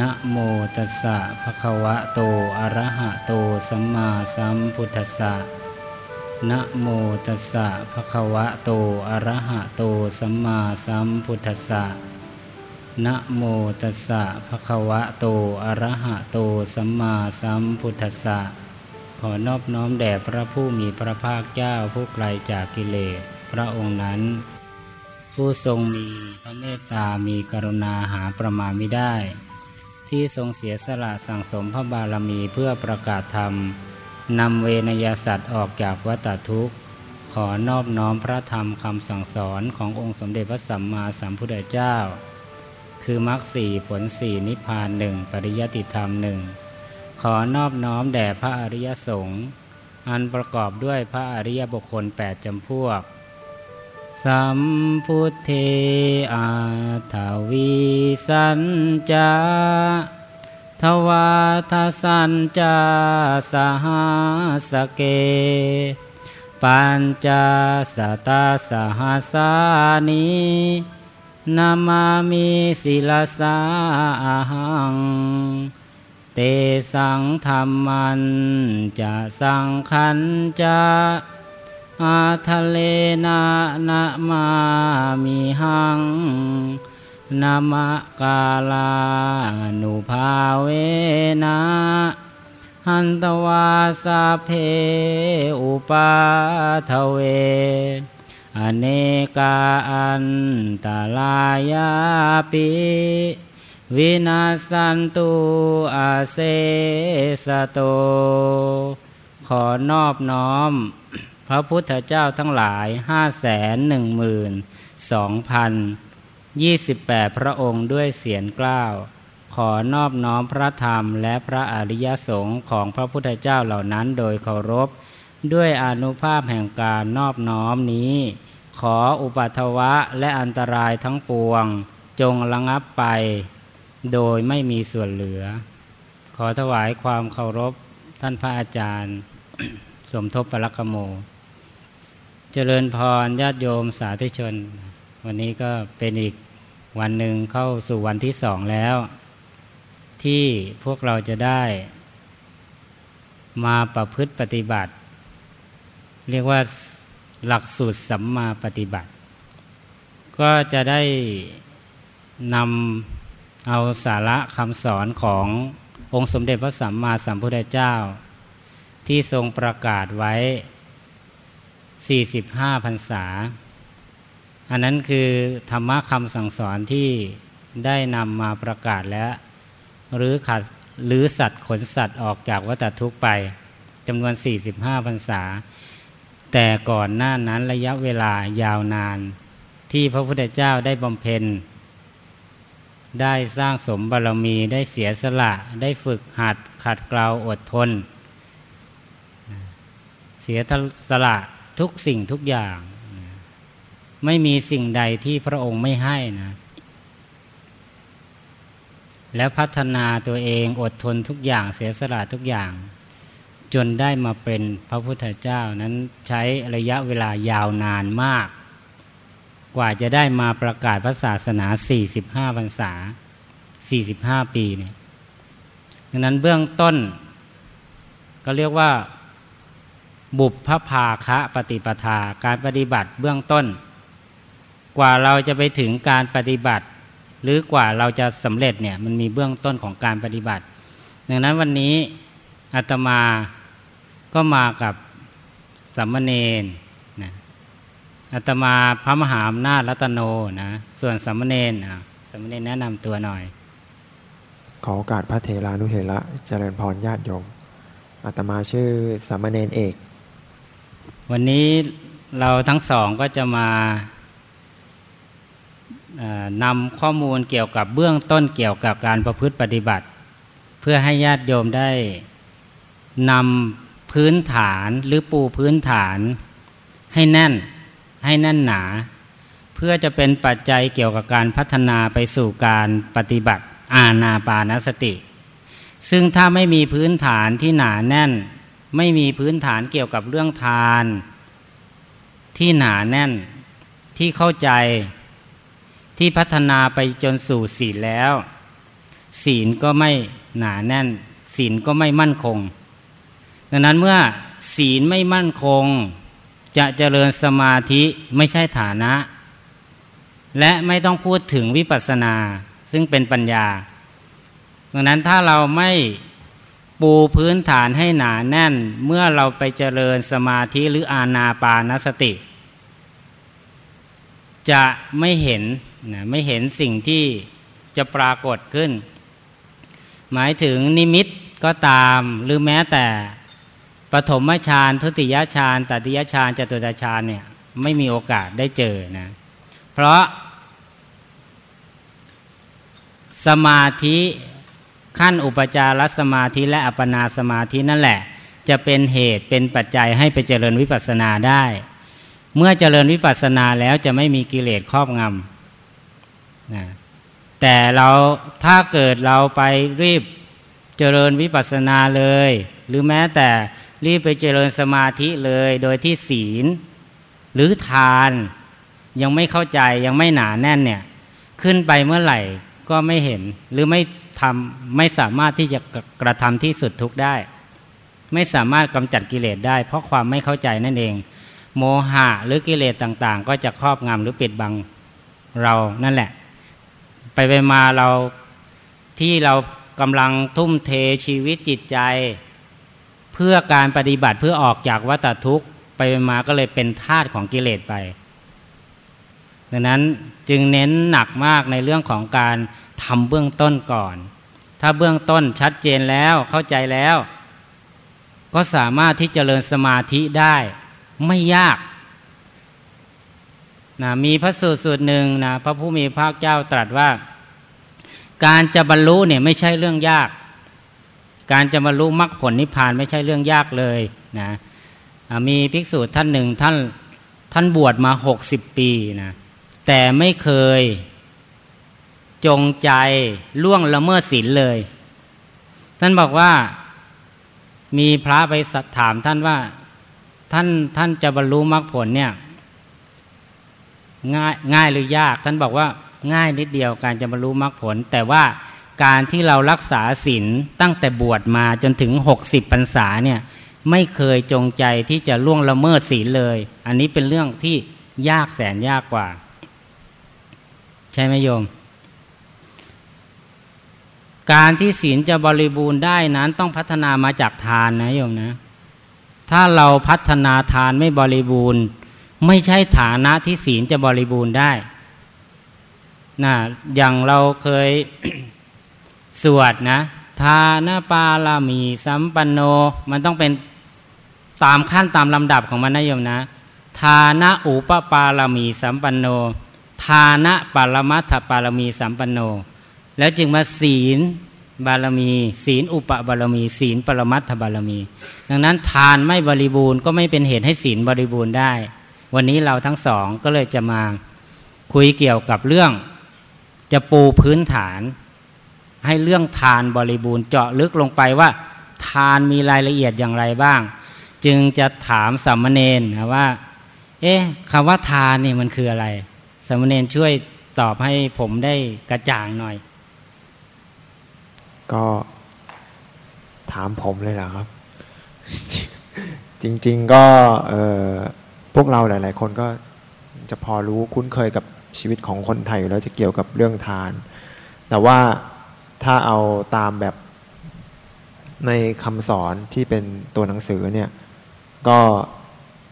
นะโมตัสสะภะคะวะโต อะระหะโต สัมมาสัมพุทธัสสะนะโมตัสสะภะคะวะโต อะระหะโต สัมมาสัมพุทธัสสะนะโมตัสสะภะคะวะโต อะระหะโต สัมมาสัมพุทธัสสะขอนอบน้อมแด่พระผู้มีพระภาคเจ้าผู้ไกลจากกิเลส พระองค์นั้น ผู้ทรงมีพระเมตตามีกรุณาหาประมาณไม่ได้ ที่ทรงเสียสละสั่งสมพระบารมีเพื่อประกาศธรรมนำเวนยสัตว์ออกจากวัฏทุกข์ ขอนอบน้อมพระธรรมคำสั่งสอนขององค์สมเด็จพระสัมมาสัมพุทธเจ้า คือมรรคสี่ผลสี่นิพพานหนึ่งปริยติธรรมหนึ่งขอนอบน้อมแด่พระอริยสงฆ์อันประกอบด้วยพระอริยบุคคลแปดจำพวก สัมพุทเทอาทวีสัญจาทวาทสัญจาสหสเก ปัญจสตาสหสานีนามามิศิลสาหัง เตสังธรรมันจะสังขันจะ อาทะเลนานามามิหังนามกาลานุภาเวนะหันตวาสาเพอุปาทเว อเนกาอันตาลายาปิวินาสันตุอาเซสโต ขอนอบน้อม พระพุทธเจ้าทั้งหลายห้าแสนหนึ่งหมื่นสองพันยี่สิบแปดพระองค์ด้วยเสียงกล้าว ขอนอบน้อมพระธรรมและพระอริยสงฆ์ของพระพุทธเจ้าเหล่านั้นโดยเคารพ ด้วยอนุภาพแห่งการนอบน้อมนี้ ขออุปัทวะและอันตรายทั้งปวง จงระงับไป โดยไม่มีส่วนเหลือ ขอถวายความเคารพท่านพระอาจารย์ สมทบปรักโม เจริญพรญาติโยมสาธุชน วันนี้ก็เป็นอีกวันหนึ่งเข้าสู่วันที่สองแล้ว ที่พวกเราจะได้ มาประพฤติปฏิบัติ เรียกว่าหลักสูตรสัมมาปฏิบัติ ก็จะได้นำเอาสาระคำสอนขององค์สมเด็จพระสัมมาสัมพุทธเจ้า ที่ทรงประกาศไว้ 45พรรษา อันนั้นคือธรรมะคำสั่งสอนที่ได้นำมาประกาศแล้วหรือขัดหรือสัตว์ขนสัตว์ออกจากวัฏทุกข์ไปจำนวน 45พรรษา แต่ก่อนหน้านั้นระยะเวลายาวนาน ที่พระพุทธเจ้าได้บำเพ็ญ ได้สร้างสมบารมีได้เสียสละได้ฝึกหัดขัดเกลาอดทน เสียสละ ทุกสิ่งทุกอย่าง ไม่มีสิ่งใดที่พระองค์ไม่ให้นะ แล้วพัฒนาตัวเองอดทนทุกอย่างเสียสละทุกอย่าง จนได้มาเป็นพระพุทธเจ้านั้นใช้ระยะเวลายาวนานมาก กว่าจะได้มาประกาศพระศาสนา 45พรรษา 45 ปีเนี่ยดังนั้นเบื้องต้นก็เรียกว่า บุพพภาคะปฏิปทาการปฏิบัติเบื้องต้น กว่าเราจะไปถึงการปฏิบัติ หรือกว่าเราจะสำเร็จเนี่ยมันมีเบื้องต้นของการปฏิบัติ ดังนั้นวันนี้อาตมาก็มากับสัมมเนนนะอาตมาพระมหาอำนาจรัตโนนะส่วนสัมมเนนอะสัมมเนนแนะนำตัวหน่อย ขอโอกาสพระเทรานุเถระเจริญพรญาติโยมอาตมาชื่อสัมมเนนเอก วันนี้เราทั้งสองก็จะมานำข้อมูลเกี่ยวกับเบื้องต้นเกี่ยวกับการประพฤติปฏิบัติ เพื่อให้ญาติโยมได้นำพื้นฐานหรือปูพื้นฐานให้แน่นให้แน่นหนา เพื่อจะเป็นปัจจัยเกี่ยวกับการพัฒนาไปสู่การปฏิบัติอาณาปานสติ ซึ่งถ้าไม่มีพื้นฐานที่หนาแน่น ไม่มีพื้นฐานเกี่ยวกับเรื่องทาน ที่หนาแน่นที่เข้าใจที่พัฒนาไปจนสู่ศีลแล้ว ศีลก็ไม่หนาแน่น ศีลก็ไม่มั่นคง ดังนั้นเมื่อศีลไม่มั่นคง จะเจริญสมาธิไม่ใช่ฐานะ และไม่ต้องพูดถึงวิปัสสนาซึ่งเป็นปัญญา ดังนั้นถ้าเราไม่ ปูพื้นฐานให้หนาแน่นเมื่อเราไปเจริญสมาธิหรืออาณาปานสติ จะไม่เห็นนะไม่เห็นสิ่งที่จะปรากฏขึ้น หมายถึงนิมิตก็ตามหรือแม้แต่ปฐมฌานทุติยฌานตติยฌานจตุตฌานเนี่ยไม่มีโอกาสได้เจอนะเพราะสมาธิ ขั้นอุปจารสมาธิและอัปปนาสมาธินั่นแหละ จะเป็นเหตุเป็นปัจจัยให้ไปเจริญวิปัสสนาได้ เมื่อเจริญวิปัสสนาแล้วจะไม่มีกิเลสครอบงำนะแต่เราถ้าเกิดเราไปรีบเจริญวิปัสสนาเลย หรือแม้แต่รีบไปเจริญสมาธิเลยโดยที่ศีล หรือทานยังไม่เข้าใจยังไม่หนาแน่นเนี่ย ขึ้นไปเมื่อไหร่ก็ไม่เห็นหรือไม่ ทำไม่สามารถที่จะกระทำที่สุดทุกได้ ไม่สามารถกำจัดกิเลสได้ เพราะความไม่เข้าใจนั่นเอง โมหะหรือกิเลสต่างๆ ก็จะครอบงำหรือปิดบังเรานั่นแหละ ไปไปมาเราที่เรากำลังทุ่มเทชีวิตจิตใจ เพื่อการปฏิบัติเพื่อออกจากวัฏทุกข์ ไปไปมาก็เลยเป็นทาตของกิเลสไป ดังนั้น จึงเน้นหนักมากในเรื่องของการทำเบื้องต้นก่อน ถ้าเบื้องต้นชัดเจนแล้วเข้าใจแล้ว ก็สามารถที่จเจริญสมาธิได้ไม่ยากนะมีพระสูตรสูตรหนึ่งนะพระผู้มีพระเจ้าตรัสว่า การจะบรรลุเนี่ยไม่ใช่เรื่องยาก การจะบรรลุมรรคผลนิพพานไม่ใช่เรื่องยากเลยนะมีภิกษุท่านหนึ่งท่านท่านบวชมาหกสิบปีนะ แต่ไม่เคย จงใจล่วงละเมิดศีลเลย ท่านบอกว่ามีพระไปถามท่านว่า ท่านท่านจะบรรลุมรรคผลเนี่ยง่ายง่ายหรือยาก ท่านบอกว่าง่ายนิดเดียวการจะบรรลุมรรคผล แต่ว่าการที่เรารักษาศีลตั้งแต่บวชมาจนถึงหกสิบพรรษาเนี่ยไม่เคยจงใจที่จะล่วงละเมิดศีลเลย อันนี้เป็นเรื่องที่ยากแสนยากกว่า ใช่ไหมโยม การที่ศีลจะบริบูรณ์ได้นั้นต้องพัฒนามาจากทานนะโยมนะ ถ้าเราพัฒนาทานไม่บริบูรณ์ ไม่ใช่ฐานะที่ศีลจะบริบูรณ์ได้นะอย่างเราเคยสวดนะทานปาลามีสัมปันโน มันต้องเป็นตามขั้นตามลำดับของมันนะโยมนะ ทานอุปปาลามีสัมปันโน ทานะปารมัตถปารมีสัมปันโน แล้วจึงมาศีลบารมี ศีลอุปบารมี ศีลปรมัตถบารมี ดังนั้นทานไม่บริบูรณ์ก็ไม่เป็นเหตุให้ศีลบริบูรณ์ได้ วันนี้เราทั้งสองก็เลยจะมาคุยเกี่ยวกับเรื่องจะปูพื้นฐาน ให้เรื่องทานบริบูรณ์เจาะลึกลงไปว่า ทานมีรายละเอียดอย่างไรบ้าง จึงจะถามสัมมเนนว่า เอ๊ะคำว่าทานนี่มันคืออะไร สมมเนนช่วยตอบให้ผมได้กระจ่างหน่อย ก็ถามผมเลยเหรอครับ จริง ๆ ก็พวกเราหลาย ๆ คนก็จะพอรู้คุ้นเคยกับชีวิตของคนไทยแล้วจะเกี่ยวกับเรื่องทาน แต่ว่าถ้าเอาตามแบบในคำสอนที่เป็นตัวหนังสือเนี่ยก็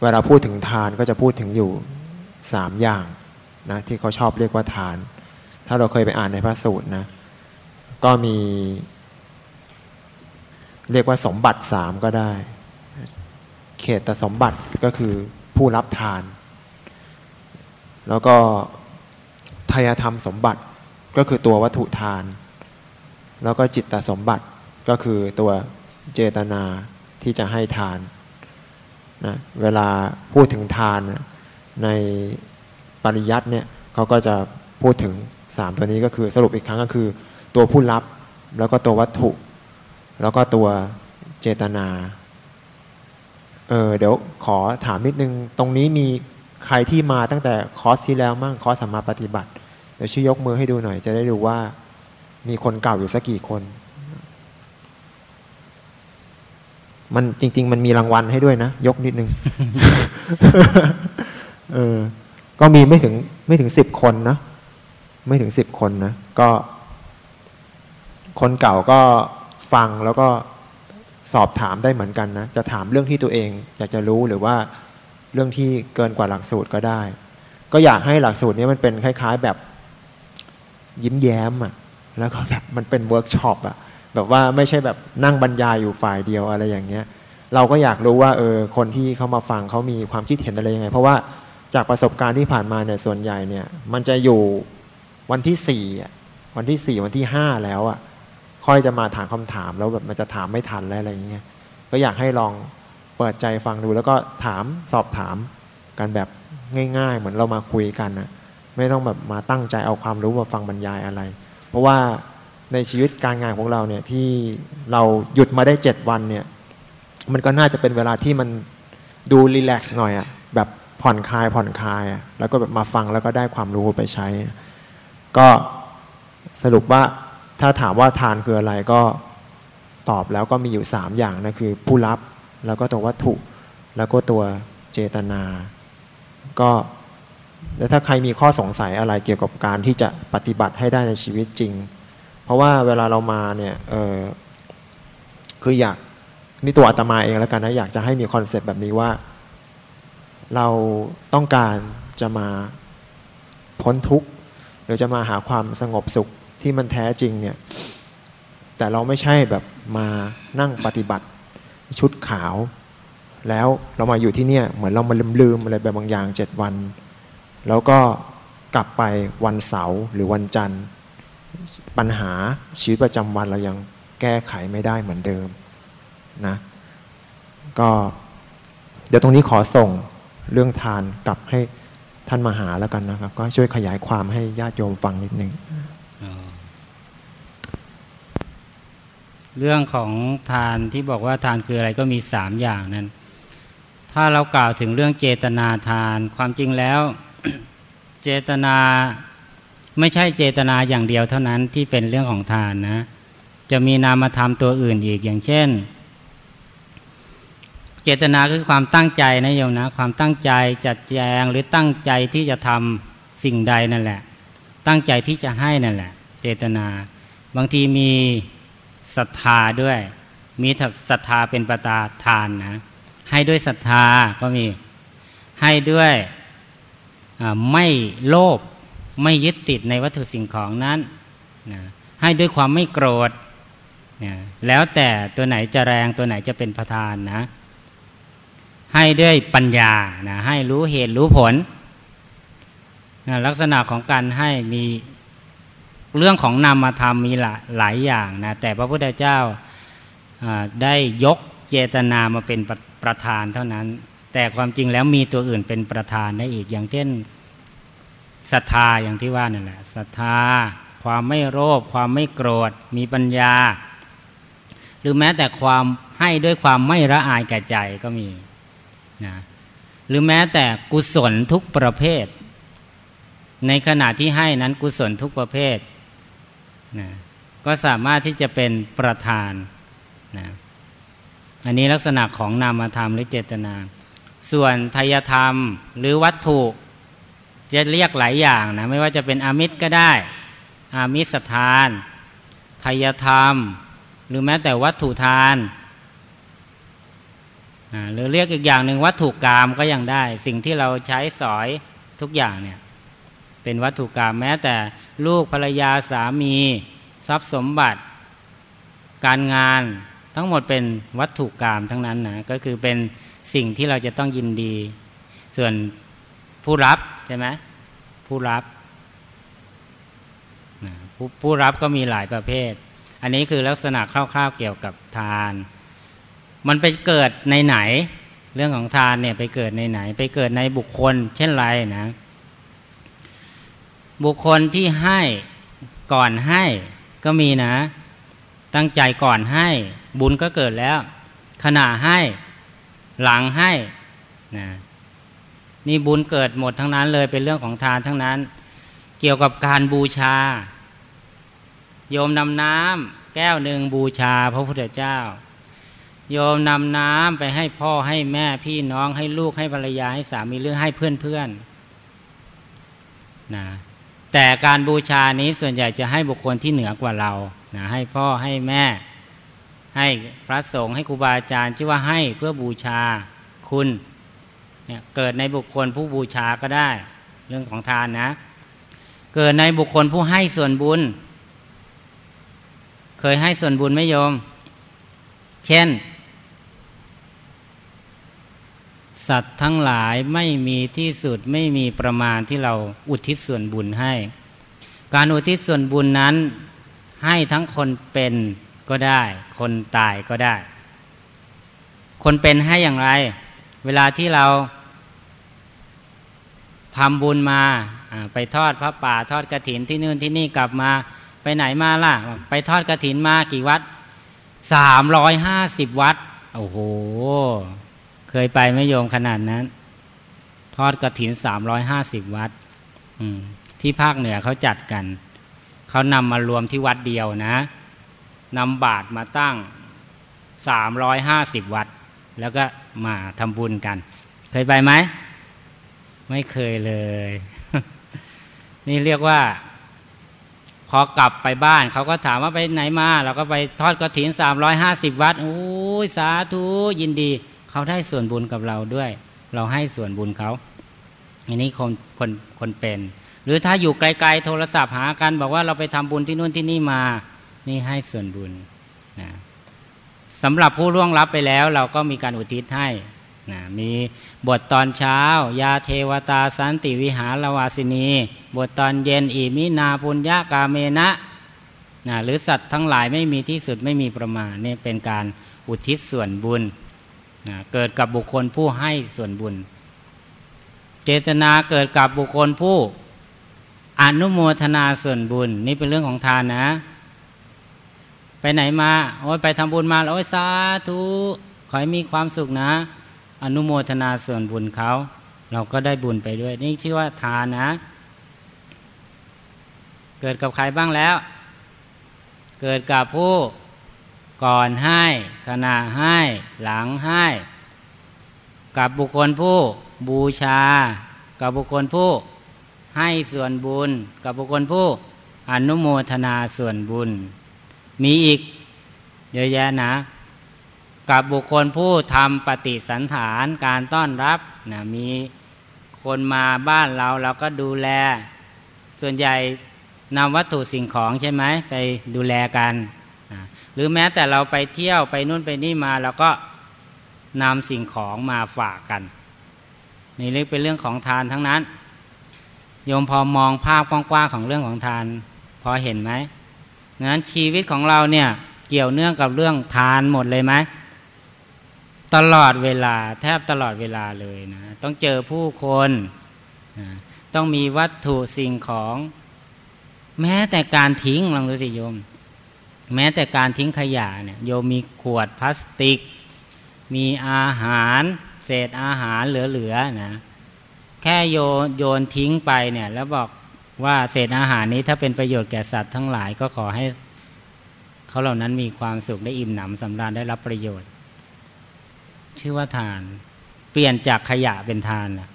เวลาพูดถึงทานก็จะพูดถึงอยู่สามอย่าง นะที่เขาชอบเรียกว่าทาน ถ้าเราเคยไปอ่านในพระสูตรนะก็มี เรียกว่าสมบัติสามก็ได้ เขตสมบัติก็คือผู้รับทาน แล้วก็ทายธรรมสมบัติก็คือตัววัตถุทาน แล้วก็จิตตสมบัติก็คือตัวเจตนาที่จะให้ทานนะเวลาพูดถึงทานใน ปริยัติเนี่ยเขาก็จะพูดถึงสามตัวนี้ก็คือสรุปอีกครั้งก็คือ ตัวผู้รับแล้วก็ตัววัตถุ แล้วก็ตัวเจตนาเออเดี๋ยวขอถามนิดนึง ตรงนี้มีใครที่มาตั้งแต่คอร์สที่แล้วมั่งคอร์สสัมมาปฏิบัติเดี๋ยวช่วยยกมือให้ดูหน่อย จะได้ดูว่ามีคนเก่าอยู่สักกี่คน มันจริง ๆ มันมีรางวัลให้ด้วยนะ ยกนิดนึงเออ ก็มีไม่ถึงไม่ถึงสิบคนนะไม่ถึงสิบคนนะก็ คนเก่าก็ฟังแล้วก็สอบถามได้เหมือนกันนะจะถามเรื่องที่ตัวเอง อยากจะรู้หรือว่าเรื่องที่เกินกว่าหลักสูตรก็ได้ ก็อยากให้หลักสูตรนี้มันเป็นคล้าย ๆแบบยิ้มแย้มอะ่ะแล้วก็แบบมันเป็นเวิร์กช็อปอะ่ะแบบว่าไม่ใช่แบบนั่งบรรยายอยู่ฝ่ายเดียวอะไรอย่างเงี้ย เราก็อยากรู้ว่าเออคนที่เขามาฟังเขามีความคิดเห็นอะไรยังไง เพราะว่า จากประสบการณ์ที่ผ่านมาเนี่ยส่วนใหญ่เนี่ยมันจะอยู่วันที่สี่วันที่สี่วันที่ห้าแล้วอะ่ะค่อยจะมาถามคำถามแล้วแบบมันจะถามไม่ทันแล้วอะไรอย่างเงี้ยก็อยากให้ลองเปิดใจฟังดูแล้วก็ถามสอบถามกันแบบง่าย ๆ เหมือนเรามาคุยกันนะไม่ต้องแบบมาตั้งใจเอาความรู้มาฟังบรรยายอะไร เพราะว่าในชีวิตการงานของเราเนี่ยที่เราหยุดมาได้เจ็ดวันเนี่ยมันก็น่าจะเป็นเวลาที่มันดูรีแลกซ์หน่อยอะแบบ ผ่อนคลายผ่อนคลาย แล้วก็แบบมาฟังแล้วก็ได้ความรู้ไปใช้ ก็สรุปว่าถ้าถามว่าทานคืออะไรก็ตอบแล้วก็มีอยู่สามอย่างนะคือผู้รับแล้วก็ตัววัตถุ แล้วก็ตัวเจตนา ก็แล้วถ้าใครมีข้อสงสัยอะไรเกี่ยวกับการที่จะปฏิบัติให้ได้ในชีวิตจริง เพราะว่าเวลาเรามาเนี่ยเออคืออยากนี่ตัวอาตมาเองแล้วกันนะอยากจะให้มีคอนเซปต์แบบนี้ว่า เราต้องการจะมาพ้นทุกข์หรือจะมาหาความสงบสุขที่มันแท้จริงเนี่ยแต่เราไม่ใช่แบบมานั่งปฏิบัติชุดขาว แล้วเรามาอยู่ที่เนี่ยเหมือนเรามาลืมๆอะไรแบบบางอย่างเจ็ดวัน แล้วก็กลับไปวันเสาร์หรือวันจันทร์ ปัญหาชีวิตประจำวันเรายังแก้ไขไม่ได้เหมือนเดิมนะก็เดี๋ยวตรงนี้ขอส่ง เรื่องทานกลับให้ท่านมาหาแล้วกันนะครับ ก็ช่วยขยายความให้ญาติโยมฟังนิดนึงเรื่องของทานที่บอกว่าทานคืออะไรก็มีสามอย่างนั้น ถ้าเรากล่าวถึงเรื่องเจตนาทานความจริงแล้ว เจตนาไม่ใช่เจตนาอย่างเดียวเท่านั้นที่เป็นเรื่องของทานนะ จะมีนามธรรมตัวอื่นอีกอย่างเช่น เจตนาคือความตั้งใจนะโยมนะ ความตั้งใจจัดแจงหรือตั้งใจที่จะทำสิ่งใดนั่นแหละ ตั้งใจที่จะให้นั่นแหละ เจตนา บางทีมีศรัทธาด้วย มีศรัทธาเป็นประตาทานนะ ให้ด้วยศรัทธาก็มี ให้ด้วยไม่โลภไม่ยึดติดในวัตถุสิ่งของนั้นนะให้ด้วยความไม่โกรธนะแล้วแต่ตัวไหนจะแรงตัวไหนจะเป็นประธานนะ ให้ด้วยปัญญานะให้รู้เหตุรู้ผลนะลักษณะของการให้มีเรื่องของนามธรรมมีหลายหลายอย่างนะแต่พระพุทธเจ้าได้ยกเจตนามาเป็นประประธานเท่านั้น แต่ความจริงแล้วมีตัวอื่นเป็นประธานได้อีกอย่างเช่นศรัทธาอย่างที่ว่านั่นแหละศรัทธา ความไม่โลภความไม่โกรธ มีปัญญา หรือแม้แต่ความให้ด้วยความไม่ละอายแก่ใจก็มี นะหรือแม้แต่กุศลทุกประเภท ในขณะที่ให้นั้นกุศลทุกประเภทนะก็สามารถที่จะเป็นประธานนะอันนี้ลักษณะของนามธรรมหรือเจตนา ส่วนทายธรรมหรือวัตถุ จะเรียกหลายอย่างนะไม่ว่าจะเป็นอามิตรก็ได้ อามิสทานทายธรรม หรือแม้แต่วัตถุทาน หรือเรียกอีกอย่างหนึ่งวัตถุกรรมก็ยังได้ สิ่งที่เราใช้สอยทุกอย่างเนี่ยเป็นวัตถุกรรมแม้แต่ลูกภรรยาสามีทรัพย์สมบัติ การงานทั้งหมดเป็นวัตถุกรรมทั้งนั้นนะก็คือเป็นสิ่งที่เราจะต้องยินดี ส่วนผู้รับใช่ไหมผู้รับผู้ผู้รับก็มีหลายประเภท อันนี้คือลักษณะคร่าวๆเกี่ยวกับทาน มันไปเกิดในไหน เรื่องของทานเนี่ยไปเกิดในไหน ไปเกิดในบุคคล เช่นไรนะ บุคคลที่ให้ก่อนให้ก็มีนะ ตั้งใจก่อนให้ บุญก็เกิดแล้ว ขณะให้หลังให้นะนี่บุญเกิดหมดทั้งนั้นเลยเป็นเรื่องของทานทั้งนั้น เกี่ยวกับการบูชา โยมนำน้ำแก้วหนึ่งบูชาพระพุทธเจ้า โยมนำน้ำไปให้พ่อให้แม่พี่น้องให้ลูกให้ภรรยาให้สามีหรือให้เพื่อนเพื่อนนะแต่การบูชานี้ส่วนใหญ่จะให้บุคคลที่เหนือกว่าเรานะให้พ่อให้แม่ ให้พระสงฆ์ให้ครูบาอาจารย์ชื่อว่าให้เพื่อบูชาคุณเนี่ยเกิดในบุคคลผู้บูชาก็ได้ เรื่องของทานนะ เกิดในบุคคลผู้ให้ส่วนบุญ เคยให้ส่วนบุญไหมโยม เช่น สัตว์ทั้งหลายไม่มีที่สุดไม่มีประมาณที่เราอุทิศส่วนบุญให้ การอุทิศส่วนบุญนั้นให้ทั้งคนเป็นก็ได้ คนตายก็ได้ คนเป็นให้อย่างไร เวลาที่เราทำบุญมาไปทอดพระป่าทอดกระถินที่นู่นที่นี่กลับมาไปไหนมาล่ะ ไปทอดกระถินมากี่วัดสามร้อยห้าสิบวัด โอ้โห เคยไปไม่โยมขนาดนั้น ทอดกระถินสามร้อยห้าสิบวัดที่ภาคเหนือเขาจัดกัน เขานำมารวมที่วัดเดียวนะนำบาทมาตั้งสามร้อยห้าสิบวัด แล้วก็มาทำบุญกัน เคยไปไหม ไม่เคยเลย นี่เรียกว่า พอกลับไปบ้าน เขาก็ถามว่าไปไหนมา เราก็ไปทอดกระถินสามร้อยห้าสิบวัดโอ้ยสาธุยินดี เขาได้ส่วนบุญกับเราด้วย เราให้ส่วนบุญเขาอันนี้คนคนคนเป็น หรือถ้าอยู่ไกลๆโทรศัพท์หากัน บอกว่าเราไปทำบุญที่นู่นที่นี่มา นี่ให้ส่วนบุญนะสำหรับผู้ร่วงรับไปแล้ว เราก็มีการอุทิศให้นะมีบทตอนเช้า ยาเทวตาสันติวิหารวาสินี บทตอนเย็นอิมินาปุญญากาเมนะนะหรือสัตว์ทั้งหลายไม่มีที่สุดไม่มีประมาณนี่เป็นการอุทิศส่วนบุญ นะเกิดกับบุคคลผู้ให้ส่วนบุญ เจตนาเกิดกับบุคคลผู้อนุโมทนาส่วนบุญ นี่เป็นเรื่องของทานนะ ไปไหนมาโอ้ยไปทำบุญมาแล้วโอ้ยสาธุขอให้มีความสุขนะ อนุโมทนาส่วนบุญเขา เราก็ได้บุญไปด้วย นี่ชื่อว่าทานนะ เกิดกับใครบ้างแล้ว เกิดกับผู้ ก่อนให้ ขณะให้ หลังให้ กับบุคคลผู้บูชา กับบุคคลผู้ให้ส่วนบุญ กับบุคคลผู้อนุโมทนาส่วนบุญ มีอีกเยอะแยะนะ กับบุคคลผู้ทำปฏิสันฐานการต้อนรับนะมีคนมาบ้านเราเราก็ดูแล ส่วนใหญ่นำวัตถุสิ่งของใช่ไหมไปดูแลกัน หรือแม้แต่เราไปเที่ยวไปนู่นไปนี่มาเราก็นำสิ่งของมาฝากกัน นี่เรียกเป็นเรื่องของทานทั้งนั้น โยมพอมองภาพกว้างๆของเรื่องของทาน พอเห็นไหมนั้นชีวิตของเราเนี่ยเกี่ยวเนื่องกับเรื่องทานหมดเลยไหมตลอดเวลาแทบตลอดเวลาเลยนะต้องเจอผู้คนนะต้องมีวัตถุสิ่งของ แม้แต่การทิ้งลองดูสิโยม แม้แต่การทิ้งขยะเนี่ยโยมมีขวดพลาสติก มีอาหารเศษอาหารเหลือๆนะแค่โยโยนทิ้งไปเนี่ยแล้วบอกว่าเศษอาหารนี้ถ้าเป็นประโยชน์แก่สัตว์ทั้งหลายก็ขอให้เขาเหล่านั้นมีความสุขได้อิ่มหนำสำราญได้รับประโยชน์ ชื่อว่าทาน เปลี่ยนจากขยะเป็นทานนะ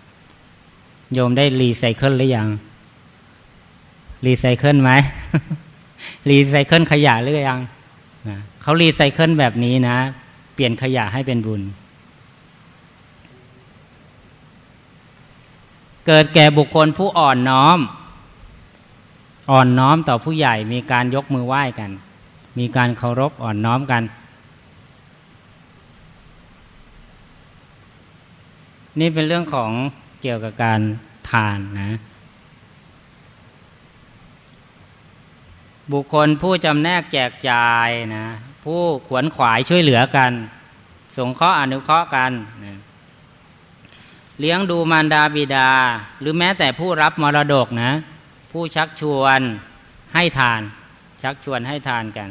โยมได้รีไซเคิลหรือยัง รีไซเคิลไหม รีไซเคิลขยะหรือยังนะเขารีไซเคิลแบบนี้นะ เปลี่ยนขยะให้เป็นบุญ เกิดแก่บุคคลผู้อ่อนน้อม อ่อนน้อมต่อผู้ใหญ่มีการยกมือไหว้กัน มีการเคารพอ่อนน้อมกัน นี่เป็นเรื่องของเกี่ยวกับการทานนะ บุคคลผู้จำแนกแจกจ่ายนะผู้ขวนขวายช่วยเหลือกัน สงเคราะห์อนุเคราะห์กันนะเลี้ยงดูมารดาบิดา หรือแม้แต่ผู้รับมรดกนะ ผู้ชักชวนให้ทาน ชักชวนให้ทานกัน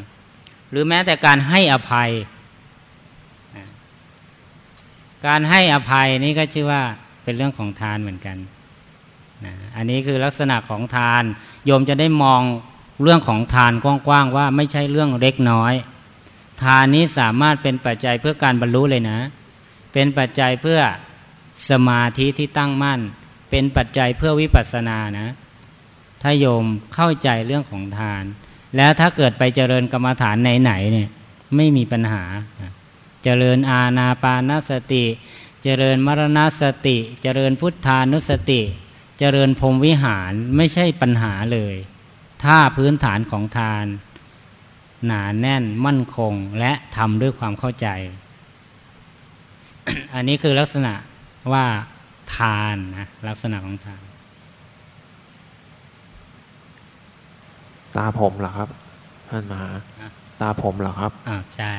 หรือแม้แต่การให้อภัย การให้อภัยนี่ก็ชื่อว่าเป็นเรื่องของทานเหมือนกันนะอันนี้คือลักษณะของทานโยมจะได้มอง เรื่องของทานกว้างๆว่าไม่ใช่เรื่องเล็กน้อย ทานนี้สามารถเป็นปัจจัยเพื่อการบรรลุเลยนะ เป็นปัจจัยเพื่อสมาธิที่ตั้งมั่น เป็นปัจจัยเพื่อวิปัสสนานะ ถ้าโยมเข้าใจเรื่องของทาน แล้วถ้าเกิดไปเจริญกรรมฐานไหนๆเนี่ยไม่มีปัญหา เจริญอาณาปานสติ เจริญมรณสติ เจริญพุทธานุสติ เจริญพรมวิหารไม่ใช่ปัญหาเลย ถ้าพื้นฐานของทาน หนาแน่นมั่นคงและทำด้วยความเข้าใจ อันนี้คือลักษณะว่าทานนะลักษณะของทาน ตาผมเหรอครับ ท่านมหาอะตาผมเหรอครับอ่าใช่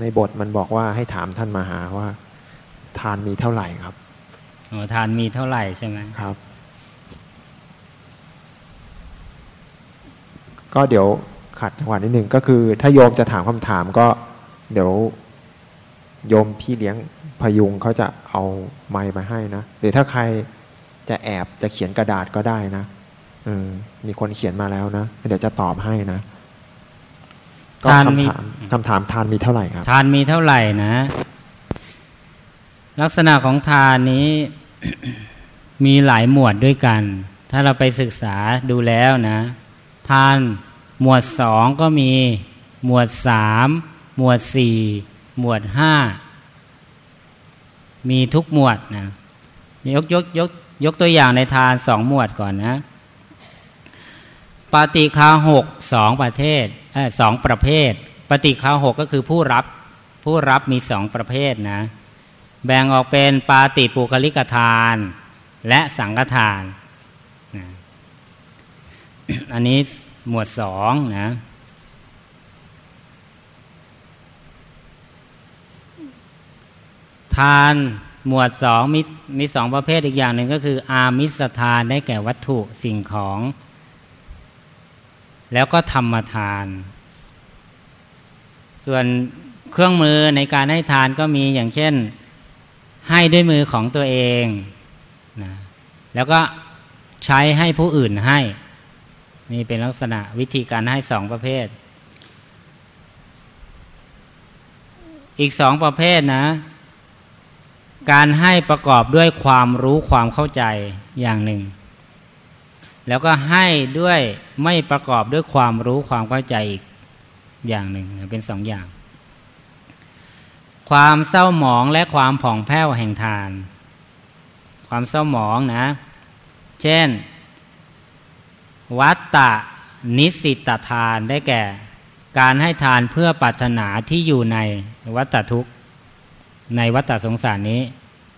ในบทมันบอกว่าให้ถามท่านมหาว่า ทานมีเท่าไหร่ครับโอ้ทานมีเท่าไหร่ใช่ไหมครับ ก็เดี๋ยวขัดจังหวะนิดหนึ่งก็คือ ถ้าโยมจะถามคำถามก็เดี๋ยวโยมพี่เลี้ยงพยุงเขาจะเอาไมค์มาให้นะหรือถ้าใครจะแอบจะเขียนกระดาษก็ได้นะเออมีคนเขียนมาแล้วนะเดี๋ยวจะตอบให้นะก็ทานมีคำถามคำถามทานมีเท่าไหร่ครับ ทานมีเท่าไหร่นะ ลักษณะของทานนี้ มีหลายหมวดด้วยกัน ถ้าเราไปศึกษาดูแล้วนะ ทาน หมวดสองก็มี หมวดสามหมวดสี่หมวดห้ามีทุกหมวดนะยกยกยกยกตัวอย่างในทานสองหมวดก่อนนะปฏิคาหกสองประเทศเออสองประเภท ปฏิคาหกก็คือผู้รับผู้รับมีสองประเภทนะ แบ่งออกเป็นปาติปุคลิกทาน และสังฆทาน อันนี้หมวดสองนะทานหมวดสองมีมีสองประเภทอีกอย่างหนึ่งก็คือ อามิสทานได้แก่วัตถุสิ่งของ แล้วก็ธรรมทาน ส่วนเครื่องมือในการให้ทานก็มีอย่างเช่น ให้ด้วยมือของตัวเองนะแล้วก็ใช้ให้ผู้อื่นให้ นี่เป็นลักษณะวิธีการให้สองประเภท อีกสองประเภทนะ การให้ประกอบด้วยความรู้ความเข้าใจอย่างหนึ่ง แล้วก็ให้ด้วยไม่ประกอบด้วยความรู้ความเข้าใจอีกอย่างหนึ่งเป็นสองอย่าง ความเศร้าหมองและความผ่องแผ้วแห่งทาน ความเศร้าหมองนะ เช่น วัตตะนิสิตทานได้แก่ การให้ทานเพื่อปรารถนาที่อยู่ในวัตทุกข์ ในวัฏสงสารนี้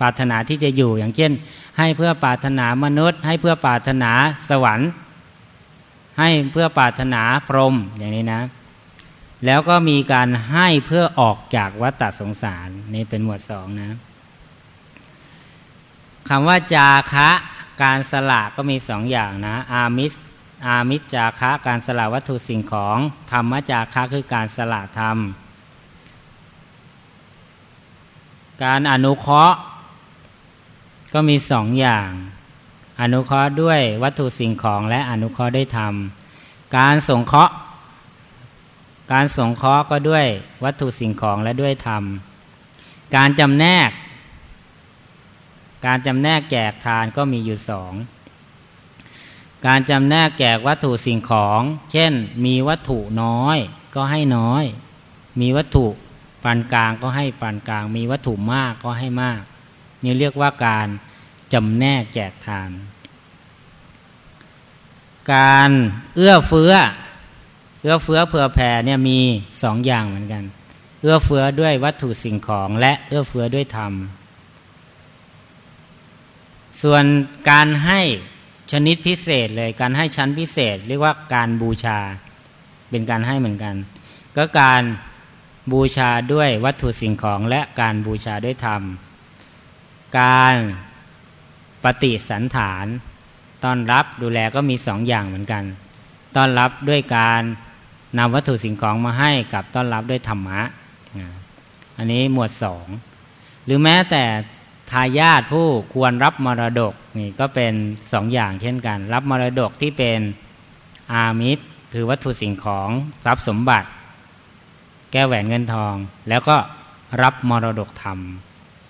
ปรารถนาที่จะอยู่อย่างเช่น ให้เพื่อปรารถนามนุษย์ ให้เพื่อปรารถนาสวรรค์ ให้เพื่อปรารถนาพรหมอย่างนี้นะ แล้วก็มีการให้เพื่อออกจากวัฏสงสารนี่เป็นหมวดสองนะคำว่าจาคะการสละก็มีสองอย่างนะ อามิส อามิสจาคะการสละวัตถุสิ่งของ ธรรมจาคะคือการสละธรรม การอนุเคราะห์ ก็มีสองอย่าง อนุเคราะห์ด้วยวัตถุสิ่งของและอนุเคราะห์ด้วยธรรม การสงเคราะห์ การสงเคราะห์ก็ด้วยวัตถุสิ่งของและด้วยธรรม การจำแนก การจำแนกแจกทานก็มีอยู่สอง การจำแนกแจกวัตถุสิ่งของ เช่น มีวัตถุน้อย ก็ให้น้อย มีวัตถุปานกลางก็ให้ปานกลาง มีวัตถุมากก็ให้มาก นี่เรียกว่าการจำแนกแจกทาน การเอื้อเฟื้อ เอื้อเฟื้อเผื่อแผ่เนี่ยมีสองอย่างเหมือนกัน เอื้อเฟื้อด้วยวัตถุสิ่งของและเอื้อเฟื้อด้วยธรรม ส่วนการให้ ชนิดพิเศษเลยการให้ชั้นพิเศษ เรียกว่าการบูชา เป็นการให้เหมือนกัน ก็การบูชาด้วยวัตถุสิ่งของและการบูชาด้วยธรรม การปฏิสันฐานต้อนรับดูแลก็มีสองอย่างเหมือนกัน ต้อนรับด้วยการนำวัตถุสิ่งของมาให้กับต้อนรับด้วยธรรมะ อันนี้หมวดสอง หรือแม้แต่ ทายาทผู้ควรรับมรดกนี่ก็เป็นสองอย่างเช่นกัน รับมรดกที่เป็นอามิตรคือวัตถุสิ่งของทรัพย์สมบัติ แก้วแหวนเงินทอง แล้วก็รับมรดกธรรม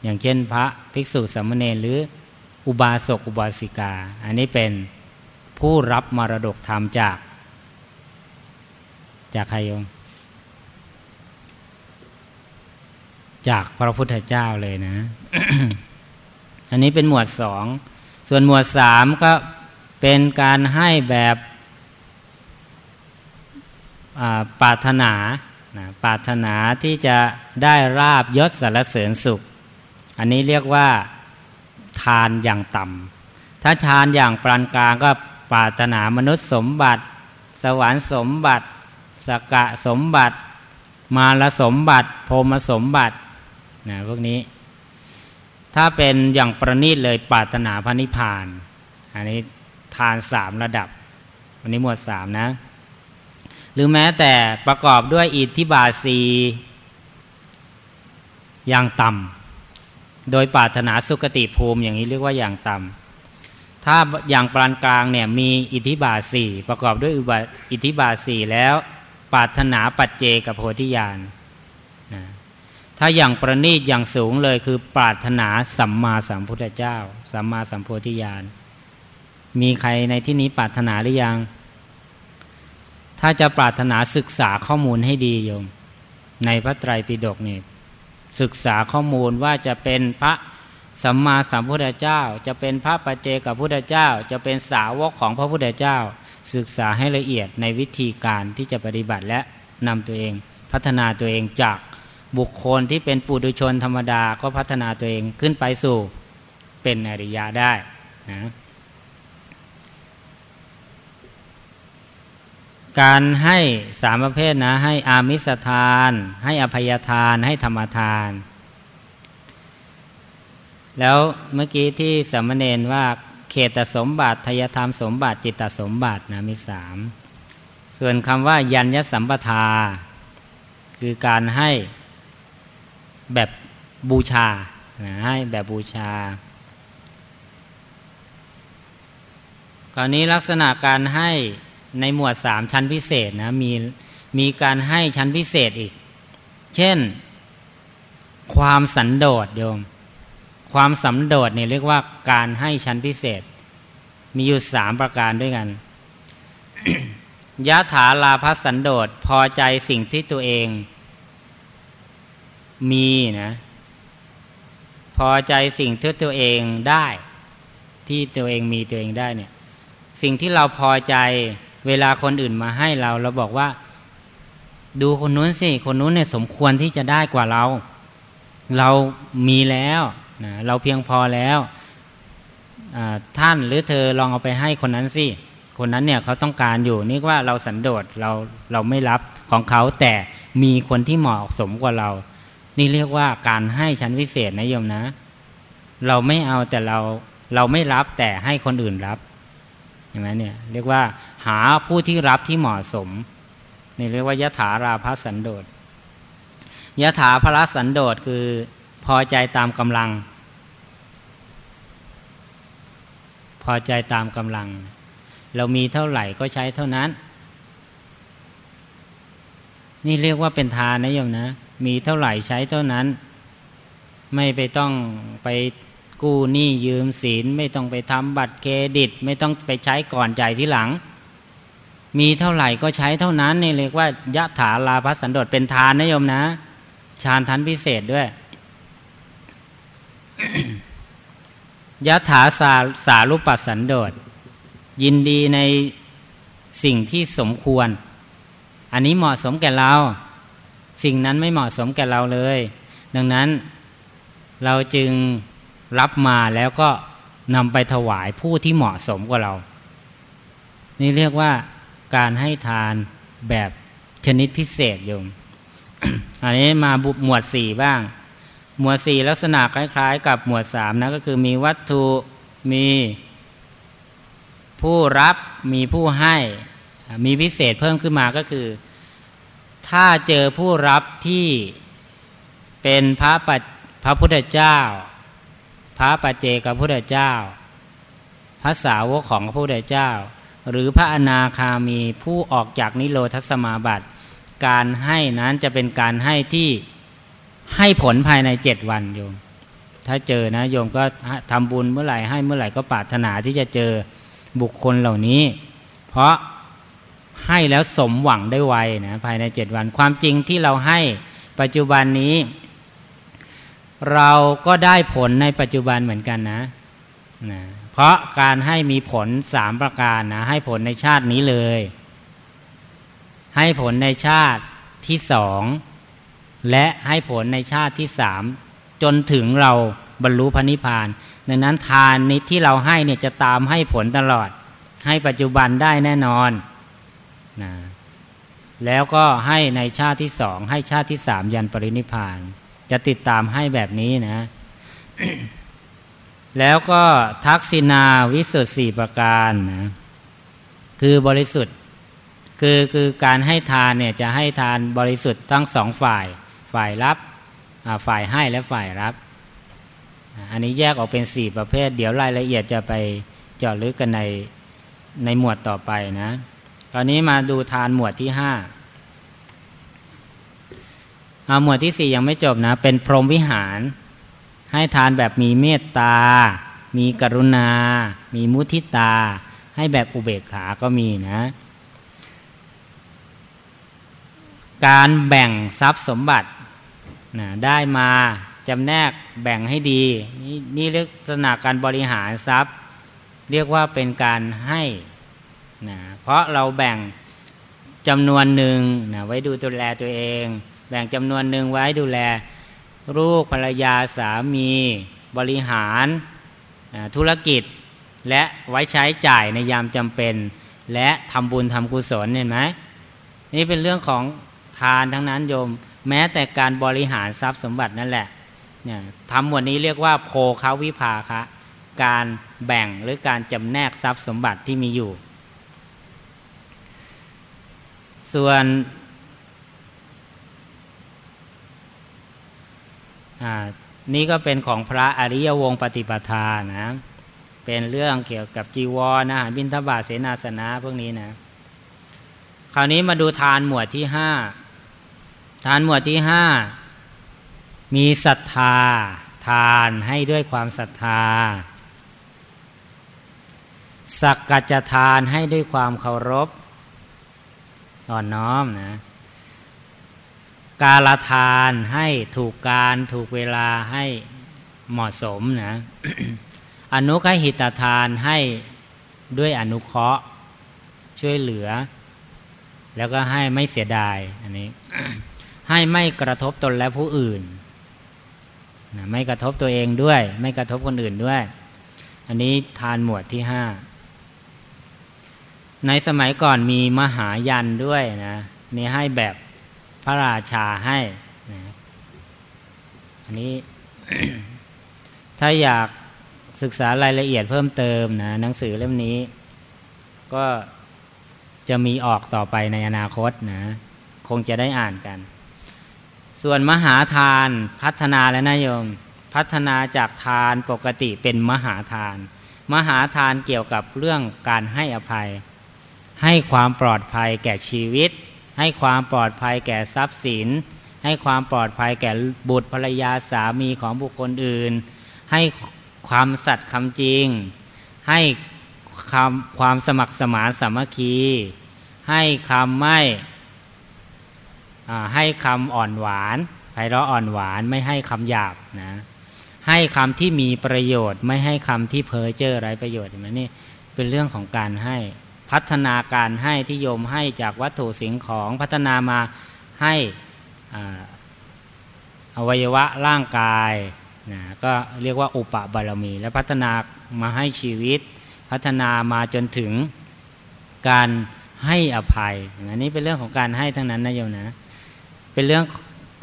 อย่างเช่นพระภิกษุสามเณรหรืออุบาสกอุบาสิกา อันนี้เป็นผู้รับมรดกธรรมจาก จากใครโยม จากพระพุทธเจ้าเลยนะ อันนี้เป็นหมวดสอง ส่วนหมวดสามก็เป็นการให้แบบปรารถนาปรารถนาที่จะได้ราบยศสารเสริญสุข อันนี้เรียกว่าทานอย่างต่ำ ถ้าทานอย่างปานกลางก็ปรารถนามนุษย์สมบัติ สวรรค์สมบัติ สกะสมบัติ มารสมบัติ พรมสมบัติ นะพวกนี้ ถ้าเป็นอย่างประณีตเลยปรารถนาพระนิพพาน อันนี้ทานสามระดับอันนี้หมวดสามนะ หรือแม้แต่ประกอบด้วยอิทธิบาสีอย่างต่ำโดยปรารถนาสุคติภูมิอย่างนี้เรียกว่าอย่างต่ำถ้าอย่างปานกลางเนี่ยมีอิทธิบาสีประกอบด้วยอิทธิบาสีแล้วปรารถนาปัจเจกโพธิญาณ ถ้าอย่างประณีตอย่างสูงเลยคือปรารถนาสัมมาสัมพุทธเจ้า สัมมาสัมโพธิญาณมีใครในที่นี้ปรารถนาหรือยัง ถ้าจะปรารถนาศึกษาข้อมูลให้ดีโยม ในพระไตรปิฎกนี่ศึกษาข้อมูลว่าจะเป็นพระสัมมาสัมพุทธเจ้า จะเป็นพระปัจเจกับพุทธเจ้า จะเป็นสาวกของพระพุทธเจ้า ศึกษาให้ละเอียดในวิธีการที่จะปฏิบัติและนำตัวเองพัฒนาตัวเองจาก บุคคลที่เป็นปุถุชนธรรมดาก็พัฒนาตัวเองขึ้นไปสู่เป็นอริยะได้นะการให้สามประเภทนะ ให้อามิสทาน ให้อภัยทาน ให้ธรรมทาน แล้วเมื่อกี้ที่สมณเณรว่าเขตสมบัติทยธรรมสมบัติจิตตสมบัตินะมีสามส่วนคำว่ายัญญสัมปทา คือการให้ แบบบูชาให้แบบบูชา คราวนี้ลักษณะการให้ในหมวดสามชั้นพิเศษนะมีมีการให้ชั้นพิเศษอีก เช่น ความสันโดษโยม ความสันโดษเนี่ยเรียกว่าการให้ชั้นพิเศษ มีอยู่สามประการด้วยกันยะถาลาพัสันโดษพอใจสิ่งที่ตัวเอง มีนะ พอใจสิ่งที่ตัวเองได้ ที่ตัวเองมีตัวเองได้เนี่ย สิ่งที่เราพอใจเวลาคนอื่นมาให้เรา เราบอกว่า ดูคนนู้นสิ คนนู้นเนี่ยสมควรที่จะได้กว่าเรา เรามีแล้วนะเราเพียงพอแล้วท่านหรือเธอลองเอาไปให้คนนั้นสิ คนนั้นเนี่ยเขาต้องการอยู่นี่ว่าเราสันโดษเราเราไม่รับของเขาแต่มีคนที่เหมาะสมกว่าเรา นี่เรียกว่าการให้ชั้นวิเศษนะโยมนะ เราไม่เอาแต่เราเราไม่รับแต่ให้คนอื่นรับเห็นไหมเนี่ยเรียกว่าหาผู้ที่รับที่เหมาะสมนี่เรียกว่ายะถาราภสันโดษยะถาพระสันโดษคือพอใจตามกำลัง พอใจตามกำลัง เรามีเท่าไหร่ก็ใช้เท่านั้น นี่เรียกว่าเป็นทานนะโยมนะ มีเท่าไหร่ใช้เท่านั้น ไม่ไปต้องไปกู้หนี้ยืมสิน ไม่ต้องไปทำบัตรเครดิต ไม่ต้องไปใช้ก่อนจ่ายที่หลัง มีเท่าไหร่ก็ใช้เท่านั้นนี่เรียกว่ายะถาลาพัสันโดษเป็นทานนะโยมนะ ฌานทันพิเศษด้วยยะถาสาสารุปัสสันโดษยินดีในสิ่งที่สมควร อันนี้เหมาะสมแก่เรา สิ่งนั้นไม่เหมาะสมแก่เราเลย ดังนั้นเราจึงรับมาแล้วก็นำไปถวายผู้ที่เหมาะสมกว่าเรา นี่เรียกว่าการให้ทานแบบชนิดพิเศษโยม อันนี้มาบุหมวดสี่บ้าง หมวดสี่ลักษณะคล้าย ๆ กับหมวดสามนะก็คือมีวัตถุมีผู้รับมีผู้ให้มีพิเศษเพิ่มขึ้นมาก็คือ ถ้าเจอผู้รับที่เป็นพระปัจพระพุทธเจ้า พระปัจเจกพุทธเจ้า พระสาวกของพระพุทธเจ้า หรือพระอนาคามีผู้ออกจากนิโรธสมาบัติ การให้นั้นจะเป็นการให้ที่ให้ผลภายในเจ็ดวันโยม ถ้าเจอนะโยมก็ทำบุญเมื่อไหร่ให้เมื่อไหร่ก็ปรารถนาที่จะเจอบุคคลเหล่านี้ เพราะ ให้แล้วสมหวังได้ไวนะภายในเจ็ดวัน ความจริงที่เราให้ปัจจุบันนี้ เราก็ได้ผลในปัจจุบันเหมือนกันนะนะ เพราะการให้มีผลสามประการนะ ให้ผลในชาตินี้เลย ให้ผลในชาติที่สอง และให้ผลในชาติที่สามจนถึงเราบรรลุพระนิพพาน ดังนั้นทานนี้ที่เราให้เนี่ยจะตามให้ผลตลอด ให้ปัจจุบันได้แน่นอน นะแล้วก็ให้ในชาติที่สอง ให้ชาติที่สามยันปรินิพาน จะติดตามให้แบบนี้นะ แล้วก็ทักษินาวิสุทธิสี่ประการนะคือบริสุทธิ์คือคือการให้ทานเนี่ยจะให้ทานบริสุทธิ์ทั้งสองฝ่าย ฝ่ายรับฝ่ายให้และฝ่ายรับ อันนี้แยกออกเป็นสี่ประเภท เดี๋ยวรายละเอียดจะไปเจาะลึกกันในในหมวดต่อไปนะ ตอนนี้มาดูทานหมวดที่ห้าเอาหมวดที่สี่ยังไม่จบนะ เป็นพรหมวิหาร ให้ทานแบบมีเมตตา มีกรุณา มีมุทิตา ให้แบบอุเบกขาก็มีนะ การแบ่งทรัพย์สมบัตินะได้มาจำแนกแบ่งให้ดี นี่นี่เรียกลักษณะการบริหารทรัพย์ เรียกว่าเป็นการให้ นะเพราะเราแบ่งจำนวนหนึ่งนะไว้ดูดูแลตัวเอง แบ่งจำนวนหนึ่งไว้ดูแลลูกภรรยาสามีบริหารนะธุรกิจ และไว้ใช้จ่ายในยามจำเป็น และทำบุญทำกุศลเห็นไหมนี่เป็นเรื่องของทานทั้งนั้นโยม แม้แต่การบริหารทรัพย์สมบัตินั่นแหละเนี่ยทำหมวดนี้เรียกว่าโพคาวิภาคะ การแบ่งหรือการจำแนกทรัพย์สมบัติที่มีอยู่ ส่วนนี่ก็เป็นของพระอริยวงปฏิปทานะ เป็นเรื่องเกี่ยวกับจีวรนะบินทบาทเสนาสนะพวกนี้นะ คราวนี้มาดูทานหมวดที่ห้าทานหมวดที่ห้ามีศรัทธา ทานให้ด้วยความศรัทธา สักกัจจทานให้ด้วยความเคารพ อ่อนน้อมนะกาลทานให้ถูกการถูกเวลาให้เหมาะสมนะอนุคหิตทานให้ด้วยอนุเคราะห์ช่วยเหลือ แล้วก็ให้ไม่เสียดายอันนี้ ให้ไม่กระทบตนและผู้อื่นนะไม่กระทบตัวเองด้วย ไม่กระทบคนอื่นด้วย อันนี้ทานหมวดที่ห้า ในสมัยก่อนมีมหายันด้วยนะนี่ให้แบบพระราชาให้นะอันนี้ถ้าอยากศึกษารายละเอียดเพิ่มเติมนะหนังสือเล่มนี้ ก็จะมีออกต่อไปในอนาคตนะ คงจะได้อ่านกัน ส่วนมหาทานพัฒนาแล้วนะโยม พัฒนาจากทานปกติเป็นมหาทาน มหาทานเกี่ยวกับเรื่องการให้อภัย ให้ความปลอดภัยแก่ชีวิต ให้ความปลอดภัยแก่ทรัพย์สิน ให้ความปลอดภัยแก่บุตรภรรยาสามีของบุคคลอื่น ให้ความสัตย์คำจริง ให้ความความสมัครสมานสามัคคี ให้คำไม่ให้คำอ่อนหวานไพเราะอ่อนหวานไม่ให้คำหยาบนะให้คำที่มีประโยชน์ ไม่ให้คำที่เพ้อเจ้อไร้ประโยชน์มันนี่เป็นเรื่องของการให้ พัฒนาการให้ที่โยมให้จากวัตถุสิ่งของพัฒนามาให้อวัยวะร่างกายนะก็เรียกว่าอุปบารมี และพัฒนามาให้ชีวิต พัฒนามาจนถึงการให้อภัยอันนี้เป็นเรื่องของการให้ทั้งนั้นนะโยมนะเป็นเรื่อง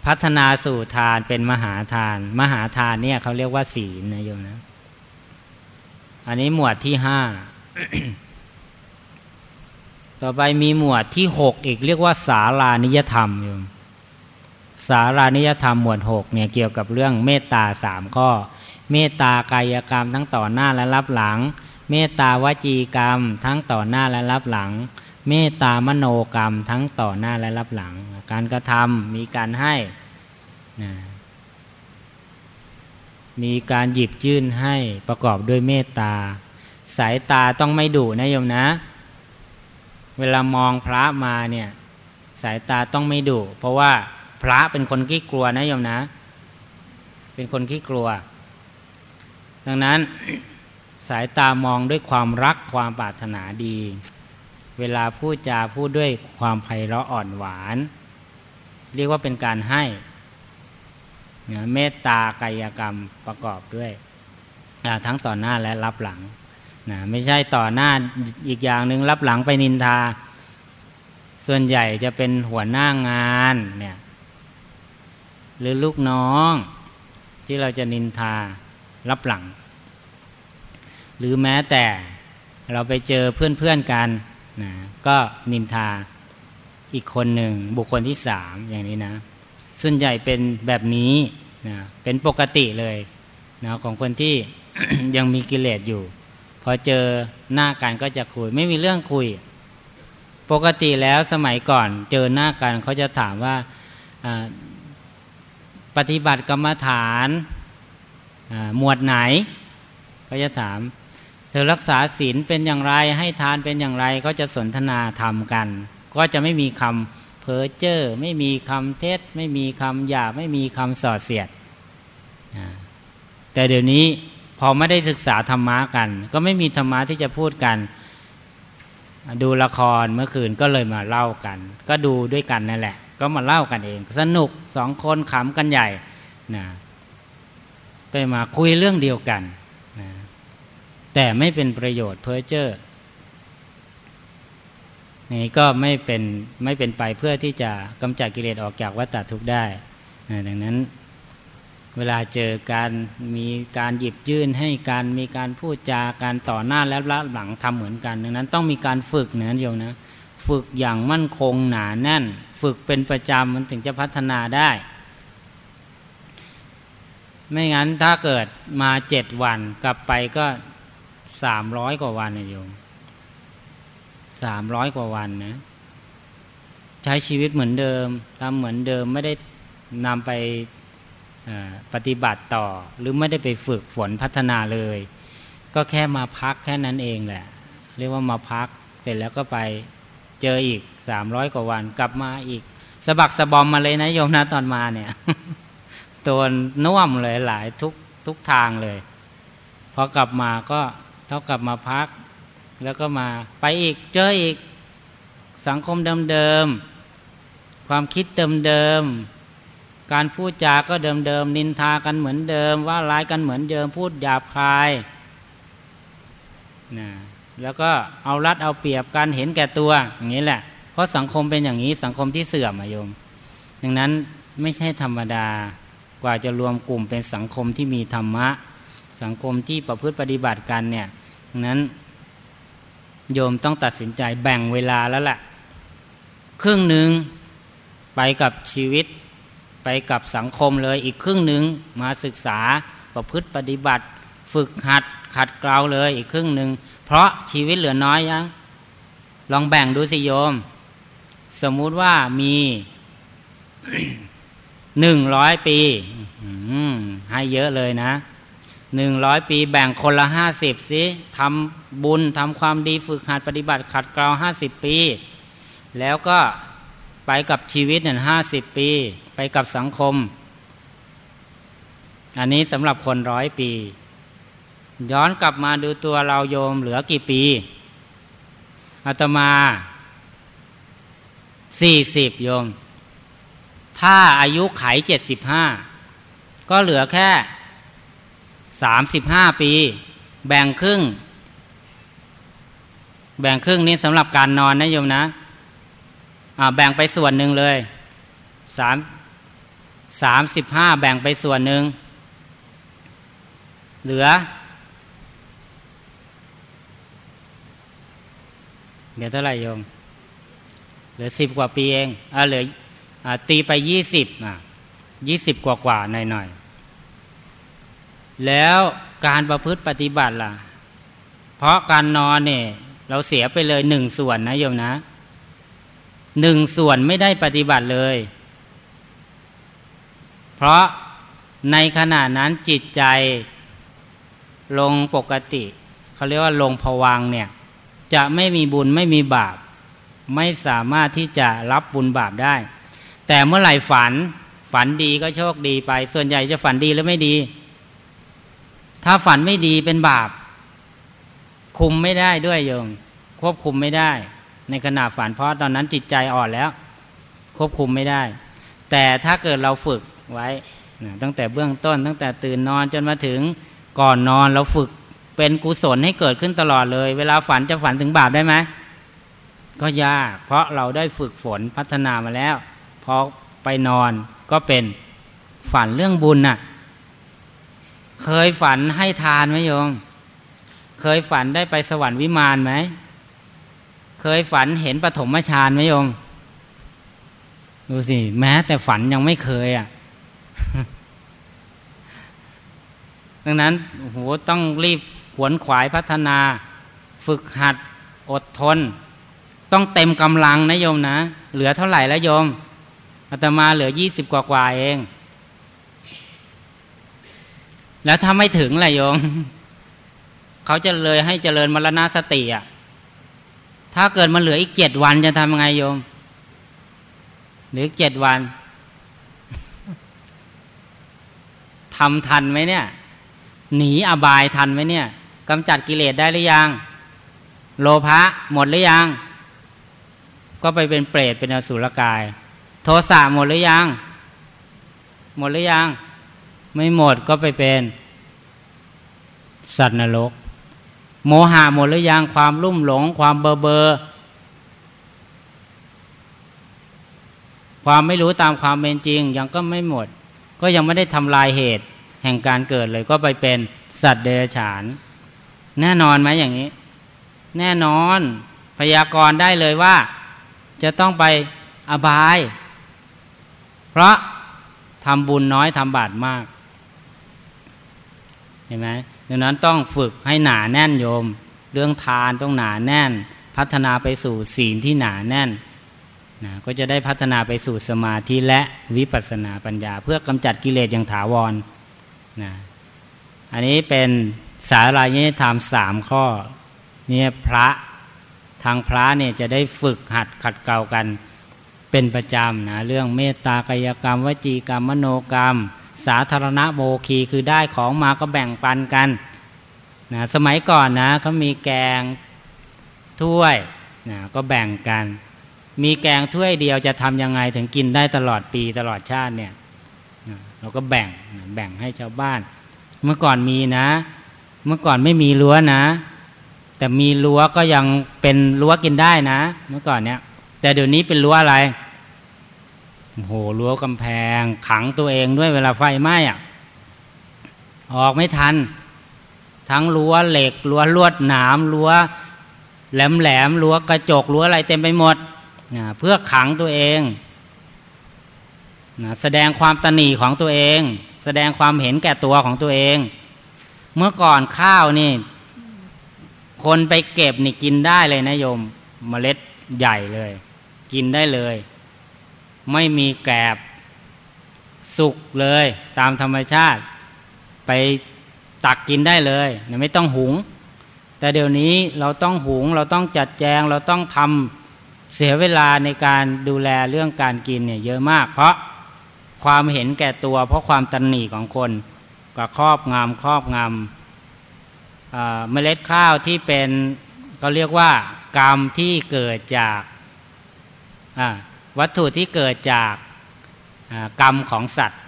พัฒนาสู่ทานเป็นมหาทาน มหาทานเนี่ยเขาเรียกว่าศีลนะโยมนะ อันนี้หมวดที่ห้า ต่อไปมีหมวดที่หกอีกเรียกว่าสารานิยธรรมโยมสารานิยธรรมหมวดหกเนี่ยเกี่ยวกับเรื่องเมตตาสามข้อ เมตตากายกรรมทั้งต่อหน้าและรับหลัง เมตตาวจีกรรมทั้งต่อหน้าและรับหลัง เมตตามโนกรรมทั้งต่อหน้าและรับหลัง การกระทำมีการให้นะมีการหยิบยื่นให้ประกอบด้วยเมตตา สายตาต้องไม่ดุนะโยมนะ เวลามองพระมาเนี่ยสายตาต้องไม่ดุเพราะว่าพระเป็นคนขี้กลัวนะโยมนะ เป็นคนขี้กลัว ดังนั้นสายตามองด้วยความรักความปรารถนาดี เวลาพูดจาพูดด้วยความไพเราะอ่อนหวาน เรียกว่าเป็นการให้เมตตากายกรรมประกอบด้วย ทั้งต่อหน้าและรับหลัง นะไม่ใช่ต่อหน้าอีกอย่างหนึ่งรับหลังไปนินทา ส่วนใหญ่จะเป็นหัวหน้างานเนี่ยหรือลูกน้องที่เราจะนินทารับหลัง หรือแม้แต่เราไปเจอเพื่อนๆกันนะก็นินทาอีกคนหนึ่งบุคคลที่สามอย่างนี้นะ ส่วนใหญ่เป็นแบบนี้นะเป็นปกติเลยนะของคนที่ยังมีกิเลสอยู่ พอเจอหน้ากันก็จะคุย ไม่มีเรื่องคุย ปกติแล้วสมัยก่อน เจอหน้ากันเขาจะถามว่าปฏิบัติกรรมฐานหมวดไหนก็จะถาม เธอรักษาศีลเป็นอย่างไร ให้ทานเป็นอย่างไรก็จะสนทนาธรรมกัน ก็จะไม่มีคำเพอเจอร์ไม่มีคำเท็จ ไม่มีคำหยาบไม่มีคำสอดเสียดแต่เดี๋ยวนี้ พอไม่ได้ศึกษาธรรมะกัน ก็ไม่มีธรรมะที่จะพูดกัน ดูละครเมื่อคืนก็เลยมาเล่ากัน ก็ดูด้วยกันนั่นแหละ ก็มาเล่ากันเอง สนุกสองคนขำกันใหญ่นะไปมาคุยเรื่องเดียวกันนะแต่ไม่เป็นประโยชน์เพอเจอร์นี้ก็ไม่เป็นไม่เป็นไปเพื่อที่จะกำจัดกิเลสออกจากวัฏฏทุกข์ได้ ดังนั้น เวลาเจอการมีการหยิบยื่นให้การมีการพูดจาการต่อหน้าและละหลังทำเหมือนกันดังนั้นต้องมีการฝึกนะโยมนะฝึกอย่างมั่นคงหนาแน่น ฝึกเป็นประจำมันถึงจะพัฒนาได้ ไม่งั้นถ้าเกิดมาเจ็ดวันกลับไปก็สามร้อยกว่าวันนะโยมสามร้อยกว่าวันนะใช้ชีวิตเหมือนเดิมทำเหมือนเดิมไม่ได้นำไป ปฏิบัติต่อหรือไม่ได้ไปฝึกฝนพัฒนาเลย ก็แค่มาพักแค่นั้นเองแหละ เรียกว่ามาพักเสร็จแล้วก็ไปเจออีกสามร้อยกว่าวันกลับมาอีกสะบักสะบอมมาเลยนะโยมนะตอนมาเนี่ยตัวน่วมเลยหลายทุกทุกทางเลยพอกลับมาก็เท่ากับมาพัก แล้วก็มาไปอีกเจออีกสังคมเดิมๆความคิดเดิม การพูดจาก็เดิมๆนินทากันเหมือนเดิม ว่าร้ายกันเหมือนเดิมพูดหยาบคายนะแล้วก็เอารัดเอาเปรียบกันเห็นแก่ตัวอย่างนี้แหละ เพราะสังคมเป็นอย่างนี้สังคมที่เสื่อมอะโยมดังนั้นไม่ใช่ธรรมดากว่าจะรวมกลุ่มเป็นสังคมที่มีธรรมะ สังคมที่ประพฤติปฏิบัติกันเนี่ยดังนั้นโยมต้องตัดสินใจแบ่งเวลาแล้วแหละครึ่งหนึ่งไปกับชีวิต ไปกับสังคมเลยอีกครึ่งหนึ่งมาศึกษาประพฤติปฏิบัติ ฝึกหัดขัดเกลาเลยอีกครึ่งหนึ่งเพราะชีวิตเหลือน้อยยัง ลองแบ่งดูสิโยม สมมุติว่ามีหนึ่งร้อยปีให้เยอะเลยนะหนึ่งร้อยปีแบ่งคนละห้าสิบสิทำบุญทำความดีฝึกหัดปฏิบัติ ขัดเกลาห้าสิบปี แล้วก็ไปกับชีวิตเนี่ยห้าสิบปี กับสังคม อันนี้สำหรับคนร้อยปี ย้อนกลับมาดูตัวเราโยมเหลือกี่ปีอาตมาสี่สิบโยม ถ้าอายุไขเจ็ดสิบห้าก็เหลือแค่สามสิบห้าปี แบ่งครึ่ง แบ่งครึ่งนี้สำหรับการนอนนะโยมนะแบ่งไปส่วนหนึ่งเลยสาม สามสิบห้าแบ่งไปส่วนหนึ่ง เหลือเหลือเท่าไหร่โยม เหลือสิบกว่าปีเองอ่าเหลืออตีไปยี่สิบอะยี่สิบกว่ากว่าหน่อยหน่อยแล้วการประพฤติปฏิบัติล่ะ เพราะการนอนเนี่ย เราเสียไปเลยหนึ่งส่วนนะโยมนะหนึ่งส่วนไม่ได้ปฏิบัติเลย เพราะในขณะนั้นจิตใจลงปกติ เขาเรียกว่าลงผวังเนี่ย จะไม่มีบุญไม่มีบาป ไม่สามารถที่จะรับบุญบาปได้ แต่เมื่อไหร่ฝันฝันดีก็โชคดีไป ส่วนใหญ่จะฝันดีหรือไม่ดี ถ้าฝันไม่ดีเป็นบาป คุมไม่ได้ด้วยโยมควบคุมไม่ได้ ในขณะฝันเพราะตอนนั้นจิตใจอ่อนแล้ว ควบคุมไม่ได้ แต่ถ้าเกิดเราฝึก ไว้ตั้งแต่เบื้องต้น ตั้งแต่ตื่นนอนจนมาถึงก่อนนอนเราฝึกเป็นกุศลให้เกิดขึ้นตลอดเลย เวลาฝันจะฝันถึงบาปได้ไหมก็ยาก เพราะเราได้ฝึกฝนพัฒนามาแล้วพอไปนอนก็เป็นฝันเรื่องบุญน่ะ เคยฝันให้ทานไหมโยม เคยฝันได้ไปสวรรค์วิมานไหม เคยฝันเห็นปฐมฌานไหมโยม ดูสิ แม้แต่ฝันยังไม่เคยอะ ดังนั้นโอ้โหต้องรีบขวนขวายพัฒนา ฝึกหัดอดทน ต้องเต็มกำลังนะโยมนะ เหลือเท่าไหร่แล้วโยมอาตมาเหลือยี่สิบกว่ากว่าเอง แล้วถ้าไม่ถึงล่ะโยม เขาจะเลยให้เจริญมรณาสติอะถ้าเกิดมันเหลืออีกเจ็ดวันจะทำยังไงโยมหรือเจ็ดวันทำทันไหมเนี่ย หนีอบายทันไหมเนี่ยกำจัดกิเลสได้หรือยัง โลภะหมดหรือยัง ก็ไปเป็นเปรตเป็นอสุรกาย โทสะหมดหรือยัง หมดหรือยัง ไม่หมดก็ไปเป็น สัตว์นรก โมหะหมดหรือยัง ความลุ่มหลง ความเบอเบอความไม่รู้ตามความเป็นจริง ยังก็ไม่หมด ก็ยังไม่ได้ทำลายเหตุ แห่งการเกิดเลยก็ไปเป็นสัตว์เดรัจฉาน แน่นอนไหมอย่างนี้ แน่นอนพยากรณ์ได้เลยว่า จะต้องไปอบาย เพราะทำบุญน้อยทำบาปมากเห็นไหมดังนั้นต้องฝึกให้หนาแน่นโยม เรื่องทานต้องหนาแน่น พัฒนาไปสู่ศีลที่หนาแน่นนะก็จะได้พัฒนาไปสู่สมาธิและวิปัสสนาปัญญา เพื่อกำจัดกิเลสอย่างถาวร นะอันนี้เป็นสารายิธรรมสามข้อเนี่ยพระทางพระเนี่ยจะได้ฝึกหัดขัดเกลากันเป็นประจำนะเรื่องเมตตากายกรรม วจีกรรมมโนกรรม สาธารณโมคีคือได้ของมาก็แบ่งปันกันนะสมัยก่อนนะเขามีแกงถ้วยนะก็แบ่งกัน มีแกงถ้วยเดียวจะทำยังไงถึงกินได้ตลอดปีตลอดชาติเนี่ย เราก็แบ่งแบ่งให้ชาวบ้าน เมื่อก่อนมีนะ เมื่อก่อนไม่มีรั้วนะ แต่มีรั้วก็ยังเป็นรั้วกินได้นะ เมื่อก่อนเนี้ยแต่เดี๋ยวนี้เป็นรั้วอะไรโอ้โหรั้วกำแพง ขังตัวเองด้วยเวลาไฟไหม้อะออกไม่ทัน ทั้งรั้วเหล็กรั้วลวดหนามรั้วแหลมแหลมรั้วกระจกรั้วอะไรเต็มไปหมดนะเพื่อขังตัวเอง นะแสดงความตนีของตัวเอง แสดงความเห็นแก่ตัวของตัวเอง เมื่อก่อนข้าวนี่ คนไปเก็บนี่กินได้เลยนะโยมเมล็ดใหญ่เลย กินได้เลย ไม่มีแกลบสุกเลยตามธรรมชาติ ไปตักกินได้เลยไม่ต้องหุง แต่เดี๋ยวนี้เราต้องหุง เราต้องจัดแจง เราต้องทำเสียเวลาในการดูแลเรื่องการกินเนี่ยเยอะมาก เพราะ ความเห็นแก่ตัว เพราะความตันหนีของคนก็ครอบงำครอบงำเมล็ดข้าวที่เป็นก็เรียกว่ากรรมที่เกิดจากวัตถุที่เกิดจากกรรมของสัตว์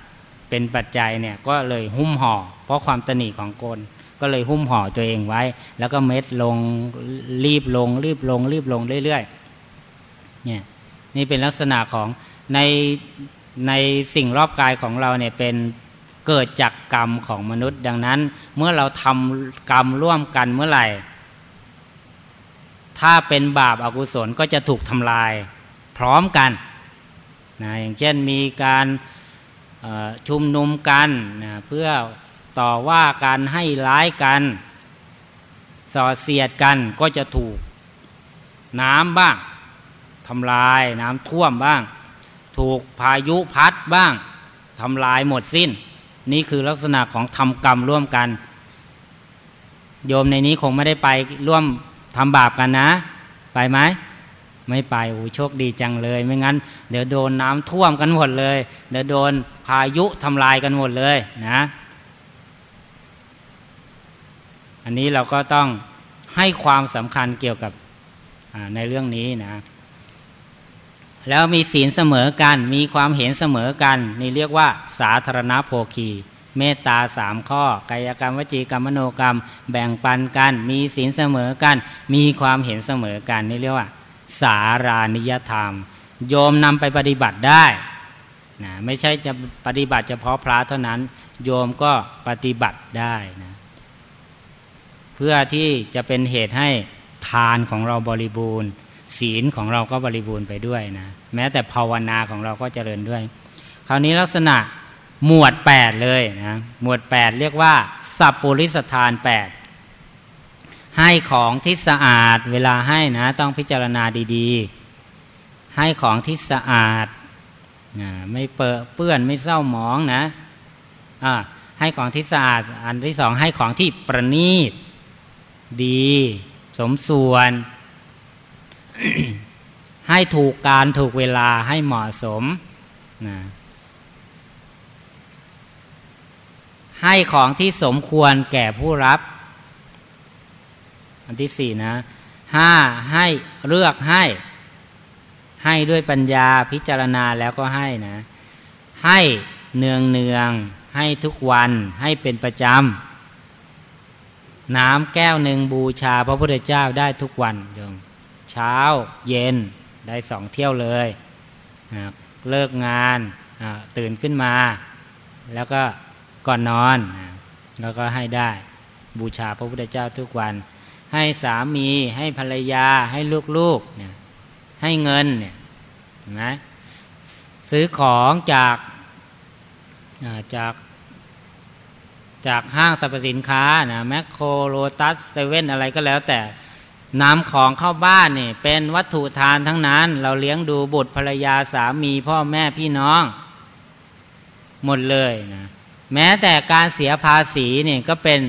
เป็นปัจจัยเนี่ยก็เลยหุ้มห่อ เพราะความตนีของกลก็เลยหุ้มห่อตัวเองไว้ แล้วก็เม็ดลงรีบลง รีบลง รีบลงเรื่อยๆเนี่ยนี่เป็นลักษณะของใน ในสิ่งรอบกายของเราเนี่ยเป็นเกิดจากกรรมของมนุษย์ ดังนั้น เมื่อเราทำกรรมร่วมกันเมื่อไหร่ ถ้าเป็นบาปอากุศลก็จะถูกทำลายพร้อมกันนะอย่างเช่นมีการชุมนุมกันนะเพื่อต่อว่ากันให้ร้ายกันส่อเสียดกันก็จะถูกน้ำบ้างทำลายน้ำท่วมบ้าง ถูกพายุพัดบ้างทำลายหมดสิ้น นี่คือลักษณะของทำกรรมร่วมกัน โยมในนี้คงไม่ได้ไปร่วมทำบาปกันนะ ไปไหมไม่ไปโอ้โชคดีจังเลย ไม่งั้น เดี๋ยวโดนน้ำท่วมกันหมดเลย เดี๋ยวโดนพายุทำลายกันหมดเลยนะ อันนี้เราก็ต้องให้ความสำคัญเกี่ยวกับในเรื่องนี้นะ แล้วมีศีลเสมอกัน มีความเห็นเสมอกัน นี่เรียกว่า สาธารณโภคี เมตตาสามข้อกายกรรมวจีกรรมมโนกรรม แบ่งปันกัน มีศีลเสมอกัน มีความเห็นเสมอกัน นี่เรียกว่า สารานิยธรรม โยมนำไปปฏิบัติได้นะไม่ใช่จะปฏิบัติเฉพาะพระเท่านั้น โยมก็ปฏิบัติได้นะเพื่อที่จะเป็นเหตุให้ทานของเราบริบูรณ์ ศีลของเราก็บริบูรณ์ไปด้วยนะแม้แต่ภาวนาของเราก็เจริญด้วย คราวนี้ลักษณะหมวด 8 เลยนะหมวด 8 เรียกว่า สัพปุริสทาน 8 ให้ของที่สะอาดเวลาให้นะ ต้องพิจารณาดีๆ ให้ของที่สะอาดนะไม่เปะเปื้อนไม่เศร้าหมองนะอ่าให้ของที่สะอาด อันที่สองให้ของที่ประณีต ดี สมส่วน ให้ถูกการถูกเวลาให้เหมาะสมนะให้ของที่สมควรแก่ผู้รับ อันที่สี่นะห้าให้เลือกให้ ให้ด้วยปัญญาพิจารณาแล้วก็ให้นะ ให้เนืองเนือง ให้ทุกวันให้เป็นประจำน้ำแก้วหนึ่งบูชาพระพุทธเจ้าได้ทุกวันโยม เช้าเย็นได้สองเที่ยวเลยเลิกงานตื่นขึ้นมา แล้วก็ก่อนนอน แล้วก็ให้ได้บูชาพระพุทธเจ้าทุกวัน ให้สามีให้ภรรยาให้ลูกๆเนี่ยให้เงินเนี่ยเห็นไหมซื้อของจากจากจากห้างสรรพสินค้านะแมคโครโลตัสเซเว่นอะไรก็แล้วแต่ นำของเข้าบ้านนี่เป็นวัตถุทานทั้งนั้น เราเลี้ยงดูบุตรภรรยาสามีพ่อแม่พี่น้อง หมดเลยนะแม้แต่การเสียภาษีนี่ก็เป็น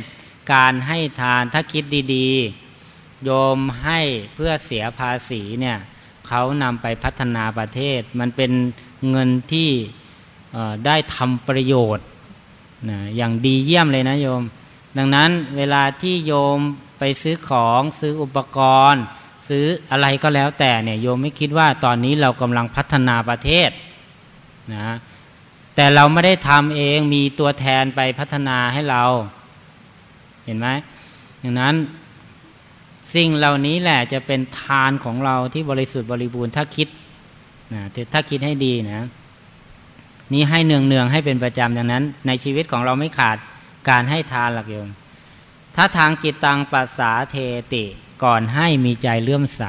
การให้ทานถ้าคิดดีๆ โยมให้เพื่อเสียภาษีเนี่ยเขานำไปพัฒนาประเทศ มันเป็นเงินที่ได้ทำประโยชน์นะอย่างดีเยี่ยมเลยนะโยม ดังนั้นเวลาที่โยมไปซื้อของซื้ออุปกรณ์ ซื้ออะไรก็แล้วแต่เนี่ยโยมไม่คิดว่าตอนนี้เรากำลังพัฒนาประเทศนะแต่เราไม่ได้ทำเองมีตัวแทนไปพัฒนาให้เรา เห็นไหมอย่างนั้นสิ่งเหล่านี้แหละจะเป็นทานของเราที่บริสุทธิ์บริบูรณ์ถ้าคิดนะถ้าคิดให้ดีนะ นี้ให้เนืองเนืองให้เป็นประจำอย่างนั้น ในชีวิตของเราไม่ขาดการให้ทานหลักโยม ถ้าทางกิตตังปัสสาเทติก่อนให้มีใจเลื่อมใส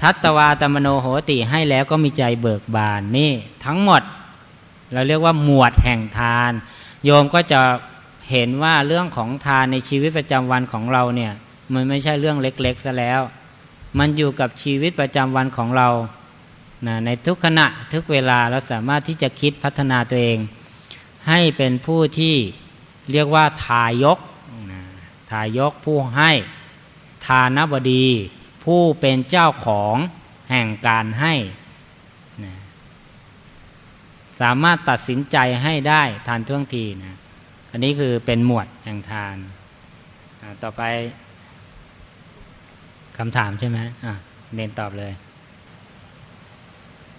ทัตวาตมโนโหติให้แล้วก็มีใจเบิกบานนี่ทั้งหมด เราเรียกว่าหมวดแห่งทาน โยมก็จะเห็นว่าเรื่องของทานในชีวิตประจำวันของเราเนี่ยมันไม่ใช่เรื่องเล็กๆซะแล้ว มันอยู่กับชีวิตประจำวันของเรานะในทุกขณะทุกเวลาเราสามารถที่จะคิดพัฒนาตัวเอง ให้เป็นผู้ที่เรียกว่าทายก ทายกผู้ให้ทานบดี ผู้เป็นเจ้าของแห่งการให้นะสามารถตัดสินใจให้ได้ทานท่วงทีนะอันนี้คือเป็นหมวดแห่งทาน ต่อไปคำถามใช่ไหมเน้นตอบเลย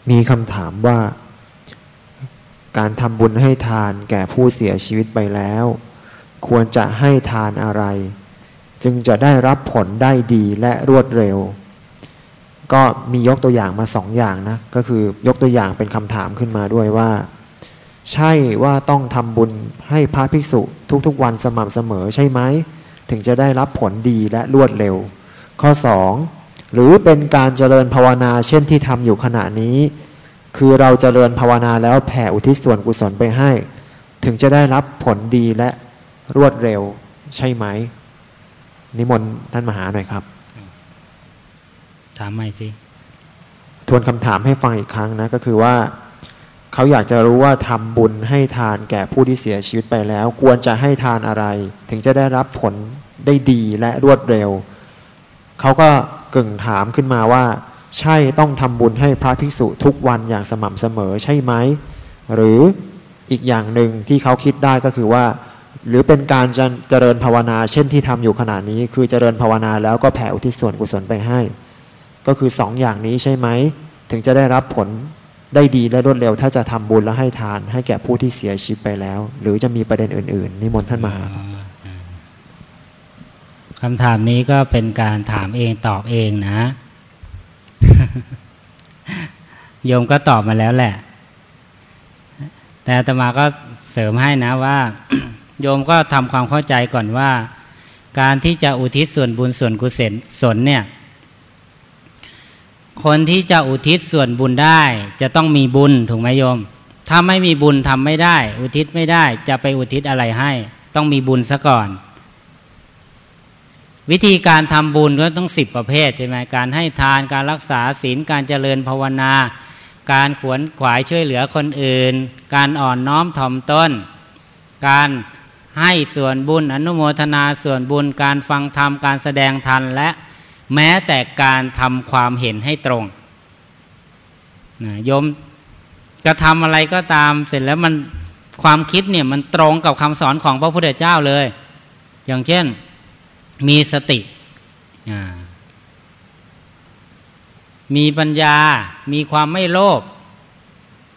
มีคำถามว่า การทำบุญให้ทานแก่ผู้เสียชีวิตไปแล้ว ควรจะให้ทานอะไร จึงจะได้รับผลได้ดีและรวดเร็ว ก็มียกตัวอย่างมาสองอย่างนะ ก็คือยกตัวอย่างเป็นคำถามขึ้นมาด้วยว่า ใช่ว่าต้องทำบุญให้พระภิกษุทุกๆวันสม่ำเสมอใช่ไหม ถึงจะได้รับผลดีและรวดเร็ว ข้อสองหรือเป็นการเจริญภาวนาเช่นที่ทำอยู่ขณะนี้ คือเราเจริญภาวนาแล้วแผ่อุทิศส่วนกุศลไปให้ ถึงจะได้รับผลดีและ รวดเร็วใช่ไหม นิมนต์ท่านมหาหน่อยครับ ถามใหม่สิทวนคำถามให้ฟังอีกครั้งนะ ก็คือว่า เขาอยากจะรู้ว่าทำบุญให้ทานแก่ผู้ที่เสียชีวิตไปแล้ว ควรจะให้ทานอะไร ถึงจะได้รับผลได้ดีและรวดเร็ว เขาก็กึ่งถามขึ้นมาว่า ใช่ต้องทำบุญให้พระภิกษุทุกวันอย่างสม่ำเสมอใช่ไหม หรืออีกอย่างหนึ่งที่เขาคิดได้ก็คือว่า หรือเป็นการจเจริญภาวนาเช่นที่ทำอยู่ขณะนี้ คือเจริญภาวนาแล้วก็แผ่อุทิศส่วนกุศลไปให้ ก็คือสองอย่างนี้ใช่ไหม ถึงจะได้รับผลได้ดีและรวดเร็ว ถ้าจะทำบุญและให้ทาน ให้แก่ผู้ที่เสียชีวิตไปแล้ว หรือจะมีประเด็นอื่น ๆ นิมนต์ท่านมาอ๋อใช่คำถามนี้ก็เป็นการถามเองตอบเองนะ โยมก็ตอบมาแล้วแหละ แต่อาตมาก็เสริมให้นะว่า โยมก็ทำความเข้าใจก่อนว่า การที่จะอุทิศส่วนบุญส่วนกุศลสนเนี่ย คนที่จะอุทิศส่วนบุญได้ จะต้องมีบุญถูกไหมโยม ถ้าไม่มีบุญทำไม่ได้ อุทิศไม่ได้ จะไปอุทิศอะไรให้ ต้องมีบุญซะก่อน วิธีการทำบุญก็ต้องสิบประเภทใช่ไหมการให้ทานการรักษาศีลการเจริญภาวนา การขวนขวายช่วยเหลือคนอื่น การอ่อนน้อมถ่อมตนการ ให้ส่วนบุญอนุโมทนาส่วนบุญการฟังธรรมการแสดงธรรมและแม้แต่การทำความเห็นให้ตรงนะโยมกระทำอะไรก็ตามเสร็จแล้วมันความคิดเนี่ยมันตรงกับคำสอนของพระพุทธเจ้าเลย อย่างเช่นมีสติ มีปัญญา มีความไม่โลภ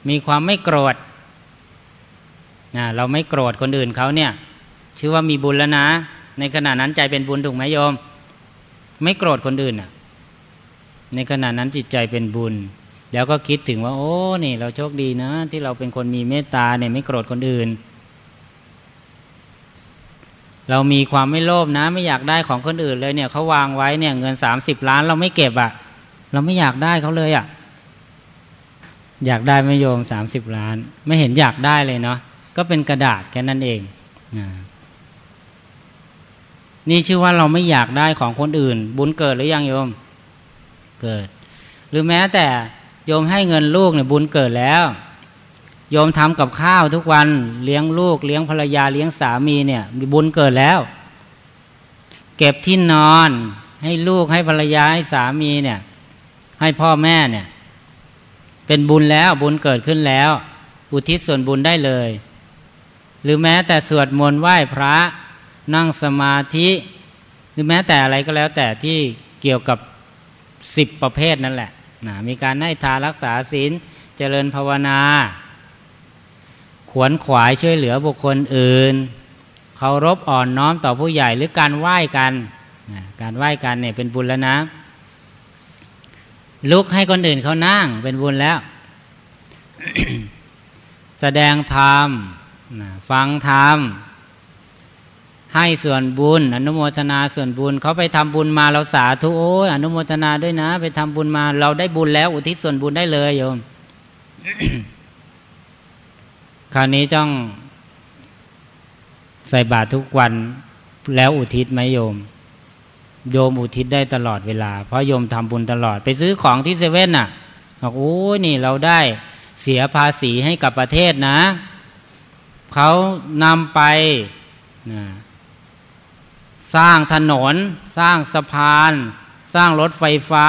มีความไม่โกรธนะเราไม่โกรธคนอื่นเขาเนี่ย ชื่อว่ามีบุญแล้วนะ ในขณะนั้นใจเป็นบุญถูกไหมโยม ไม่โกรธคนอื่นอะ ในขณะนั้นจิตใจเป็นบุญ แล้วก็คิดถึงว่า โอ้นี่ เราโชคดีนะ ที่เราเป็นคนมีเมตตาเนี่ยไม่โกรธคนอื่น เรามีความไม่โลภนะ ไม่อยากได้ของคนอื่นเลยเนี่ยเขาวางไว้เนี่ย เงินสามสิบล้านเราไม่เก็บอะ่ะ เราไม่อยากได้เขาเลยอะ่ะ อยากได้ไม่โยมสามสิบล้าน ไม่เห็นอยากได้เลยเนาะก็เป็นกระดาษแค่นั้นเองนะ นี่ชื่อว่าเราไม่อยากได้ของคนอื่น บุญเกิดหรือยังโยม เกิด หรือแม้แต่โยมให้เงินลูกเนี่ยบุญเกิดแล้ว โยมทำกับข้าวทุกวันเลี้ยงลูก เลี้ยงภรรยาเลี้ยงสามีเนี่ย มีบุญเกิดแล้ว เก็บที่นอน ให้ลูกให้ภรรยาให้สามีเนี่ย ให้พ่อแม่เนี่ย เป็นบุญแล้วบุญเกิดขึ้นแล้ว อุทิศส่วนบุญได้เลย หรือแม้แต่สวดมนต์ไหว้พระ นั่งสมาธิหรือแม้แต่อะไรก็แล้วแต่ที่เกี่ยวกับสิบประเภทนั่นแหละนะมีการให้ทานรักษาศีลเจริญภาวนา ขวนขวายช่วยเหลือบุคคลอื่นเคารพอ่อนน้อมต่อผู้ใหญ่หรือการไหว้กันนะการไหว้กันเนี่ยเป็นบุญแล้วนะ ลุกให้คนอื่นเขานั่งเป็นบุญแล้ว แสดงธรรมฟังธรรม ให้ส่วนบุญ อนุโมทนาส่วนบุญเขาไปทำบุญมาเราสาธุโอ้ยอนุโมทนาด้วยนะ ไปทำบุญมาเราได้บุญแล้ว อุทิศส่วนบุญได้เลยโยม คราวนี้ต้อง ใส่บาตรทุกวันแล้วอุทิศไหมโยม โยมอุทิศได้ตลอดเวลา เพราะโยมทำบุญตลอดไปซื้อของที่เซเว่นน่ะบอกโอ้ยนี่เราได้เสียภาษีให้กับประเทศนะเขานำไปนะ สร้างถนน สร้างสะพาน สร้างรถไฟฟ้า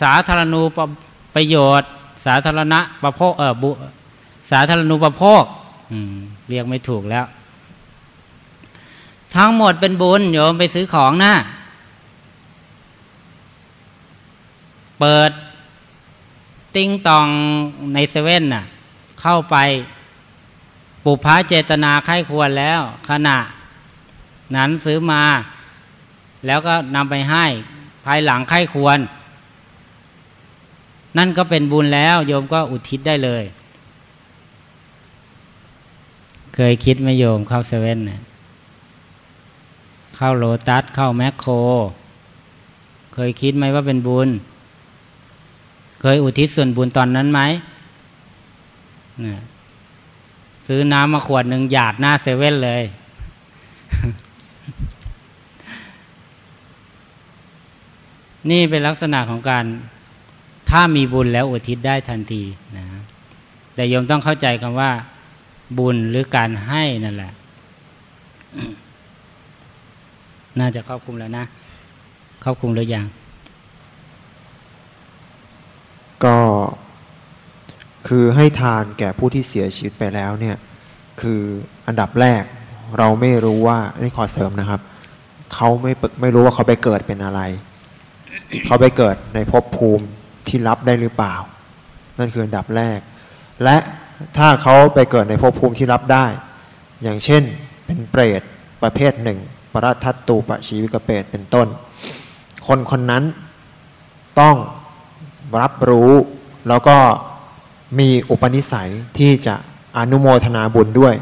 สาธารณูปประโยชน์ สาธารณะประโภคเออบุสาธารณูปโภคเรียกไม่ถูกแล้ว ทั้งหมดเป็นบุญโยมไปซื้อของนะเปิด ติ้งตองในเซเว่นน่ะ เข้าไป ปุพพะเจตนาไข้ควรแล้ว ขณะ นั้นซื้อมา แล้วก็นำไปให้ภายหลังไข้ควร นั่นก็เป็นบุญแล้วโยมก็อุทิศได้เลย เคยคิดไหมโยมเข้าเซเว่นเนี่ยเข้าโลตัสเข้าแมคโคร เคยคิดไหมว่าเป็นบุญ เคยอุทิศส่วนบุญตอนนั้นไหมซื้อน้ำมาขวดหนึ่งหยาดหน้าเซเว่นเลย นี่เป็นลักษณะของการถ้ามีบุญแล้วอุทิศได้ทันทีนะแต่โยมต้องเข้าใจคำว่า บุญหรือการให้นั่นแหละ น่าจะครอบคลุมแล้วนะ ครอบคลุมหรือยัง ก็คือให้ทานแก่ผู้ที่เสียชีวิตไปแล้วเนี่ย คืออันดับแรก เราไม่รู้ว่านี่ขอเสริมนะครับ เขาไม่ปึกไม่รู้ว่าเขาไปเกิดเป็นอะไร เขาไปเกิดในภพภูมิที่รับได้หรือเปล่า นั่นคืออันดับแรก และถ้าเขาไปเกิดในภพภูมิที่รับได้ อย่างเช่นเป็นเปรตประเภทหนึ่งปรัตทัตตูปชีวิกเปรตเป็นต้น คนคนนั้นต้องรับรู้แล้วก็มีอุปนิสัยที่จะอนุโมทนาบุญด้วย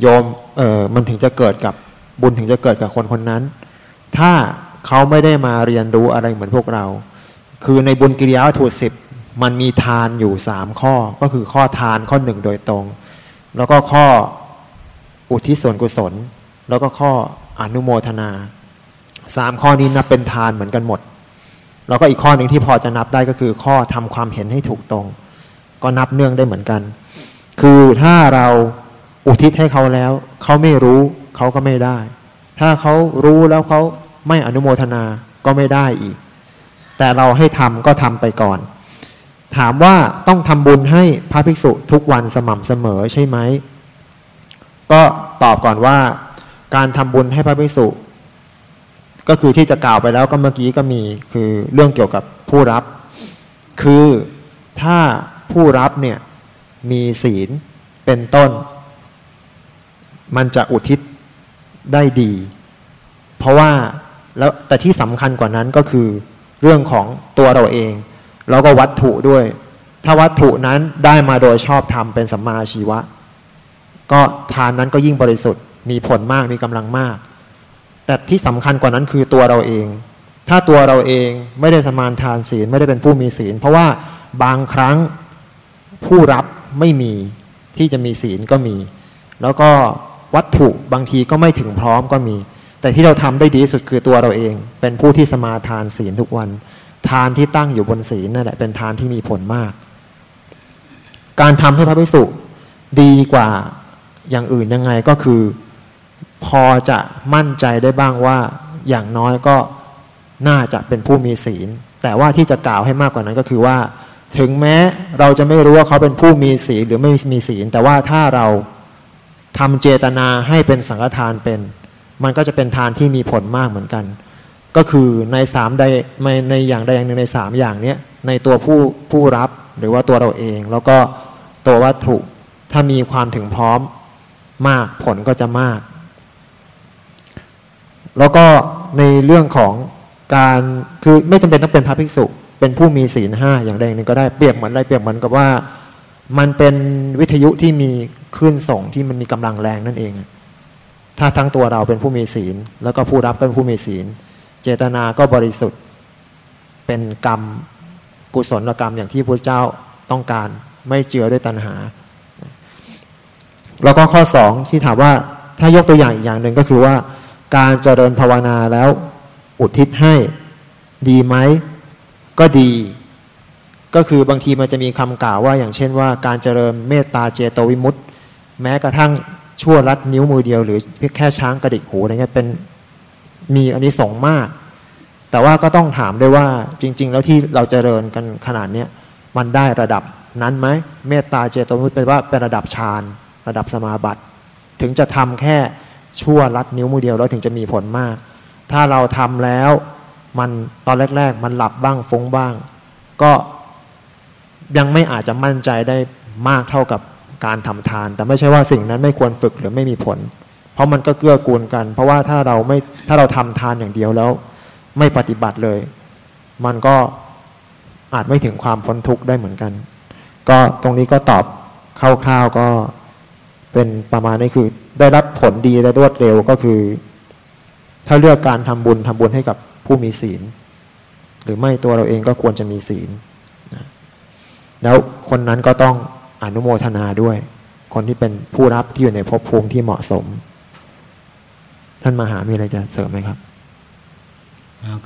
โยมเออมันถึงจะเกิดกับบุญถึงจะเกิดกับคนคนนั้น ถ้า เขาไม่ได้มาเรียนรู้อะไรเหมือนพวกเรา คือในบุญกิริยาวัตถุสิบมันมีทานอยู่สามข้อ ก็คือข้อทานข้อหนึ่งโดยตรง แล้วก็ข้ออุทิศส่วนกุศล แล้วก็ข้ออนุโมทนาสามข้อนี้นับเป็นทานเหมือนกันหมด แล้วก็อีกข้อหนึ่งที่พอจะนับได้ก็คือข้อทำความเห็นให้ถูกตรง ก็นับเนื่องได้เหมือนกัน คือถ้าเราอุทิศให้เขาแล้ว เขาไม่รู้เขาก็ไม่ได้ ถ้าเขารู้แล้วเขา ไม่อนุโมทนาก็ไม่ได้อีก แต่เราให้ทำก็ทำไปก่อน ถามว่าต้องทำบุญให้พระภิกษุทุกวันสม่ำเสมอใช่ไหม ก็ตอบก่อนว่า การทำบุญให้พระภิกษุ ก็คือที่จะกล่าวไปแล้วก็เมื่อกี้ก็มีคือเรื่องเกี่ยวกับผู้รับ คือถ้าผู้รับเนี่ยมีศีลเป็นต้น มันจะอุทิศได้ดี เพราะว่า แล้วแต่ที่สำคัญกว่านั้นก็คือเรื่องของตัวเราเอง แล้วก็วัตถุด้วย ถ้าวัตถุนั้นได้มาโดยชอบธรรมเป็นสัมมาชีวะ ก็ทานนั้นก็ยิ่งบริสุทธิ์ มีผลมากมีกำลังมาก แต่ที่สำคัญกว่านั้นคือตัวเราเอง ถ้าตัวเราเองไม่ได้สมานทานศีลไม่ได้เป็นผู้มีศีล เพราะว่าบางครั้งผู้รับไม่มีที่จะมีศีลก็มี แล้วก็วัตถุบางทีก็ไม่ถึงพร้อมก็มี แต่ที่เราทำได้ดีสุดคือตัวเราเอง เป็นผู้ที่สมาทานศีลทุกวัน ทานที่ตั้งอยู่บนศีลนั่นแหละเป็นทานที่มีผลมาก การทำให้พระภิกษุดีกว่าอย่างอื่นยังไงก็คือ พอจะมั่นใจได้บ้างว่าอย่างน้อยก็น่าจะเป็นผู้มีศีล แต่ว่าที่จะกล่าวให้มากกว่านั้นก็คือว่า ถึงแม้เราจะไม่รู้ว่าเขาเป็นผู้มีศีลหรือไม่มีศีล แต่ว่าถ้าเราทำเจตนาให้เป็นสังฆทานเป็น มันก็จะเป็นทานที่มีผลมากเหมือนกัน ก็คือในสามใดในในอย่างใดอย่างหนึ่งในสามอย่างเนี้ยในตัวผู้ผู้รับหรือว่าตัวเราเอง แล้วก็ตัววัตถุถ้ามีความถึงพร้อมมากผลก็จะมาก แล้วก็ในเรื่องของการคือไม่จำเป็นต้องเป็นพระภิกษุ เป็นผู้มีศีลห้าอย่างใดอย่างหนึ่งก็ได้เปรียบเหมือนอะไรเปรียบเหมือนกับว่า มันเป็นวิทยุที่มีคลื่นส่งที่มันมีกำลังแรงนั่นเอง ถ้าทั้งตัวเราเป็นผู้มีศีล แล้วก็ผู้รับเป็นผู้มีศีล เจตนาก็บริสุทธิ์ เป็นกรรมกุศลกรรมอย่างที่พระเจ้าต้องการไม่เจือด้วยตัณหา แล้วก็ข้อสองที่ถามว่าถ้ายกตัวอย่างอีกอย่างหนึ่งก็คือว่า การเจริญภาวนาแล้วอุทิศให้ดีไหมก็ดี ก็คือบางทีมันจะมีคำกล่าวว่าอย่างเช่นว่า การเจริญเมตตาเจโตวิมุตต์แม้กระทั่ง ชั่วรัดนิ้วมือเดียว หรือเพียงแค่ช้างกระดิกหูอะไรเงี้ยเป็นมีอันนี้สงมาก แต่ว่าก็ต้องถามด้วยว่าจริง ๆ แล้วที่เราเจริญกันขนาดเนี้ยมันได้ระดับนั้นไหมเมตตาเจตมุตเป็นว่าเป็นระดับฌานระดับสมาบัติถึงจะทำแค่ชั่วรัดนิ้วมือเดียวแล้วถึงจะมีผลมาก ถ้าเราทำแล้วมันตอนแรก ๆ มันหลับบ้างฟุ้งบ้าง ก็ยังไม่อาจจะมั่นใจได้มากเท่ากับ การทำทาน แต่ไม่ใช่ว่าสิ่งนั้นไม่ควรฝึกหรือไม่มีผล เพราะมันก็เกื้อกูลกัน เพราะว่าถ้าเราไม่ถ้าเราทำทานอย่างเดียวแล้ว ไม่ปฏิบัติเลย มันก็อาจไม่ถึงความพ้นทุกข์ได้เหมือนกัน ก็ตรงนี้ก็ตอบคร่าวๆก็เป็นประมาณนี้คือ ได้รับผลดีและรวดเร็วก็คือ ถ้าเลือกการทำบุญทำบุญให้กับผู้มีศีล หรือไม่ตัวเราเองก็ควรจะมีศีลแล้วคนนั้นก็ต้อง อนุโมทนาด้วย คนที่เป็นผู้รับที่อยู่ในภพภูมิที่เหมาะสม ท่านมหามีอะไรจะเสริมไหมครับ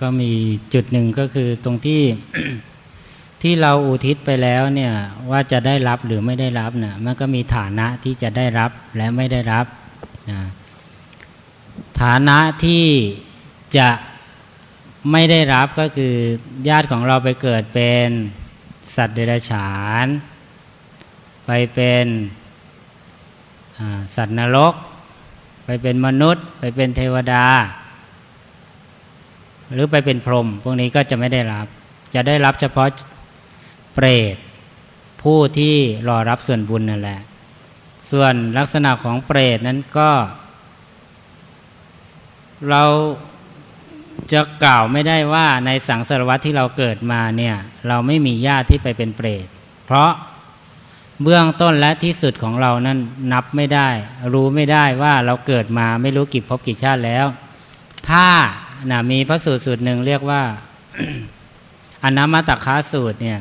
ก็มีจุดหนึ่งก็คือตรงที่ที่เราอุทิศไปแล้วเนี่ยว่าจะได้รับหรือไม่ได้รับนะมันก็มีฐานะที่จะได้รับและไม่ได้รับนะฐานะที่จะไม่ได้รับก็คือญาติของเราไปเกิดเป็นสัตว์เดรัจฉาน ไปเป็นสัตว์นรก ไปเป็นมนุษย์ ไปเป็นเทวดา หรือไปเป็นพรหมพวกนี้ก็จะไม่ได้รับ จะได้รับเฉพาะเปรตผู้ที่รอรับส่วนบุญนั่นแหละ ส่วนลักษณะของเปรตนั้นก็ เราจะกล่าวไม่ได้ว่าในสังสารวัตที่เราเกิดมาเนี่ย เราไม่มีญาติที่ไปเป็นเปรต เพราะ เบื้องต้นและที่สุดของเรานั้นนับไม่ได้ รู้ไม่ได้ว่าเราเกิดมาไม่รู้กี่ภพกี่ชาติแล้ว ถ้านะมีพระสูตรสูตรหนึ่งเรียกว่าอนามาตคาสูตรเนี่ย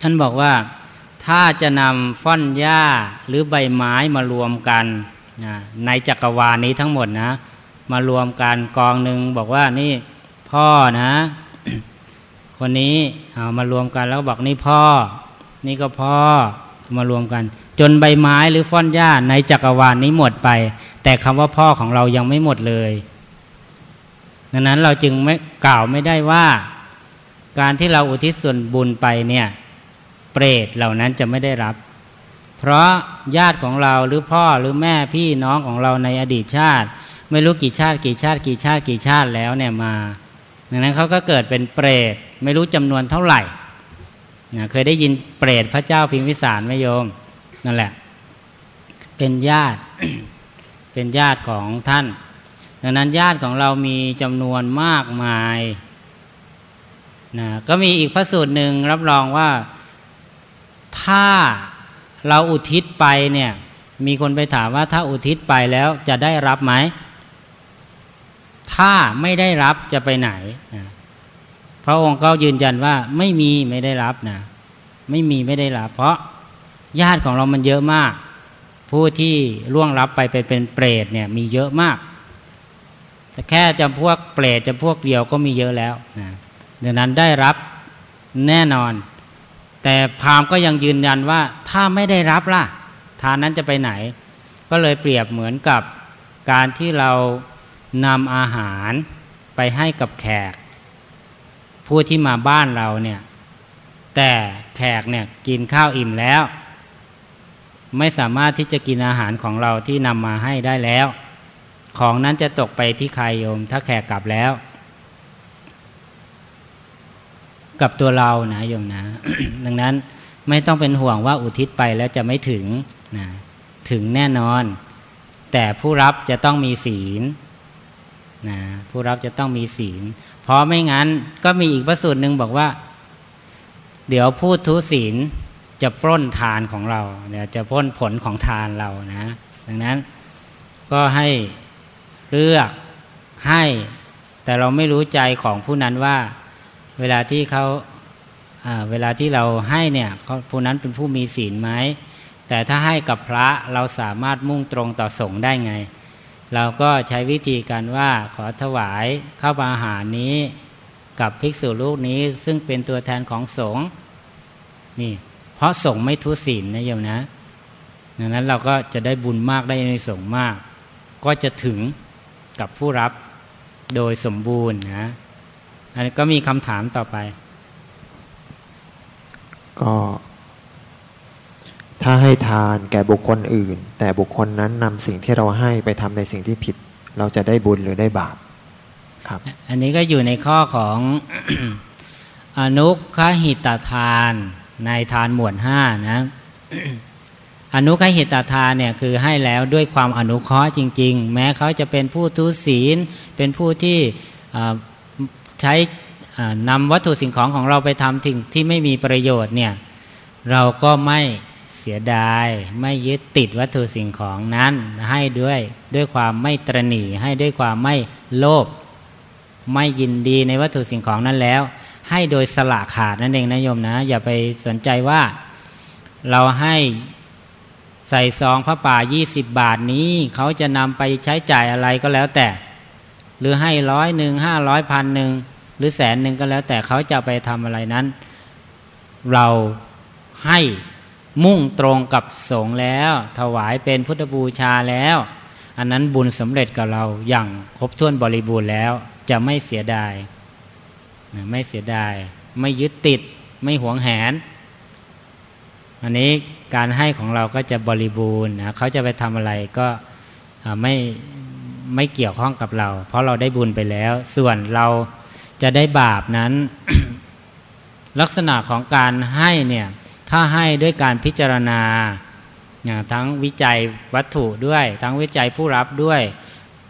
ท่านบอกว่าถ้าจะนำฟ่อนหญ้าหรือใบไม้มารวมกันนะในจักรวาลนี้ทั้งหมดนะ มารวมกันกองหนึ่งบอกว่านี่พ่อนะ คนนี้เอามารวมกันแล้วบอกนี่พ่อ นี่ก็พ่อมารวมกัน จนใบไม้หรือฟ่อนหญ้าในจักรวาลนี้หมดไป แต่คำว่าพ่อของเรายังไม่หมดเลย ดังนั้นเราจึงไม่กล่าวไม่ได้ว่า การที่เราอุทิศส่วนบุญไปเนี่ย เปรตเหล่านั้นจะไม่ได้รับ เพราะญาติของเราหรือพ่อหรือแม่พี่น้องของเราในอดีตชาติ ไม่รู้กี่ชาติกี่ชาติกี่ชาติกี่ชาติแล้วเนี่ยมาดังนั้นเขาก็เกิดเป็นเปรตไม่รู้จำนวนเท่าไหร่ นะเคยได้ยินเปรตพระเจ้าพิมพิสารไหมโยมนั่นแหละ เป็นญาติเป็นญาติของท่าน ดังนั้นญาติของเรามีจำนวนมากมายนะก็มีอีกพระสูตรหนึ่งรับรองว่าถ้าเราอุทิศไปเนี่ย มีคนไปถามว่าถ้าอุทิศไปแล้วจะได้รับไหม ถ้าไม่ได้รับจะไปไหนนะ พระองค์ก็ยืนยันว่าไม่มีไม่ได้รับนะไม่มีไม่ได้รับ เพราะญาติของเรามันเยอะมาก ผู้ที่ล่วงรับไปไปเป็นเปรตเนี่ยมีเยอะมาก แต่แค่จำพวกเปรตจำพวกเดียวก็มีเยอะแล้วนะดังนั้นได้รับแน่นอน แต่พราหมณ์ก็ยังยืนยันว่าถ้าไม่ได้รับล่ะ ทานนั้นจะไปไหน ก็เลยเปรียบเหมือนกับการที่เรานำอาหารไปให้กับแขก ผู้ที่มาบ้านเราเนี่ย แต่แขกเนี่ยกินข้าวอิ่มแล้ว ไม่สามารถที่จะกินอาหารของเราที่นำมาให้ได้แล้ว ของนั้นจะตกไปที่ใครโยม ถ้าแขกกลับแล้ว กับตัวเรานะโยมนะ ดังนั้นไม่ต้องเป็นห่วงว่าอุทิศไปแล้วจะไม่ถึงนะถึงแน่นอน แต่ผู้รับจะต้องมีศีลนะผู้รับจะต้องมีศีล เพราะไม่งั้นก็มีอีกพระสูตรหนึ่งบอกว่า เดี๋ยวพูดทุศีลจะปล้นทานของเราเดี๋ยวจะปล้นผลของทานเรานะ ดังนั้นก็ให้เลือกให้แต่เราไม่รู้ใจของผู้นั้นว่า เวลาที่เขาเวลาที่เราให้เนี่ยผู้นั้นเป็นผู้มีศีลไหมแต่ถ้าให้กับพระเราสามารถมุ่งตรงต่อสงฆ์ได้ไง เราก็ใช้วิธีการว่าขอถวายข้าวอาหารนี้กับภิกษุรูปนี้ซึ่งเป็นตัวแทนของสงฆ์นี่ เพราะสงฆ์ไม่ทุศีลนะโยมนะดังนั้นเราก็จะได้บุญมากได้ในสงฆ์มาก ก็จะถึงกับผู้รับโดยสมบูรณ์นะอันนี้ก็มีคำถามต่อไป ก็ ถ้าให้ทานแก่บุคคลอื่น แต่บุคคลนั้นนำสิ่งที่เราให้ไปทำในสิ่งที่ผิด เราจะได้บุญหรือได้บาปครับ อันนี้ก็อยู่ในข้อของอนุคหิตทานในทานหมวดห้านะอนุคหิตทานเนี่ยคือให้แล้วด้วยความอนุเคราะห์จริง ๆ แม้เขาจะเป็นผู้ทุศีล เป็นผู้ที่ใช้นำวัตถุสิ่งของของเราไปทำสิ่งที่ไม่มีประโยชน์เนี่ยเราก็ไม่ เสียดาย ไม่ยึดติดวัตถุสิ่งของนั้น ให้ด้วยด้วยความไม่ตรณีให้ด้วยความไม่โลภไม่ยินดีในวัตถุสิ่งของนั้นแล้ว ให้โดยสละขาดนั่นเองนะโยมนะ อย่าไปสนใจว่า เราให้ใส่ซองพระป่า 20 บาทนี้ เขาจะนำไปใช้จ่ายอะไรก็แล้วแต่ หรือให้ร้อยหนึ่งห้าร้อยพันหนึ่งหรือแสนหนึ่งก็แล้วแต่เขาจะไปทำอะไรนั้น เราให้ มุ่งตรงกับสงฆ์แล้ว ถวายเป็นพุทธบูชาแล้ว อันนั้นบุญสำเร็จกับเราอย่างครบถ้วนบริบูรณ์แล้ว จะไม่เสียดายไม่เสียดาย ไม่ยึดติด ไม่หวงแหน อันนี้การให้ของเราก็จะบริบูรณ์นะเขาจะไปทำอะไรก็ไม่ไม่เกี่ยวข้องกับเรา เพราะเราได้บุญไปแล้ว ส่วนเราจะได้บาปนั้น ลักษณะของการให้เนี่ย ถ้าให้ด้วยการพิจารณาทั้งวิจัยวัตถุด้วย ทั้งวิจัยผู้รับด้วย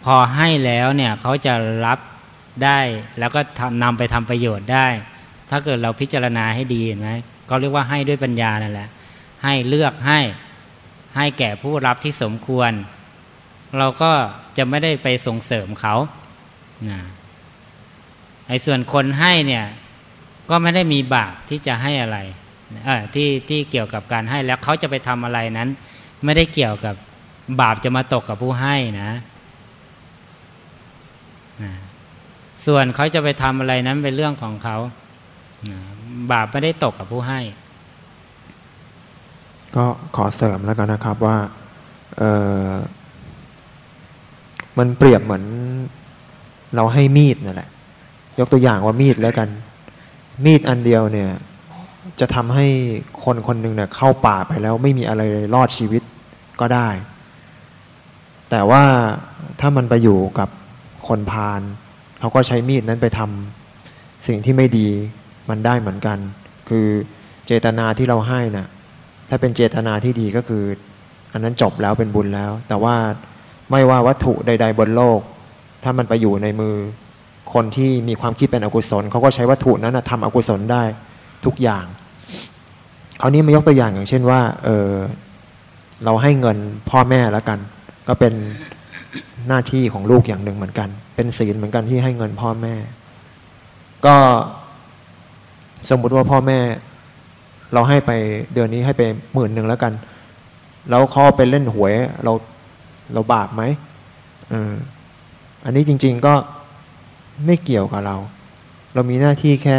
พอให้แล้วเนี่ยเขาจะรับได้แล้วก็นำไปทำประโยชน์ได้ ถ้าเกิดเราพิจารณาให้ดีเห็นไหมเขาเรียกว่าให้ด้วยปัญญานั่นแหละ ให้เลือกให้ให้แก่ผู้รับที่สมควร เราก็จะไม่ได้ไปส่งเสริมเขานะไอ้ส่วนคนให้เนี่ยก็ไม่ได้มีบาปที่จะให้อะไร ที่ที่เกี่ยวกับการให้แล้วเขาจะไปทำอะไรนั้น ไม่ได้เกี่ยวกับบาปจะมาตกกับผู้ให้นะนะส่วนเขาจะไปทำอะไรนั้นเป็นเรื่องของเขา บาปไม่ได้ตกกับผู้ให้ ก็ขอเสริมแล้วกันนะครับว่าเออมันเปรียบเหมือนเราให้มีดนั่นแหละ ยกตัวอย่างว่ามีดแล้วกัน มีดอันเดียวเนี่ย จะทำให้คนคนหนึ่งเนี่ยเข้าป่าไปแล้วไม่มีอะไรรอดชีวิตก็ได้ แต่ว่าถ้ามันไปอยู่กับคนพาลเขาก็ใช้มีดนั้นไปทำสิ่งที่ไม่ดีมันได้เหมือนกัน คือเจตนาที่เราให้นะ่ะถ้าเป็นเจตนาที่ดีก็คือ อันนั้นจบแล้วเป็นบุญแล้ว แต่ว่าไม่ว่าวัตถุใด ๆ บนโลก ถ้ามันไปอยู่ในมือ คนที่มีความคิดเป็นอกุศลเขาก็ใช้วัตถุนั้นทำอกุศลได้ ทุกอย่างคราวนี้มายกตัวอย่างอย่างเช่นว่าเออเราให้เงินพ่อแม่แล้วกัน ก็เป็นหน้าที่ของลูกอย่างหนึ่งเหมือนกัน เป็นศีลเหมือนกันที่ให้เงินพ่อแม่ ก็สมมุติว่าพ่อแม่ เราให้ไปเดือนนี้ให้ไปหมื่นหนึ่งแล้วกัน แล้วเขาไปเล่นหวยเราเราบาปไหมออันนี้จริง ๆก็ไม่เกี่ยวกับเรา เรามีหน้าที่แค่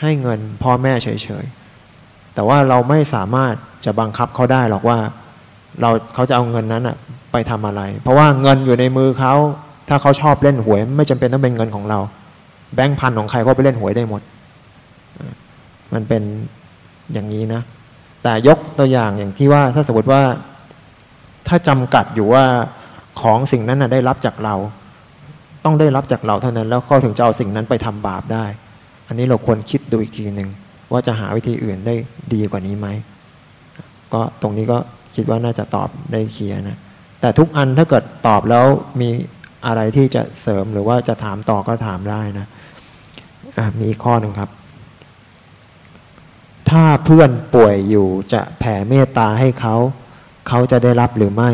ให้เงินพ่อแม่เฉยๆ แต่ว่าเราไม่สามารถจะบังคับเขาได้หรอกว่าเราเขาจะเอาเงินนั้นอะไปทำอะไร เพราะว่าเงินอยู่ในมือเขา ถ้าเขาชอบเล่นหวย ไม่จำเป็นต้องเป็นเงินของเรา แบงค์พันของใครก็ไปเล่นหวยได้หมด มันเป็นอย่างนี้นะ แต่ยกตัวอย่างอย่างที่ว่าถ้าสมมติว่า ถ้าจำกัดอยู่ว่าของสิ่งนั้นนะได้รับจากเรา ต้องได้รับจากเราเท่านั้นแล้วก็ถึงจะเอาสิ่งนั้นไปทำบาปได้ อันนี้เราควรคิดดูอีกทีหนึ่งว่าจะหาวิธีอื่นได้ดีกว่านี้ไหมก็ตรงนี้ก็คิดว่าน่าจะตอบได้เคลียร์นะแต่ทุกอันถ้าเกิดตอบแล้วมีอะไรที่จะเสริมหรือว่าจะถามต่อก็ถามได้นะมีข้อหนึ่งครับ ถ้าเพื่อนป่วยอยู่จะแผ่เมตตาให้เขา เขาจะได้รับหรือไม่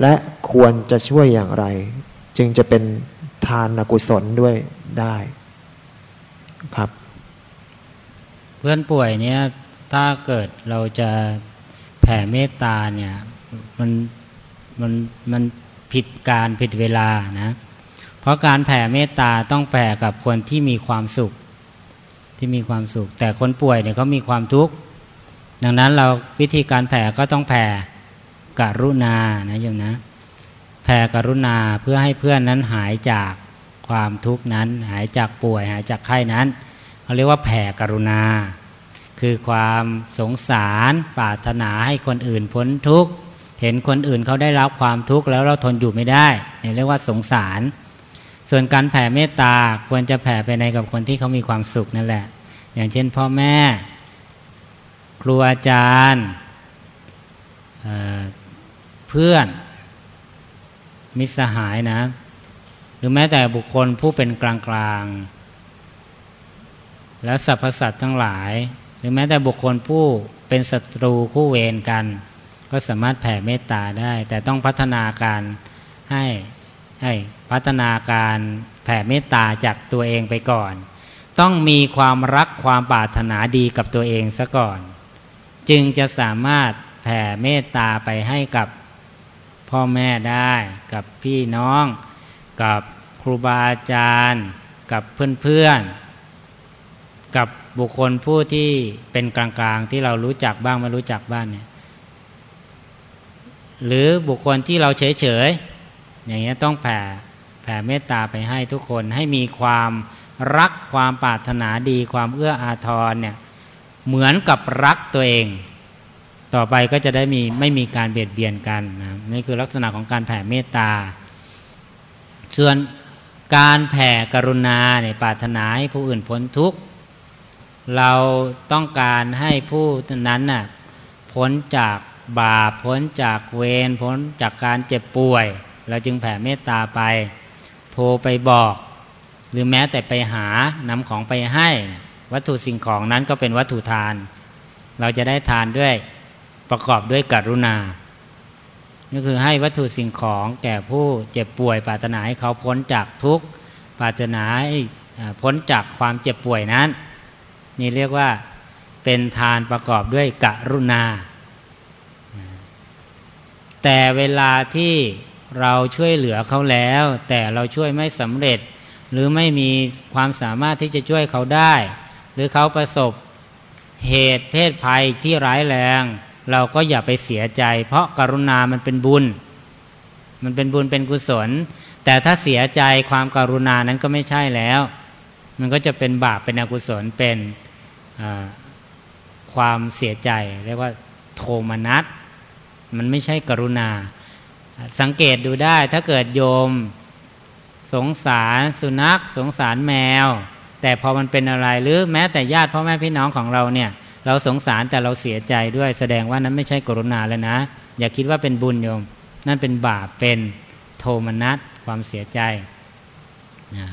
และควรจะช่วยอย่างไร จึงจะเป็นทานกุศลด้วยได้ ครับ เพื่อนป่วยเนี่ยถ้าเกิดเราจะแผ่เมตตาเนี่ยมันมันมันผิดการผิดเวลานะ เพราะการแผ่เมตตาต้องแผ่กับคนที่มีความสุขที่มีความสุข แต่คนป่วยเนี่ยเขามีความทุกข์ดังนั้นเราวิธีการแผ่ก็ต้องแผ่กรุณานะโยมนะ แผ่กรุณาเพื่อให้เพื่อนนั้นหายจาก ความทุกข์นั้น หายจากป่วย หายจากไข้นั้นเขาเรียกว่าแผ่กรุณา คือความสงสารปรารถนาให้คนอื่นพ้นทุกข์เห็นคนอื่นเขาได้รับความทุกข์แล้วเราทนอยู่ไม่ได้เนี่ยเรียกว่าสงสาร ส่วนการแผ่เมตตาควรจะแผ่ไปในกับคนที่เขามีความสุขนั่นแหละ อย่างเช่น พ่อแม่ ครูอาจารย์เพื่อนมิตรสหายนะ รือแม้แต่บุคคลผู้เป็นกลางกลางแล้วสรรพสัตว์ทั้งหลาย หรือแม้แต่บุคคลผู้เป็นศัตรูคู่เวรกัน ก็สามารถแผ่เมตตาได้ แต่ต้องพัฒนาการให้ให้พัฒนาการแผ่เมตตาจากตัวเองไปก่อน ต้องมีความรักความปรารถนาดีกับตัวเองซะก่อน จึงจะสามารถแผ่เมตตาไปให้กับพ่อแม่ได้ กับพี่น้อง กับ ครูบาอาจารย์ กับเพื่อนๆ กับบุคคลผู้ที่เป็นกลางๆ ที่เรารู้จักบ้างไม่รู้จักบ้างเนี่ยหรือบุคคลที่เราเฉยๆ อย่างเงี้ยต้องแผ่แผ่เมตตาไปให้ทุกคนให้มีความรักความปรารถนาดีความเอื้ออาทรเนี่ยเหมือนกับรักตัวเอง ต่อไปก็จะได้มีไม่มีการเบียดเบียนกันนะนี่คือลักษณะของการแผ่เมตตา ส่วน การแผ่กรุณาเนี่ยปรารถนาให้ผู้อื่นพ้นทุกข์ เราต้องการให้ผู้นั้นน่ะพ้นจากบาปพ้นจากเวรพ้นจากการเจ็บป่วย เราจึงแผ่เมตตาไป โทรไปบอก หรือแม้แต่ไปหานำของไปให้ วัตถุสิ่งของนั้นก็เป็นวัตถุทาน เราจะได้ทานด้วยประกอบด้วยกรุณา ก็คือให้วัตถุสิ่งของแก่ผู้เจ็บป่วยปรารถนาให้เขาพ้นจากทุกข์ปรารถนาให้พ้นจากความเจ็บป่วยนั้น นี่เรียกว่าเป็นทานประกอบด้วยกรุณา แต่เวลาที่เราช่วยเหลือเขาแล้ว แต่เราช่วยไม่สำเร็จ หรือไม่มีความสามารถที่จะช่วยเขาได้ หรือเขาประสบเหตุเพศภัยที่ร้ายแรง เราก็อย่าไปเสียใจ เพราะกรุณามันเป็นบุญ มันเป็นบุญเป็นกุศล แต่ถ้าเสียใจความการุณานั้นก็ไม่ใช่แล้ว มันก็จะเป็นบาปเป็นอกุศลเป็นความเสียใจเรียกว่าโทมนัสมันไม่ใช่กรุณา สังเกตดูได้ถ้าเกิดโยมสงสารสุนัข สงสารแมว แต่พอมันเป็นอะไรหรือแม้แต่ญาติพ่อแม่พี่น้องของเราเนี่ย เราสงสารแต่เราเสียใจด้วย แสดงว่านั้นไม่ใช่กรุณาแล้วนะ อย่าคิดว่าเป็นบุญโยม นั่นเป็นบาปเป็นโทมนัสความเสียใจนะ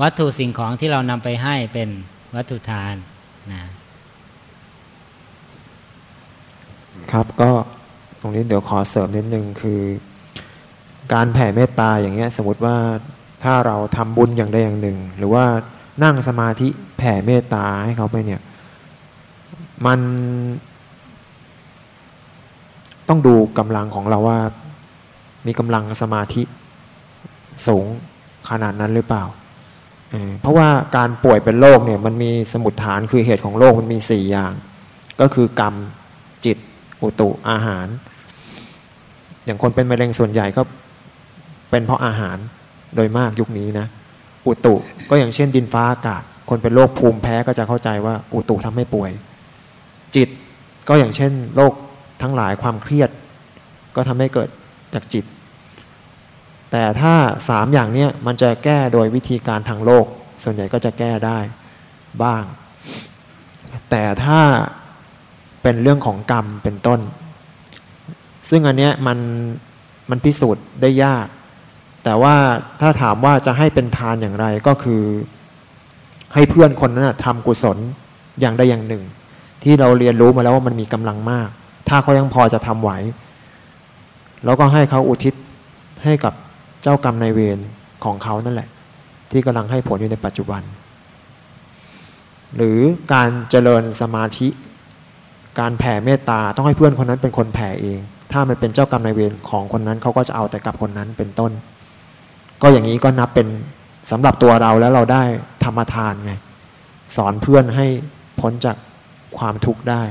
วัตถุสิ่งของที่เรานำไปให้เป็นวัตถุทานนะครับก็ตรงนี้เดี๋ยวขอเสริมนิดนึงคือ การแผ่เมตตาอย่างเงี้ยสมมติว่าถ้าเราทำบุญอย่างใดอย่างหนึ่ง หรือว่านั่งสมาธิแผ่เมตตาให้เขาไปเนี่ย มันต้องดูกำลังของเราว่า มีกำลังสมาธิสูงขนาดนั้นหรือเปล่าเพราะว่าการป่วยเป็นโรคเนี่ยมันมีสมุดฐานคือเหตุของโรคมันมีสี่อย่าง ก็คือกรรมจิตอุตุอาหาร อย่างคนเป็นมะเร็งส่วนใหญ่ก็เป็นเพราะอาหารโดยมากยุคนี้นะอุตุก็อย่างเช่นดินฟ้าอากาศ คนเป็นโรคภูมิแพ้ก็จะเข้าใจว่าอุตุทำให้ป่วย จิตก็อย่างเช่นโรคทั้งหลายความเครียด ก็ทำให้เกิดจากจิต แต่ถ้าสามอย่างนี้มันจะแก้โดยวิธีการทางโลก ส่วนใหญ่ก็จะแก้ได้บ้าง แต่ถ้าเป็นเรื่องของกรรมเป็นต้น ซึ่งอันเนี้ยมันมันพิสูจน์ได้ยาก แต่ว่าถ้าถามว่าจะให้เป็นทานอย่างไรก็คือ ให้เพื่อนคนนั้นทำกุศลอย่างใดอย่างหนึ่ง ที่เราเรียนรู้มาแล้วว่ามันมีกำลังมาก ถ้าเขายังพอจะทำไหว แล้วก็ให้เขาอุทิศให้กับเจ้ากรรมนายเวรของเขานั่นแหละ ที่กำลังให้ผลอยู่ในปัจจุบัน หรือการเจริญสมาธิ การแผ่เมตตาต้องให้เพื่อนคนนั้นเป็นคนแผ่เอง ถ้ามันเป็นเจ้ากรรมนายเวรของคนนั้นเขาก็จะเอาแต่กับคนนั้นเป็นต้น ก็อย่างนี้ก็นับเป็นสำหรับตัวเราแล้วเราได้ธรรมทานไงสอนเพื่อนให้พ้นจาก ความทุกข์ได้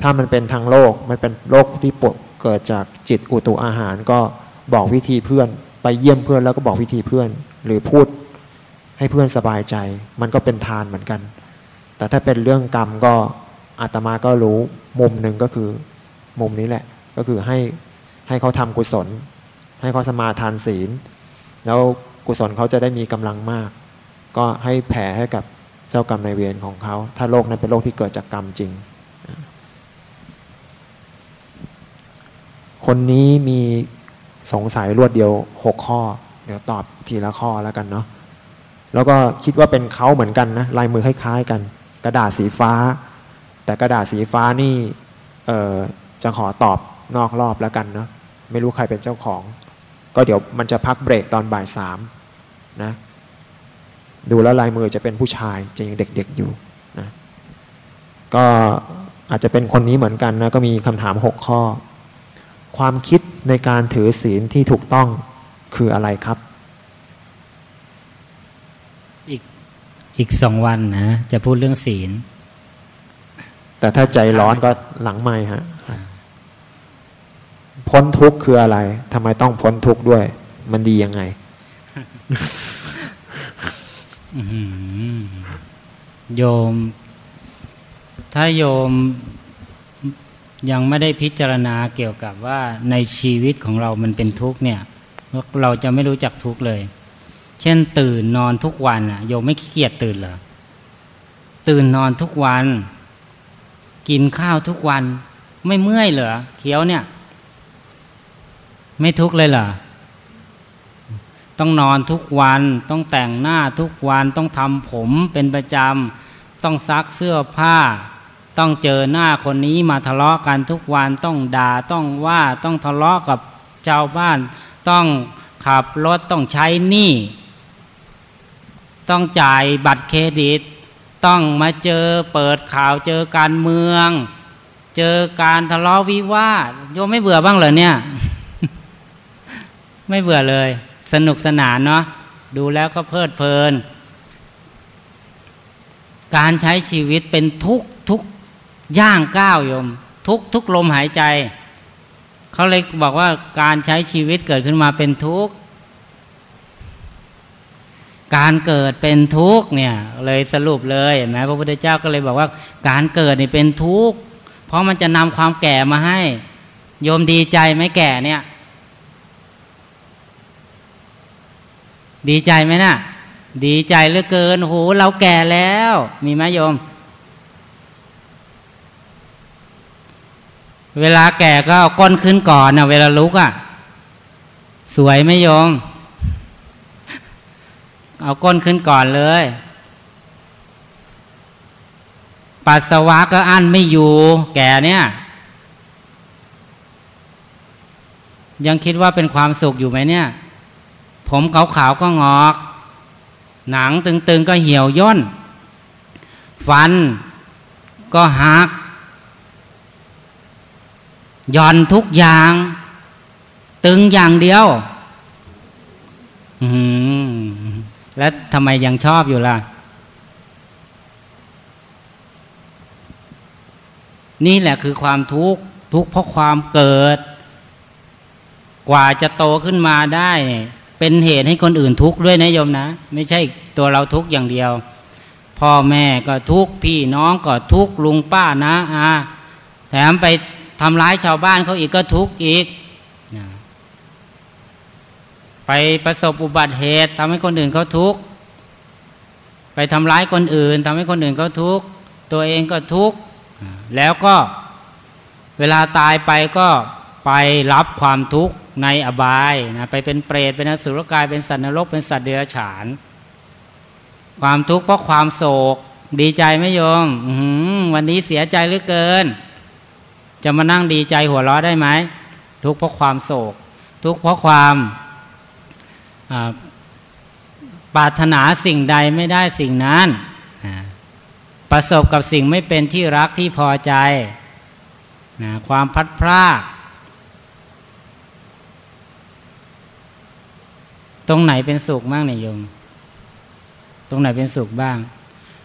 ถ้ามันเป็นทางโลกมันเป็นโรคที่ปวดเกิดจากจิตอุตุอาหารก็บอกวิธีเพื่อน ไปเยี่ยมเพื่อนแล้วก็บอกวิธีเพื่อน หรือพูดให้เพื่อนสบายใจ มันก็เป็นทานเหมือนกัน แต่ถ้าเป็นเรื่องกรรมก็อาตมาก็รู้มุมหนึ่งก็คือมุมนี้แหละ ก็คือให้ให้เขาทำกุศล ให้เขาสมาทานศีล แล้วกุศลเขาจะได้มีกำลังมาก ก็ให้แผ่ให้กับ จ้ากรรมในเวรของเขา ถ้าโรคนั้นเป็นโรคที่เกิดจากกรรมจริง คนนี้มีสงสัยรวดเดียวหกข้อ เดี๋ยวตอบทีละข้อแล้วกันเนาะแล้วก็คิดว่าเป็นเขาเหมือนกันนะลายมือคล้ายๆกัน กระดาษสีฟ้า แต่กระดาษสีฟ้านี่จะขอตอบนอกรอบแล้วกันเนาะไม่รู้ใครเป็นเจ้าของ ก็เดี๋ยวมันจะพักเบรกตอนบ่ายสามนะ ดูแล้วลายมือจะเป็นผู้ชายจะยังเด็กๆอยู่นะก็อาจจะเป็นคนนี้เหมือนกันนะก็มีคำถามหกข้อ ความคิดในการถือศีลที่ถูกต้องคืออะไรครับ อีกอีกสองวันนะ จะพูดเรื่องศีล แต่ถ้าใจร้อนก็หลังไม่ฮะพ้นทุกข์คืออะไรทำไมต้องพ้นทุกข์ด้วย มันดียังไงอื้อหือ โยม ถ้าโยมยังไม่ได้พิจารณาเกี่ยวกับว่าในชีวิตของเรามันเป็นทุกข์เนี่ย เราจะไม่รู้จักทุกข์เลย เช่นตื่นนอนทุกวันอะโยมไม่ขี้เกียจตื่นเหรอตื่นนอนทุกวัน กินข้าวทุกวัน ไม่เมื่อยเหรอเคี้ยวเนี่ย ไม่ทุกข์เลยเหรอ ต้องนอนทุกวัน ต้องแต่งหน้าทุกวันต้องทำผมเป็นประจำต้องซักเสื้อผ้า ต้องเจอหน้าคนนี้มาทะเลาะกันทุกวันต้องด่าต้องว่าต้องทะเลาะกับชาวบ้าน ต้องขับรถต้องใช้หนี้ต้องจ่ายบัตรเครดิต ต้องมาเจอเปิดข่าวเจอการเมือง เจอการทะเลาะวิวาทโยมไม่เบื่อบ้างเหรอเนี่ย ไม่เบื่อเลย สนุกสนานเนาะดูแล้วก็เพลิดเพลิน การใช้ชีวิตเป็นทุกทุกย่างก้าวโยม ทุกทุกลมหายใจ เขาเลยบอกว่าการใช้ชีวิตเกิดขึ้นมาเป็นทุกข์การเกิดเป็นทุกข์เนี่ยเลยสรุปเลยเห็นไหมพระพุทธเจ้าก็เลยบอกว่า การเกิดนี่เป็นทุกข์เพราะมันจะนำความแก่มาให้ โยมดีใจไหมแก่เนี่ย ดีใจไหมนะ่ะ ดีใจเหลือเกินโหเราแก่แล้ว มีไหมโยม เวลาแก่ก็เอาก้นขึ้นก่อนนะเวลาลุกอะ่ะ สวยไหมโยม เอาก้นขึ้นก่อนเลย ปัสสาวะก็อั้นไม่อยู่ แก่เนี่ย ยังคิดว่าเป็นความสุขอยู่ไหมเนี่ย ผมขาวๆก็งอก หนังตึงๆก็เหี่ยวย่น ฟันก็หักย่อนทุกอย่าง ตึงอย่างเดียวแล้วทำไมยังชอบอยู่ล่ะ นี่แหละคือความทุกข์ทุกข์เพราะความเกิด กว่าจะโตขึ้นมาได้ เป็นเหตุให้คนอื่นทุกข์ด้วยนะโยมนะ ไม่ใช่ตัวเราทุกข์อย่างเดียว พ่อแม่ก็ทุกข์พี่น้องก็ทุกข์ลุงป้านะอาแถมไปทำร้ายชาวบ้านเขาอีกก็ทุกข์อีกไปประสบอุบัติเหตุทำให้คนอื่นเขาทุกข์ไปทำร้ายคนอื่นทำให้คนอื่นเขาทุกข์ตัวเองก็ทุกข์แล้วก็เวลาตายไปก็ ไปรับความทุกข์ในอบายนะไปเป็นเปรตเป็นอสุรกายเป็นสัตว์นรกเป็นสัตว์เดรัจฉาน ความทุกข์เพราะความโศก ดีใจไหมโยมวันนี้เสียใจเหลือเกิน จะมานั่งดีใจหัวเราะได้ไหมทุกข์เพราะความโศก ทุกข์เพราะความปรารถนาสิ่งใดไม่ได้สิ่งนั้นประสบกับสิ่งไม่เป็นที่รักที่พอใจนะความพัดพลาด ตรงไหนเป็นสุขบ้างเนี่ยโยม ตรงไหนเป็นสุขบ้าง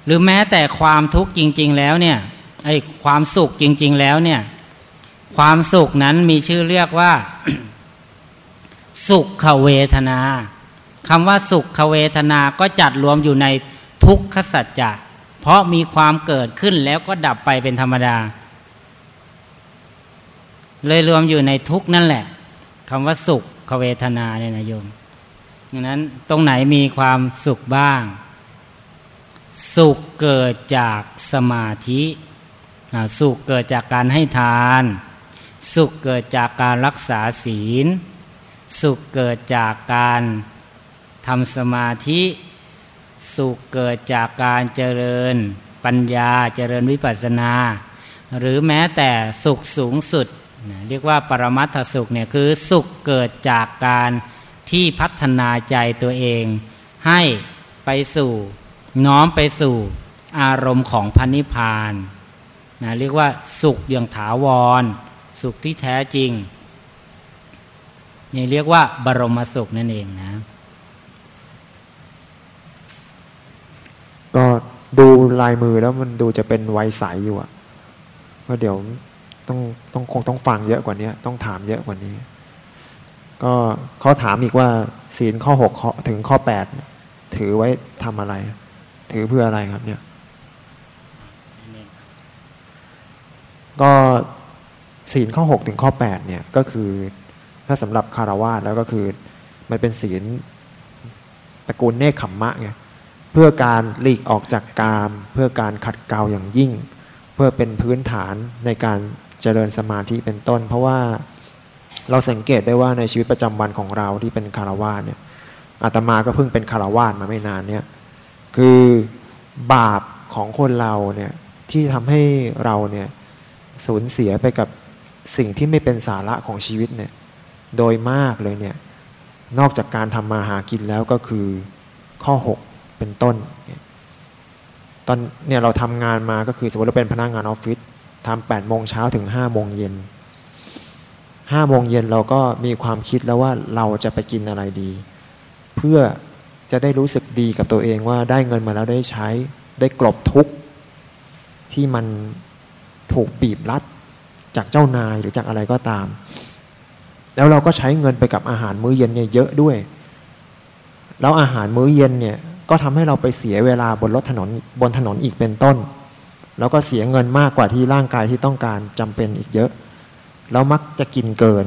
หรือแม้แต่ความทุกข์จริง ๆ แล้วเนี่ยไอ้ความสุขจริง ๆ แล้วเนี่ย ความสุขนั้นมีชื่อเรียกว่า สุขเวทนาคำว่าสุขเวทนาก็จัดรวมอยู่ในทุกขสัจจะเพราะมีความเกิดขึ้นแล้วก็ดับไปเป็นธรรมดา เลยรวมอยู่ในทุกนั่นแหละคำว่าสุขเวทนาเนี่ยนะโยม ดังนั้นตรงไหนมีความสุขบ้าง สุขเกิดจากสมาธิสุขเกิดจากการให้ทาน สุขเกิดจากการรักษาศีล สุขเกิดจากการทำสมาธิ สุขเกิดจากการเจริญปัญญาเจริญวิปัสสนา หรือแม้แต่สุขสูงสุด เรียกว่าปรมัตถสุขเนี่ยคือสุขเกิดจากการ ที่พัฒนาใจตัวเอง ให้ไปสู่น้อมไปสู่อารมณ์ของพันิพานนะเรียกว่าสุขอย่างถาวร สุขที่แท้จริงนี่เรียกว่าบรมสุขนั่นเองนะ ก็ดูลายมือแล้วมันดูจะเป็นไวยใสอยู่อะก็เดี๋ยวต้องต้องคงต้องฟังเยอะกว่านี้ต้องถามเยอะกว่านี้ ก็เขาถามอีกว่าศีลข้อหกถึงข้อแปดถือไว้ทำอะไร ถือเพื่ออะไรครับเนี่ย ก็ศีลข้อหกถึงข้อแปดเนี่ยก็คือถ้าสำหรับคารวาสแล้วก็คือ มันเป็นศีลตระกูลเนคขมมะไงเพื่อการหลีกออกจากกาม เพื่อการขัดเกลาอย่างยิ่ง เพื่อเป็นพื้นฐานในการเจริญสมาธิเป็นต้น เพราะว่า เราสังเกตได้ว่าในชีวิตประจำวันของเราที่เป็นคารวาสเนี่ยอาตมาก็เพิ่งเป็นคารวาสมาไม่นานเนี่ยคือบาปของคนเราเนี่ยที่ทำให้เราเนี่ยสูญเสียไปกับสิ่งที่ไม่เป็นสาระของชีวิตเนี่ยโดยมากเลยเนี่ยนอกจากการทำมาหากินแล้วก็คือข้อ 6 เป็นต้น ตอนเนี่ยเราทำงานมาก็คือสมมติเราเป็นพนักงานออฟฟิศทำแปดโมงเช้าถึงห้าโมงเย็น ห้าโมงเย็นเราก็มีความคิดแล้วว่าเราจะไปกินอะไรดี เพื่อจะได้รู้สึกดีกับตัวเองว่าได้เงินมาแล้วได้ใช้ได้กลบทุกข์ที่มันถูกบีบรัดจากเจ้านายหรือจากอะไรก็ตาม แล้วเราก็ใช้เงินไปกับอาหารมื้อเย็นเนี่ยเยอะด้วย แล้วอาหารมื้อเย็นเนี่ยก็ทำให้เราไปเสียเวลาบนรถถนนบนถนนอีกเป็นต้น แล้วก็เสียเงินมากกว่าที่ร่างกายที่ต้องการจำเป็นอีกเยอะ แล้วมักจะกินเกิน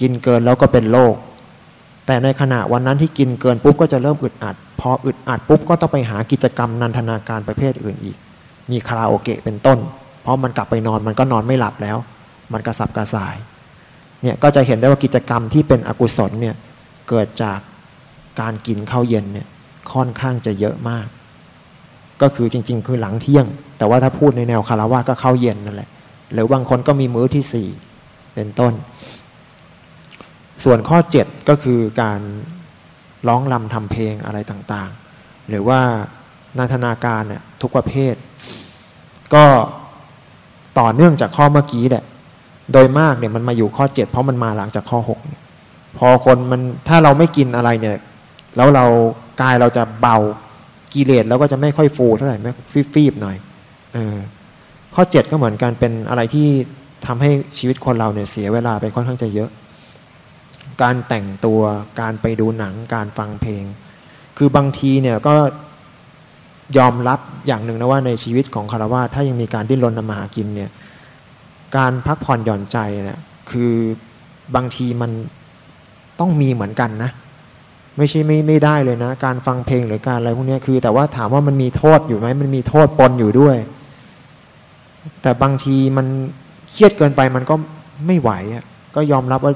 กินเกินแล้วก็เป็นโรคแต่ในขณะวันนั้นที่กินเกินปุ๊บก็จะเริ่มอึดอัด พออึดอัดปุ๊บก็ต้องไปหากิจกรรมนันทนาการประเภทอื่นอีก มีคาราโอเกะเป็นต้น เพราะมันกลับไปนอนมันก็นอนไม่หลับแล้ว มันกระสับกระส่ายเนี่ยก็จะเห็นได้ว่ากิจกรรมที่เป็นอกุศลเนี่ยเกิดจากการกินข้าวเย็นเนี่ยค่อนข้างจะเยอะมาก ก็คือจริง ๆ คือหลังเที่ยง แต่ว่าถ้าพูดในแนวคารวะก็ข้าวเย็นนั่นแหละหรือบางคนก็มีมื้อที่สี่ เป็นต้น ส่วนข้อ 7 ก็คือการร้องลำทำเพลงอะไรต่างๆ หรือว่านาธนาการเนี่ยทุกประเภท ก็ต่อเนื่องจากข้อเมื่อกี้แหละโดยมากเนี่ยมันมาอยู่ข้อ 7 เพราะมันมาหลังจากข้อ 6 พอคนมันถ้าเราไม่กินอะไรเนี่ยแล้วเรากายเราจะเบากิเลสแล้วก็จะไม่ค่อยฟูเท่าไหร่ไม่ฟีบๆหน่อยเออข้อ 7 ก็เหมือนกันเป็นอะไรที่ ทำให้ชีวิตคนเราเนี่ยเสียเวลาไปค่อนข้างจะเยอะ การแต่งตัวการไปดูหนังการฟังเพลง คือบางทีเนี่ยก็ยอมรับอย่างหนึ่งนะว่าในชีวิตของคารวะถ้ายังมีการดิ้นรนมาหากินเนี่ยการพักผ่อนหย่อนใจเนี่ยคือบางทีมันต้องมีเหมือนกันนะ ไม่ใช่ไม่ไม่ได้เลยนะ การฟังเพลงหรือการอะไรพวกนี้คือ แต่ว่าถามว่ามันมีโทษอยู่ไหมมันมีโทษปนอยู่ด้วย แต่บางทีมัน เครียดเกินไปมันก็ไม่ไหวอะก็ยอมรับว่า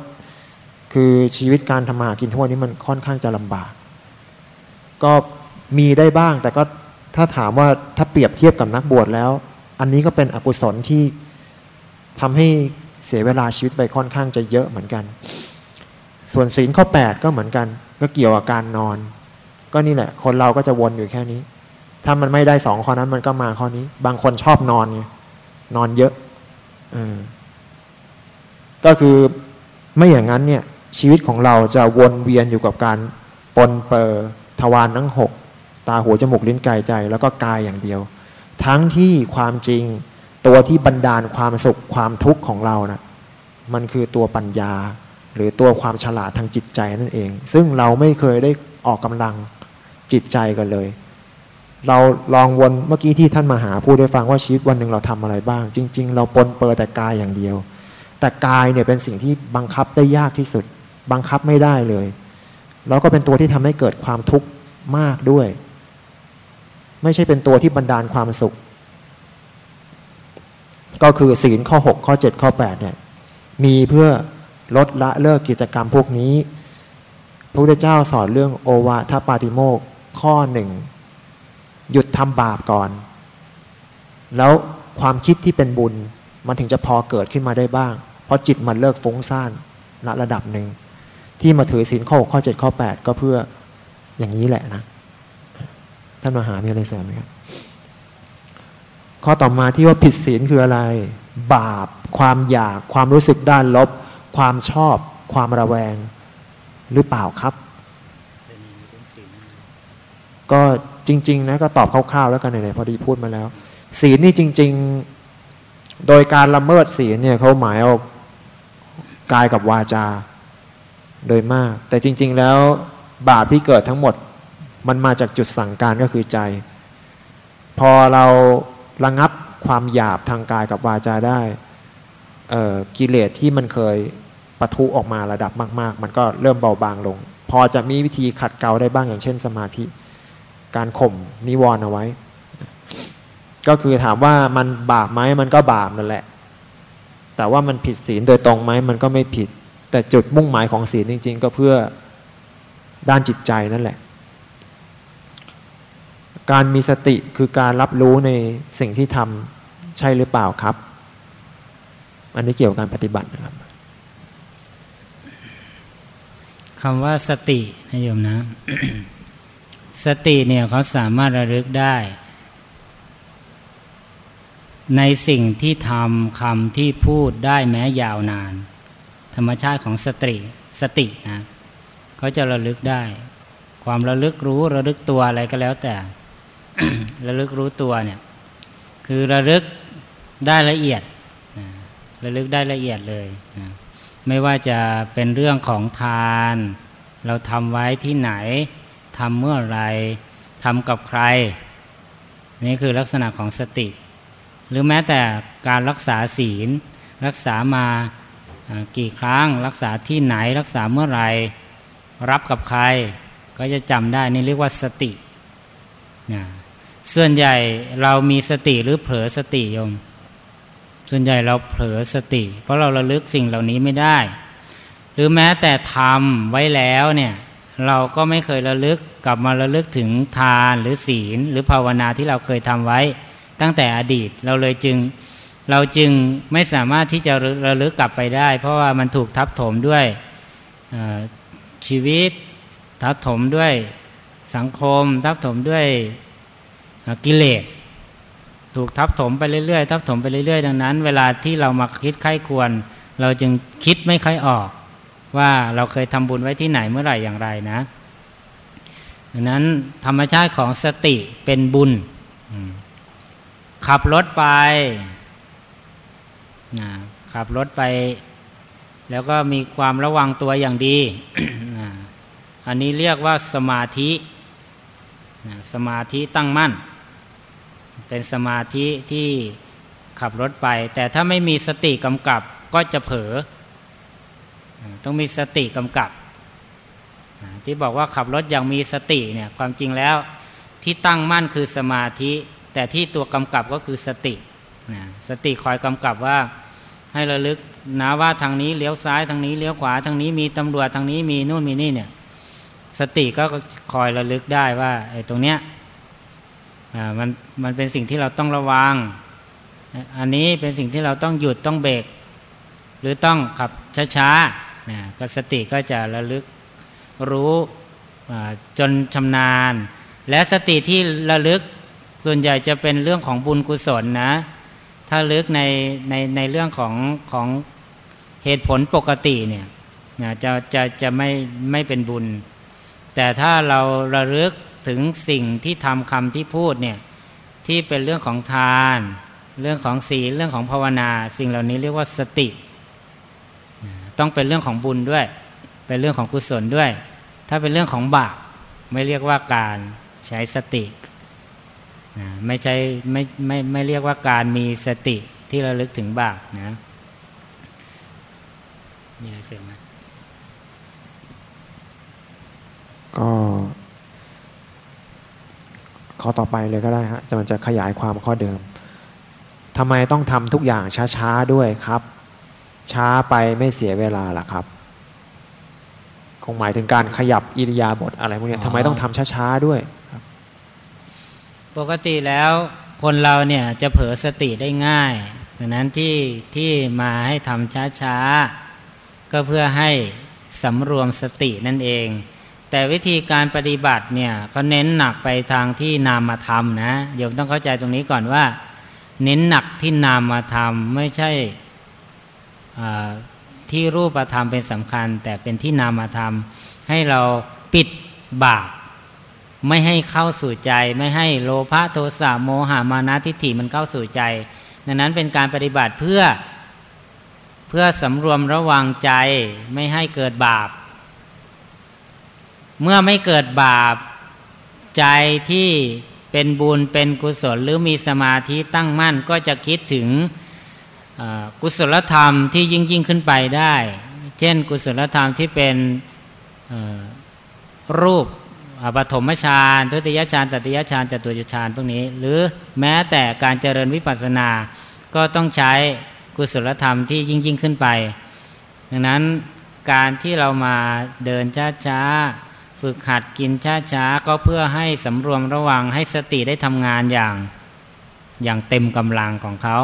คือชีวิตการทำมาหากินทั่วนี้มันค่อนข้างจะลำบาก ก็มีได้บ้าง แต่ก็ถ้าถามว่าถ้าเปรียบเทียบกับนักบวชแล้ว อันนี้ก็เป็นอกุศลที่ทำให้เสียเวลาชีวิตไปค่อนข้างจะเยอะเหมือนกัน ส่วนศีลข้อ 8 ก็เหมือนกัน ก็เกี่ยวกับการนอน ก็นี่แหละ คนเราก็จะวนอยู่แค่นี้ ถ้ามันไม่ได้สองข้อนั้นมันก็มาข้อนี้ บางคนชอบนอนไงนอนเยอะ ก็คือไม่อย่างนั้นเนี่ยชีวิตของเราจะวนเวียนอยู่กับการปนเปอร์ทวารทั้งหกตาหูจมูกลิ้นกายใจ แล้วก็กายอย่างเดียว ทั้งที่ความจริงตัวที่บันดาลความสุขความทุกข์ของเรานะ่ะมันคือตัวปัญญา หรือตัวความฉลาดทางจิตใจนั่นเอง ซึ่งเราไม่เคยได้ออกกำลังจิตใจกันเลย เราลองวนเมื่อกี้ที่ท่านมาหาพูดได้ฟังว่าชีวิตวันหนึ่งเราทำอะไรบ้าง จริง ๆ เราปนเปื้อแต่กายอย่างเดียว แต่กายเนี่ยเป็นสิ่งที่บังคับได้ยากที่สุด บังคับไม่ได้เลย แล้วก็เป็นตัวที่ทำให้เกิดความทุกข์มากด้วย ไม่ใช่เป็นตัวที่บันดาลความสุข ก็คือศีลข้อ 6 ข้อ 7 ข้อ8เนี่ยมีเพื่อลดละเลิกกิจกรรมพวกนี้ พระพุทธเจ้าสอนเรื่องโอวาทปาติโมกข้อหนึ่ง หยุดทำบาปก่อน แล้วความคิดที่เป็นบุญ มันถึงจะพอเกิดขึ้นมาได้บ้าง เพราะจิตมันเลิกฟุ้งซ่านระระดับหนึ่ง ที่มาถือศีลข้อข้อเจ็ดข้อแปดก็เพื่ออย่างนี้แหละนะ ท่านมหามีอะไรเสริมไหมครับข้อต่อมาที่ว่าผิดศีลคืออะไร บาป ความอยาก ความรู้สึกด้านลบ ความชอบ ความระแวง หรือเปล่าครับ ก็ จริง ๆ นะก็ตอบคร่าวๆแล้วกันไหนๆพอดีพูดมาแล้ว ศีลนี่จริง ๆ โดยการละเมิดศีลเนี่ยเขาหมายเอากายกับวาจา โดยมาก แต่จริง ๆ แล้วบาปที่เกิดทั้งหมด มันมาจากจุดสั่งการก็คือใจ พอเราระงับความหยาบทางกายกับวาจาได้กิเลสที่มันเคยปะทุออกมาระดับมาก ๆ มันก็เริ่มเบาบางลง พอจะมีวิธีขัดเกลาได้บ้างอย่างเช่นสมาธิ การข่มนิวรณ์เอาไว้ ก็คือถามว่ามันบาปไหมมันก็บาปนั่นแหละ แต่ว่ามันผิดศีลโดยตรงไหมมันก็ไม่ผิด แต่จุดมุ่งหมายของศีลจริง ๆ ก็เพื่อด้านจิตใจนั่นแหละ การมีสติคือการรับรู้ในสิ่งที่ทำใช่หรือเปล่าครับ อันนี้เกี่ยวกับการปฏิบัตินะครับคำว่าสตินะโยมนะ สติเนี่ยเขาสามารถระลึกได้ ในสิ่งที่ทำคำที่พูดได้แม้ยาวนาน ธรรมชาติของสติสตินะเขาจะระลึกได้ ความระลึกรู้ระลึกตัวอะไรก็แล้วแต่ ระลึกรู้ตัวเนี่ย คือระลึกได้ละเอียดระลึกได้ละเอียดเลยนะไม่ว่าจะเป็นเรื่องของทาน เราทำไว้ที่ไหน ทำเมื่อไรทำกับใคร นี่คือลักษณะของสติ หรือแม้แต่การรักษาศีล รักษามากี่ครั้ง รักษาที่ไหนรักษาเมื่อไรรับกับใคร ก็จะจำได้นี่เรียกว่าสตินะส่วนใหญ่เรามีสติหรือเผลอสติโยม ส่วนใหญ่เราเผลอสติ เพราะเราระลึกสิ่งเหล่านี้ไม่ได้ หรือแม้แต่ทำไว้แล้วเนี่ย เราก็ไม่เคยระลึกกลับมาระลึกถึงทานหรือศีล หรือภาวนาที่เราเคยทำไว้ ตั้งแต่อดีตเราเลยจึง เราจึงไม่สามารถที่จะระลึกกลับไปได้ เพราะว่ามันถูกทับถมด้วยชีวิต ทับถมด้วยสังคม ทับถมด้วยกิเลสถูกทับถมไปเรื่อยๆทับถมไปเรื่อยๆ ดังนั้น เวลาที่เรามาคิดไข้ควร เราจึงคิดไม่ค่อยออก ว่าเราเคยทำบุญไว้ที่ไหนเมื่อไหร่อย่างไรนะดังนั้นธรรมชาติของสติเป็นบุญ ขับรถไปขับรถไป แล้วก็มีความระวังตัวอย่างดีอันนี้เรียกว่าสมาธิสมาธิตั้งมั่น เป็นสมาธิที่ขับรถไป แต่ถ้าไม่มีสติกำกับก็จะเผลอ ต้องมีสติกำกับ ที่บอกว่าขับรถอย่างมีสติเนี่ยความจริงแล้วที่ตั้งมั่นคือสมาธิ แต่ที่ตัวกำกับก็คือสติสติคอยกำกับว่าให้ระลึกนะว่าทางนี้เลี้ยวซ้ายทางนี้เลี้ยวขวาทางนี้มีตำรวจทางนี้มีนู่นมีนี่เนี่ยสติก็คอยระลึกได้ว่าไอ้ตรงเนี้ยมันมันเป็นสิ่งที่เราต้องระวัง อันนี้เป็นสิ่งที่เราต้องหยุดต้องเบรกหรือต้องขับช้าๆ นะก็สติก็จะระลึกรู้จนชำนาญ และสติที่ระลึกส่วนใหญ่จะเป็นเรื่องของบุญกุศลนะ ถ้าลึกในในในเรื่องของของเหตุผลปกติเนี่ยจะจะจะไม่ไม่เป็นบุญ แต่ถ้าเราระลึกถึงสิ่งที่ทำคำที่พูดเนี่ยที่เป็นเรื่องของทาน เรื่องของศีลเรื่องของภาวนา สิ่งเหล่านี้เรียกว่าสติ ต้องเป็นเรื่องของบุญด้วย เป็นเรื่องของกุศลด้วย ถ้าเป็นเรื่องของบาปไม่เรียกว่าการใช้สติไม่ใช่ไม่ไม่ไม่เรียกว่าการมีสติที่ระลึกถึงบาปนะมีอะไรเสริมไหมก็ข้อต่อไปเลยก็ได้ฮะจะมันจะขยายความข้อเดิมทำไมต้องทำทุกอย่างช้าๆด้วยครับ ช้าไปไม่เสียเวลาล่ะครับ คงหมายถึงการขยับอิริยาบถอะไรพวกนี้ทำไมต้องทำช้าๆด้วยครับปกติแล้วคนเราเนี่ยจะเผลอสติได้ง่ายดังนั้นที่ที่มาให้ทำช้าๆ ก็เพื่อให้สำรวมสตินั่นเอง แต่วิธีการปฏิบัติเนี่ยเขาเน้นหนักไปทางที่นามธรรมนะโยมต้องเข้าใจตรงนี้ก่อนว่าทเน้นหนักที่นามธรรมไม่ใช่ ที่รูปธรรมเป็นสำคัญ แต่เป็นที่นามธรรม ให้เราปิดบาปไม่ให้เข้าสู่ใจ ไม่ให้โลภะโทสะโมหะมานะทิฏฐิมันเข้าสู่ใจ ดังนั้นเป็นการปฏิบัติเพื่อเพื่อสำรวมระวังใจไม่ให้เกิดบาป เมื่อไม่เกิดบาปใจที่เป็นบุญเป็นกุศลหรือมีสมาธิตั้งมั่นก็จะคิดถึง กุศลธรรมที่ยิ่งยิ่งขึ้นไปได้ เช่น กุศลธรรมที่เป็นรูปปฐมฌานทุติยฌานตติยฌานจตุจฌานพวกนี้ หรือแม้แต่การเจริญวิปัสสนา ก็ต้องใช้กุศลธรรมที่ยิ่งยิ่งขึ้นไป ดังนั้นการที่เรามาเดินช้าช้าฝึกหัดกินช้าช้าก็เพื่อให้สำรวมระวังให้สติได้ทำงานอย่างอย่างเต็มกำลังของเขา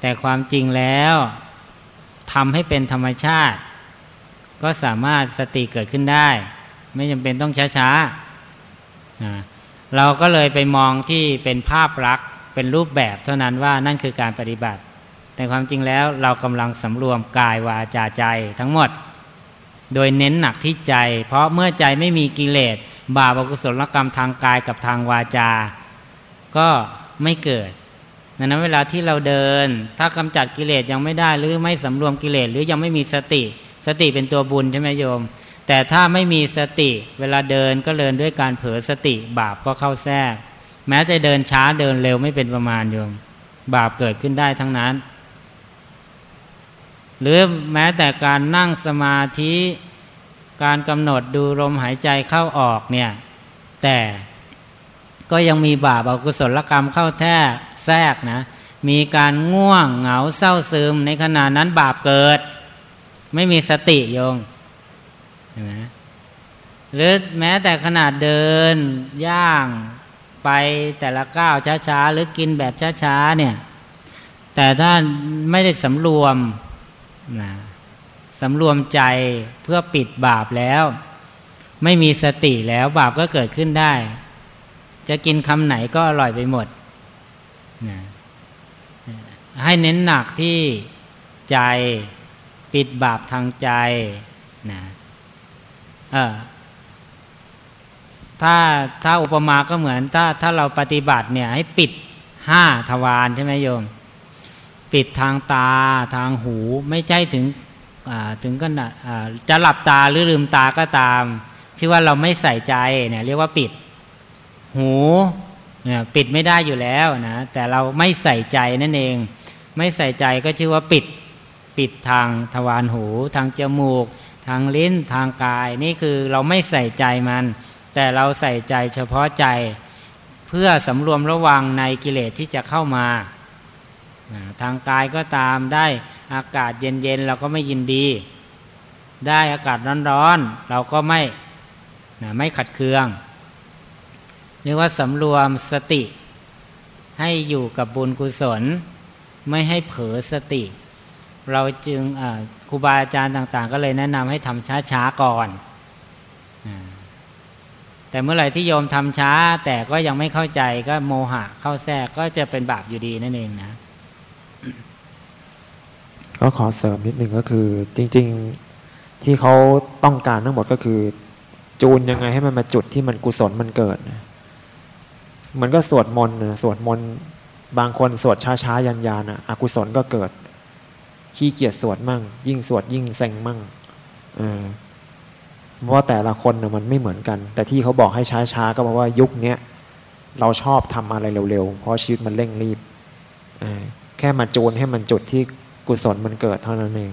แต่ความจริงแล้วทำให้เป็นธรรมชาติ ก็สามารถสติเกิดขึ้นได้ ไม่จำเป็นต้องช้าช้าเราก็เลยไปมองที่เป็นภาพลักษณ์เป็นรูปแบบเท่านั้นว่านั่นคือการปฏิบัติ แต่ความจริงแล้วเรากำลังสำรวมกายวาจาใจทั้งหมด โดยเน้นหนักที่ใจ เพราะเมื่อใจไม่มีกิเลสบาปอกุศลกรรมทางกายกับทางวาจา ก็ไม่เกิด ดังนั้นเวลาที่เราเดิน ถ้ากำจัดกิเลสยังไม่ได้หรือไม่สำรวมกิเลสหรือยังไม่มีสติ สติเป็นตัวบุญใช่ไหมโยม แต่ถ้าไม่มีสติ เวลาเดินก็เดินด้วยการเผลอสติ บาปก็เข้าแทรก แม้จะเดินช้าเดินเร็วไม่เป็นประมาณโยม บาปเกิดขึ้นได้ทั้งนั้น หรือแม้แต่การนั่งสมาธิการกำหนดดูลมหายใจเข้าออกเนี่ยแต่ก็ยังมีบาปอากุศลกรรมเข้าแท้ แทรกนะมีการง่วงเหงาเศร้าซึมในขณะนั้นบาปเกิด ไม่มีสติโยงเห็นไหมหรือแม้แต่ขนาดเดินย่างไปแต่ละก้าวช้าๆ หรือกินแบบช้าๆเนี่ยแต่ถ้าไม่ได้สำรวมนะสำรวมใจเพื่อปิดบาปแล้ว ไม่มีสติแล้วบาปก็เกิดขึ้นได้ จะกินคำไหนก็อร่อยไปหมด นะให้เน้นหนักที่ใจปิดบาปทางใจนะเออถ้าถ้าอุปมาก็เหมือน ถ้าถ้าเราปฏิบัติเนี่ย ให้ปิดห้าทวารใช่ไหมโยม ปิดทางตาทางหูไม่ใช่ถึงถึงก็จะหลับตาหรือลืมตาก็ตาม ชื่อว่าเราไม่ใส่ใจเนี่ยเรียกว่าปิด หู ปิดไม่ได้อยู่แล้วนะแต่เราไม่ใส่ใจนั่นเอง ไม่ใส่ใจก็ชื่อว่าปิดปิดทางทวารหู ทางจมูก ทางลิ้นทางกาย นี่คือเราไม่ใส่ใจมัน แต่เราใส่ใจเฉพาะใจ เพื่อสำรวมระวังในกิเลสที่จะเข้ามา ทางกายก็ตามได้อากาศเย็นๆเราก็ไม่ยินดี ได้อากาศร้อนๆเราก็ไม่ไม่ขัดเคือง เรียกว่าสำรวมสติ ให้อยู่กับบุญกุศล ไม่ให้เผลอสติ เราจึงครูบาอาจารย์ต่าง ๆ ก็เลยแนะนำให้ทำช้าๆก่อน แต่เมื่อไหร่ที่โยมทำช้า แต่ก็ยังไม่เข้าใจก็โมหะเข้าแทรกก็จะเป็นบาปอยู่ดีนั่นเองนะ ก็ขอเสริมนิดหนึ่งก็คือ จริง ๆที่เขาต้องการทั้งหมดก็คือ จูนยังไงให้มันมาจุดที่มันกุศลมันเกิด มันก็สวดมนต์สวดมนต์บางคนสวดช้าๆยันยานะอกุศลก็เกิด ขี้เกียจสวดมั่ง ยิ่งสวดยิ่งเซ็งมั่งเออเพราะแต่ละคนนะมันไม่เหมือนกัน แต่ที่เขาบอกให้ช้าๆก็เพราะว่ายุคนี้เราชอบทำอะไรเร็วๆ เพราะชีวิตมันเร่งรีบ แค่มาจูนให้มันจุดที่กุศลมันเกิดเท่านั้นเอง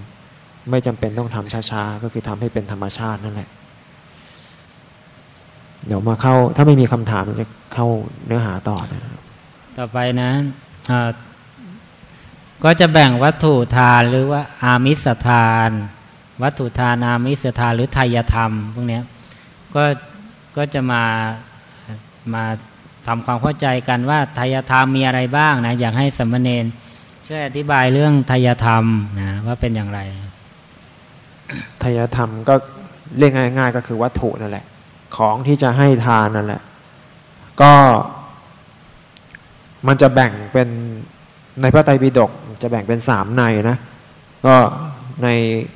ไม่จำเป็นต้องทำช้าๆ ก็คือทำให้เป็นธรรมชาตินั่นแหละ เดี๋ยวมาเข้า ถ้าไม่มีคำถามจะเข้าเนื้อหาต่อนะต่อไปนะก็จะแบ่งวัตถุทานหรือว่าอามิสทาน วัตถุทานอามิสทานหรือไทยธรรมพวกนี้ก็ก็จะมามาทำความเข้าใจกันว่าไทยธรรมมีอะไรบ้างนะอยากให้สมณเณรช่วยอธิบายเรื่องทายธรรมนะว่าเป็นอย่างไรทายธรรมก็เรียกง่าย ๆ ก็คือวัตถุนั่นแหละ ของที่จะให้ทานนั่นแหละ ก็ มันจะแบ่งเป็นในพระไตรปิฎกจะแบ่งเป็นสามในนะ ก็ใน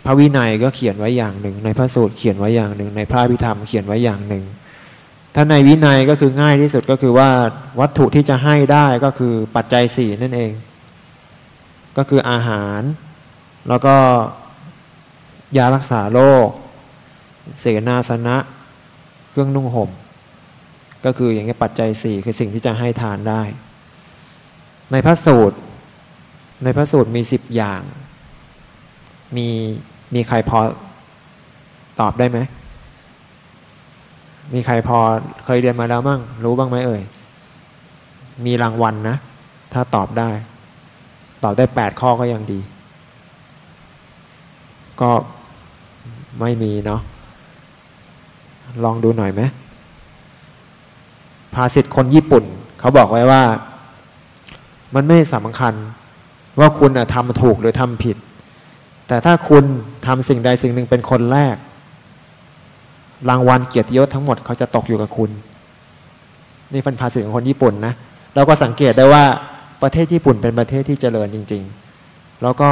พระวินัยก็เขียนไว้อย่างหนึ่ง ในพระสูตรเขียนไว้อย่างหนึ่ง ในพระพิธรรมเขียนไว้อย่างหนึ่งถ้าในวินัยก็คือง่ายที่สุดก็คือว่าวัตถุที่จะให้ได้ก็คือปัจจัยสี่นั่นเอง ก็คืออาหาร แล้วก็ยารักษาโรคเสนาสนะ รื่องนุ่งห่ม ก็คืออย่างนี้ปัจจัยสี่คือสิ่งที่จะให้ทานได้ ในพระสูตร ในพระสูตรมีสิบอย่าง มีมีใครพอตอบได้ไหม มีใครพอเคยเรียนมาแล้วมั่ง รู้บ้างไหมเอ่ย มีรางวัลนะถ้าตอบได้ ตอบได้แปดข้อก็ยังดี ก็ไม่มีเนาะ ลองดูหน่อยไหมภาษิตคนญี่ปุ่น เขาบอกไว้ว่า มันไม่สำคัญว่าคุณทำถูกหรือทำผิด แต่ถ้าคุณทำสิ่งใดสิ่งหนึ่งเป็นคนแรก รางวัลเกียรติยศทั้งหมดเขาจะตกอยู่กับคุณ นี่เป็นภาษิตของคนญี่ปุ่นนะเราก็สังเกตได้ว่าประเทศญี่ปุ่นเป็นประเทศที่เจริญจริง ๆ แล้วก็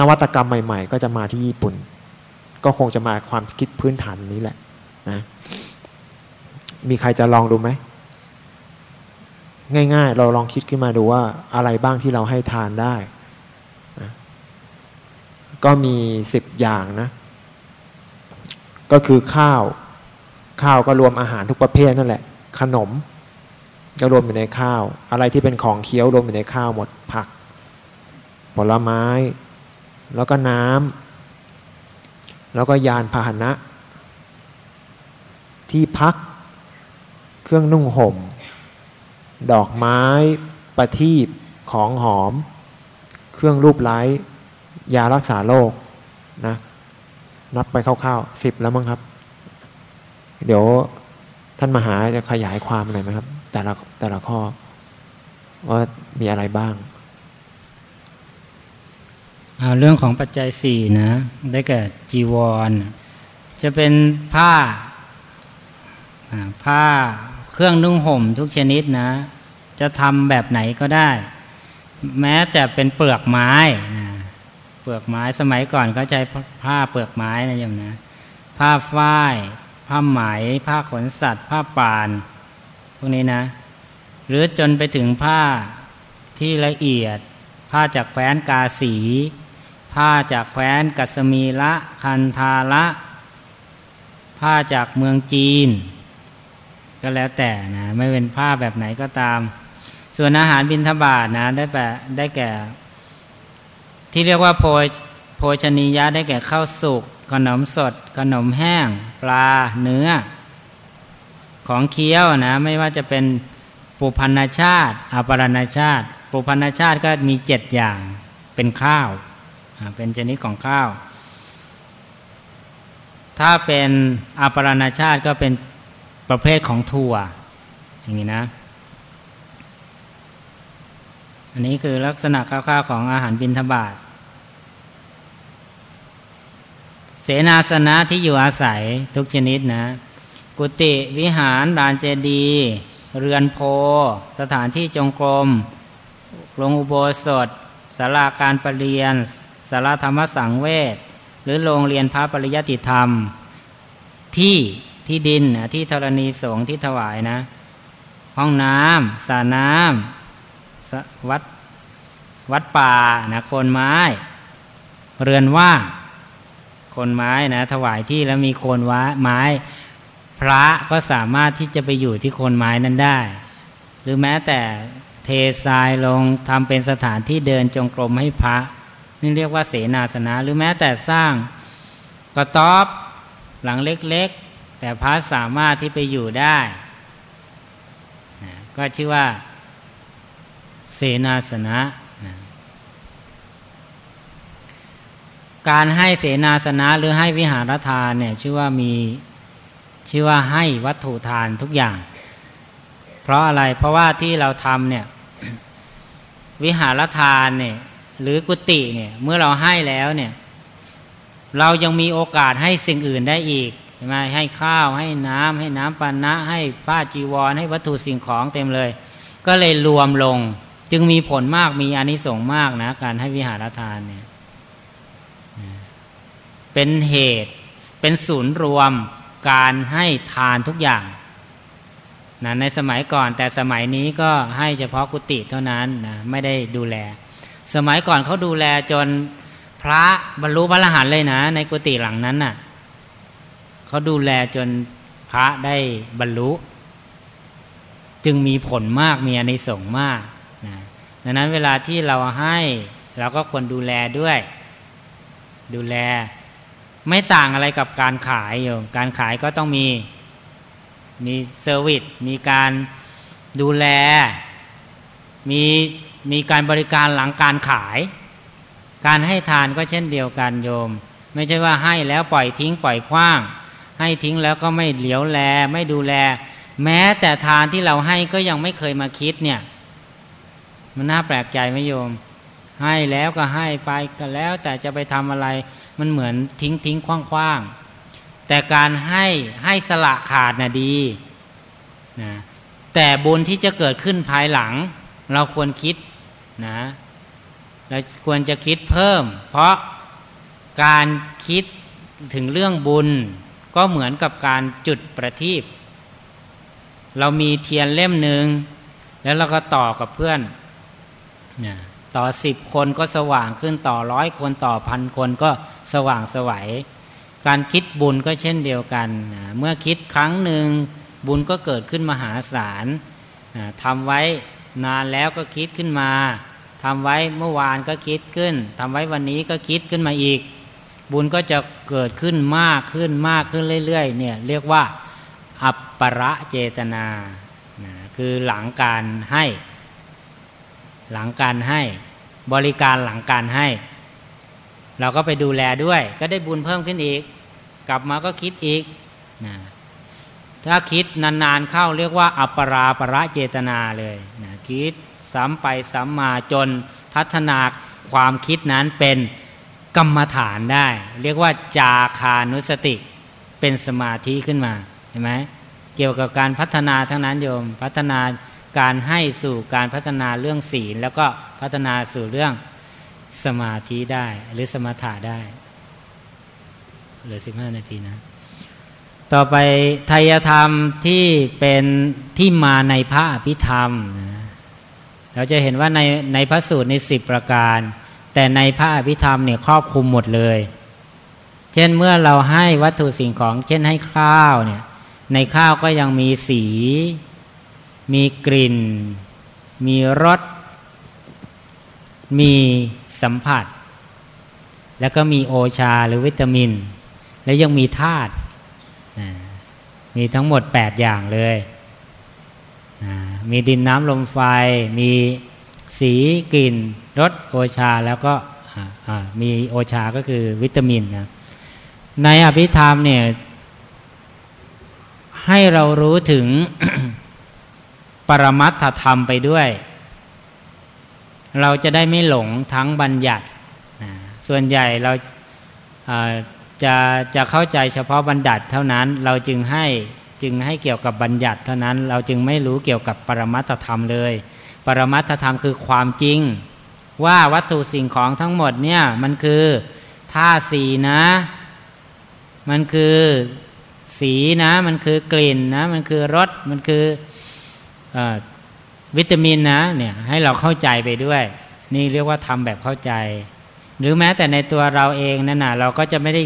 นวัตกรรมใหม่ ๆ ก็จะมาที่ญี่ปุ่น ก็คงจะมาความคิดพื้นฐานนี้แหละ นะมีใครจะลองดูไหม ง่าย ๆ เราลองคิดขึ้นมาดูว่าอะไรบ้างที่เราให้ทานได้นะก็มีสิบอย่างนะ ก็คือข้าว ข้าวก็รวมอาหารทุกประเภทนั่นแหละ ขนม ก็รวมอยู่ในข้าว อะไรที่เป็นของเคี้ยวรวมอยู่ในข้าวหมดผัก ผลไม้ แล้วก็น้ำแล้วก็ยานพาหนะ ที่พัก เครื่องนุ่งห่ม ดอกไม้ ประทีปของหอม เครื่องรูปไล้ยารักษาโรคนะนับไปคร่าวๆสิบแล้วมั้งครับ เดี๋ยวท่านมหาจะขยายความหน่อยไหมครับ แต่ละแต่ละข้อ ว่ามีอะไรบ้างเอาเรื่องของปัจจัยสี่นะ ได้แก่จีวร จะเป็นผ้า ผ้าเครื่องนุ่งห่มทุกชนิดนะ จะทำแบบไหนก็ได้ แม้จะเป็นเปลือกไม้นะเปลือกไม้สมัยก่อนเขาใช้ผ้าเปลือกไม้นะโยมนะ ผ้าฝ้าย ผ้าไหม ผ้าขนสัตว์ ผ้าป่าน พวกนี้นะ หรือจนไปถึงผ้าที่ละเอียด ผ้าจากแคว้นกาสี ผ้าจากแคว้นกัสมีละ คันธาละ ผ้าจากเมืองจีน ก็แล้วแต่นะไม่เป็นผ้าแบบไหนก็ตาม ส่วนอาหารบิณฑบาตนะได้แปได้แก่ ที่เรียกว่าโพโภชนียะได้แก่ข้าวสุกขนมสด ขนมแห้ง ปลาเนื้อ ของเคี้ยวนะไม่ว่าจะเป็นปุพันชาติอปรณชาติ ปุพันชาติก็มีเจ็ดอย่างเป็นข้าวเป็นชนิดของข้าว ถ้าเป็นอปรณชาติก็เป็น ประเภทของถั่วอย่างนี้นะ อันนี้คือลักษณะคร่าวๆของอาหารบิณฑบาตเสนาสนะที่อยู่อาศัยทุกชนิดนะ กุฏิวิหารลานเจดีย์เรือนโพ สถานที่จงกรมโรงอุโบสถศาลาการประเรียนศาลาธรรมสังเวชหรือโรงเรียนพระปริยติธรรม ที่ ที่ดินที่ธรณีสงฆ์ที่ถวายนะ ห้องน้ำสระน้ำวัดวัดป่านะโคนไม้ เรือนว่างโคนไม้นะถวายที่แล้วมีโคนว้าไม้ พระก็สามารถที่จะไปอยู่ที่โคนไม้นั้นได้ หรือแม้แต่เททรายลงทำเป็นสถานที่เดินจงกรมให้พระ นี่เรียกว่าเสนาสนะ หรือแม้แต่สร้างกระต๊อบหลังเล็ก แต่พระสามารถที่ไปอยู่ได้ก็ชื่อว่า เสนาสนะการให้เสนาสนะหรือให้วิหารทานเนี่ยชื่อว่ามีชื่อว่าให้วัตถุทานทุกอย่าง เพราะอะไรเพราะว่าที่เราทำเนี่ยวิหารทานเนี่ยหรือกุฏิเนี่ยเมื่อเราให้แล้วเนี่ย เรายังมีโอกาสให้สิ่งอื่นได้อีก ช่ไหมให้ข้าวให้น้ำให้น้ำปานะ ให้ป้าจีวร ให้วัตถุสิ่งของเต็มเลย ก็เลยรวมลง จึงมีผลมากมีอนิสงส์มากนะ การให้วิหารทานเนี่ยเป็นเหตุเป็นศูนย์รวมการให้ทานทุกอย่างนะในสมัยก่อนแต่สมัยนี้ก็ให้เฉพาะกุฏิเท่านั้นนะไม่ได้ดูแล สมัยก่อนเขาดูแลจนพระบรรลุพระอรหันต์เลยนะ ในกุฏิหลังนั้นน่ะ เขาดูแลจนพระได้บรรลุ จึงมีผลมากมีอนิสงส์มากนะดังนั้นเวลาที่เราให้เราก็ควรดูแลด้วย ดูแล ไม่ต่างอะไรกับการขายอยู่การขายก็ต้องมีมี service มีการดูแล มีมีการบริการหลังการขาย การให้ทานก็เช่นเดียวกันโยม ไม่ใช่ว่าให้แล้วปล่อยทิ้งปล่อยขว้าง ให้ทิ้งแล้วก็ไม่เหลียวแล ไม่ดูแล แม้แต่ทานที่เราให้ก็ยังไม่เคยมาคิดเนี่ย มันน่าแปลกใจไหมโยม ให้แล้วก็ให้ไปก็แล้ว แต่จะไปทำอะไร มันเหมือนทิ้งทิ้งคว้างคว้างแต่การให้ให้สละขาดน่ะดีนะแต่บุญที่จะเกิดขึ้นภายหลัง เราควรคิดนะเราควรจะคิดเพิ่ม เพราะการคิดถึงเรื่องบุญ ก็เหมือนกับการจุดประทีปเรามีเทียนเล่มหนึ่งแล้วเราก็ต่อกับเพื่อน ต่อสิบคนก็สว่างขึ้นต่อร้อยคนต่อพันคนก็สว่างสวัย การคิดบุญก็เช่นเดียวกัน เมื่อคิดครั้งหนึ่งบุญก็เกิดขึ้นมหาศาลทำไว้นานแล้วก็คิดขึ้นมาทำไว้เมื่อวานก็คิดขึ้นทำไว้วันนี้ก็คิดขึ้นมาอีก บุญก็จะเกิดขึ้นมากขึ้นมากขึ้นเรื่อยๆเนี่ยเรียกว่า อัปปะเจตนาคือหลังการให้ หลังการให้ บริการหลังการให้ เราก็ไปดูแลด้วย ก็ได้บุญเพิ่มขึ้นอีก กลับมาก็คิดอีกนะถ้าคิดนานๆเข้าเรียกว่า อัปราประเจตนาเลยนะคิดซ้ำไปซ้ำมาจนพัฒนาความคิดนั้นเป็น กรรมฐานได้ เรียกว่าจาคานุสติเป็นสมาธิขึ้นมาเห็นไหมเกี่ยวกับการพัฒนาทั้งนั้นโยม พัฒนาการให้สู่การพัฒนาเรื่องศีล แล้วก็พัฒนาสู่เรื่องสมาธิได้หรือสมถะได้เหลือสิบห้านาทีนะ ต่อไปทายธรรมที่เป็นที่มาในพระอภิธรรมนะเราจะเห็นว่าในในพระสูตรในสิบประการ แต่ในพระอภิธรรมเนี่ยครอบคลุมหมดเลย เช่นเมื่อเราให้วัตถุสิ่งของ เช่นให้ข้าวเนี่ย ในข้าวก็ยังมีสี มีกลิ่น มีรส มีสัมผัส แล้วก็มีโอชาหรือวิตามิน แล้วยังมีธาตุมีทั้งหมด 8 อย่างเลย มีดินน้ำลมไฟ มีสีกลิ่น รสโอชาแล้วก็มีโอชาก็คือวิตามินนะในอภิธรรมเนี่ยให้เรารู้ถึงปรมัตถธรรมไปด้วย เราจะได้ไม่หลงทั้งบัญญัติ ส่วนใหญ่เราจะจะเข้าใจเฉพาะบัญญัติเท่านั้นเราจึงให้จึงให้เกี่ยวกับบัญญัติเท่านั้น เราจึงไม่รู้เกี่ยวกับปรมัตถธรรมเลย ปรมัตถธรรมคือความจริง ว่าวัตถุสิ่งของทั้งหมดเนี่ยมันคือท่าสีนะ มันคือสีนะ มันคือกลิ่นนะ มันคือรสมันคืออวิตามินนะเนี่ยให้เราเข้าใจไปด้วย นี่เรียกว่าทำแบบเข้าใจ หรือแม้แต่ในตัวเราเองนั่นนะเราก็จะไม่ได้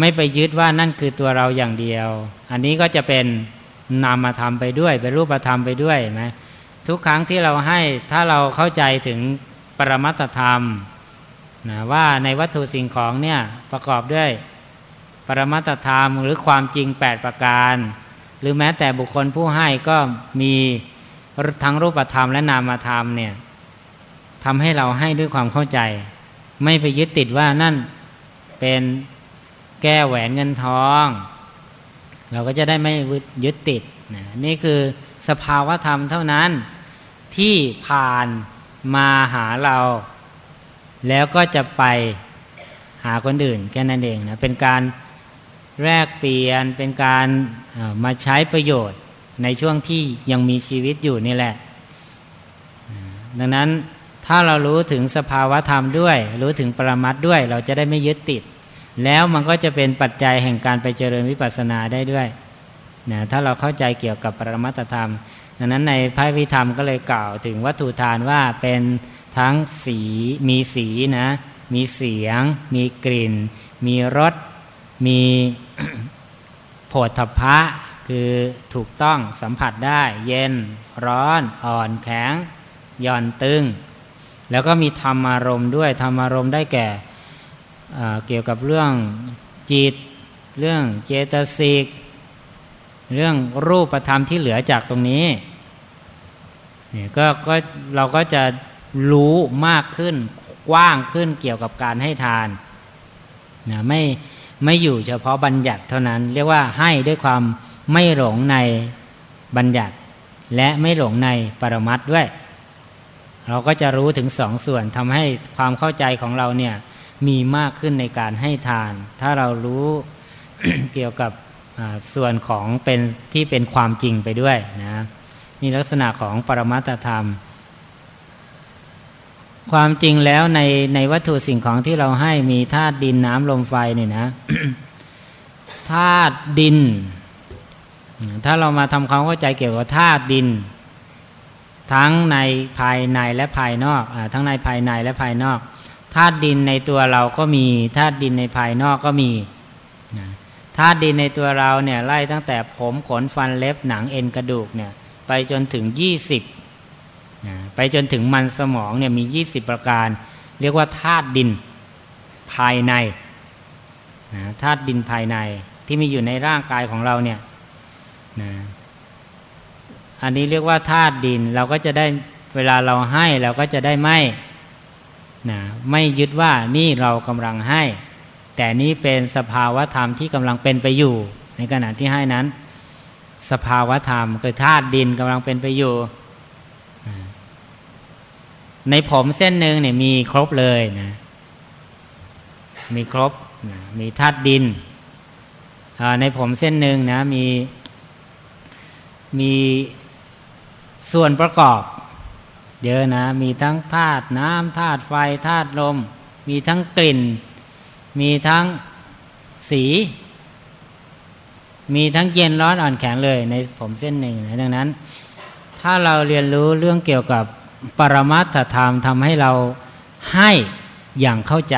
ไม่ไปยึดว่านั่นคือตัวเราอย่างเดียว อันนี้ก็จะเป็นนามธรรมไปด้วย เป็นรูปธรรมไปด้วยไหมทุกครั้งที่เราให้ถ้าเราเข้าใจถึง ปรมัตธรรมนะว่าในวัตถุสิ่งของเนี่ยประกอบด้วยปรมัตธรรมหรือความจริง 8 ประการ หรือแม้แต่บุคคลผู้ให้ก็มีทั้งรูปธรรมและนามธรรมเนี่ยทำให้เราให้ด้วยความเข้าใจ ไม่ไปยึดติดว่านั่นเป็นแก้แหวนเงินทอง เราก็จะได้ไม่ยึดติดนะนี่คือสภาวะธรรมเท่านั้นที่ผ่าน มาหาเรา แล้วก็จะไปหาคนอื่นแค่นั้นเองนะเป็นการแลกเปลี่ยนเป็นการมาใช้ประโยชน์ในช่วงที่ยังมีชีวิตอยู่นี่แหละ ดังนั้นถ้าเรารู้ถึงสภาวะธรรมด้วย รู้ถึงปรมัตด้วย เราจะได้ไม่ยึดติด แล้วมันก็จะเป็นปัจจัยแห่งการไปเจริญวิปัสสนาได้ด้วยนะถ้าเราเข้าใจเกี่ยวกับปรมัตธรรม ดังนั้นในพระวิธรรมก็เลยกล่าวถึงวัตถุทานว่าเป็นทั้งสีมีสีนะ มีเสียง มีกลิ่น มีรส มีโผฏฐพะคือถูกต้องสัมผัสได้ เย็นร้อนอ่อนแข็งหย่อนตึง แล้วก็มีธรรมอารมณ์ด้วยธรรมอารมณ์ได้แก่เกี่ยวกับเรื่องจิต เรื่องเจตสิก เรื่องรูปธรรมที่เหลือจากตรงนี้เนี่ยก็ก็เราก็จะรู้มากขึ้นกว้างขึ้นเกี่ยวกับการให้ทานนะไม่ไม่อยู่เฉพาะบัญญัติเท่านั้น เรียกว่าให้ด้วยความไม่หลงในบัญญัติ และไม่หลงในปรมัตด้วย เราก็จะรู้ถึงสองส่วนทำให้ความเข้าใจของเราเนี่ยมีมากขึ้นในการให้ทาน ถ้าเรารู้เกี่ยวกับ ส่วนของเป็นที่เป็นความจริงไปด้วยนะนี่ลักษณะของปรมัตธรรม ความจริงแล้วในในวัตถุสิ่งของที่เราให้มีธาตุดินน้ำลมไฟเนี่ยนะธาตุดิน ถ้าเรามาทำความเข้าใจเกี่ยวกับธาตุดิน ทั้งในภายในและภายนอกอทั้งในภายในและภายนอกธาตุดินในตัวเราก็มีธาตุดินในภายนอกก็มี ธาตุดินในตัวเราเนี่ยไล่ตั้งแต่ผมขนฟันเล็บหนังเอ็นกระดูกเนี่ยไปจนถึงยี่สิบไปจนถึงมันสมองเนี่ยมียี่สิบประการ เรียกว่าธาตุดินภายในธาตุดินภายในที่มีอยู่ในร่างกายของเราเนี่ยนะอันนี้เรียกว่าธาตุดินเราก็จะได้เวลาเราให้เราก็จะได้ไม่นะไม่ยึดว่านี่เรากำลังให้ แต่นี้เป็นสภาวธรรมที่กำลังเป็นไปอยู่ ในขณะที่ให้นั้น สภาวธรรมคือธาตุดินกำลังเป็นไปอยู่ ในผมเส้นหนึ่งเนี่ยมีครบเลยนะมีครบนะมีธาตุดิน ในผมเส้นหนึ่งนะมีมีส่วนประกอบ เยอะนะ มีทั้งธาตุน้ำธาตุไฟธาตุลม มีทั้งกลิ่น มีทั้งสี มีทั้งเย็นร้อนอ่อนแข็งเลยในผมเส้นหนึ่งดังนั้น ถ้าเราเรียนรู้เรื่องเกี่ยวกับปรมัตถธรรมทำให้เราให้อย่างเข้าใจ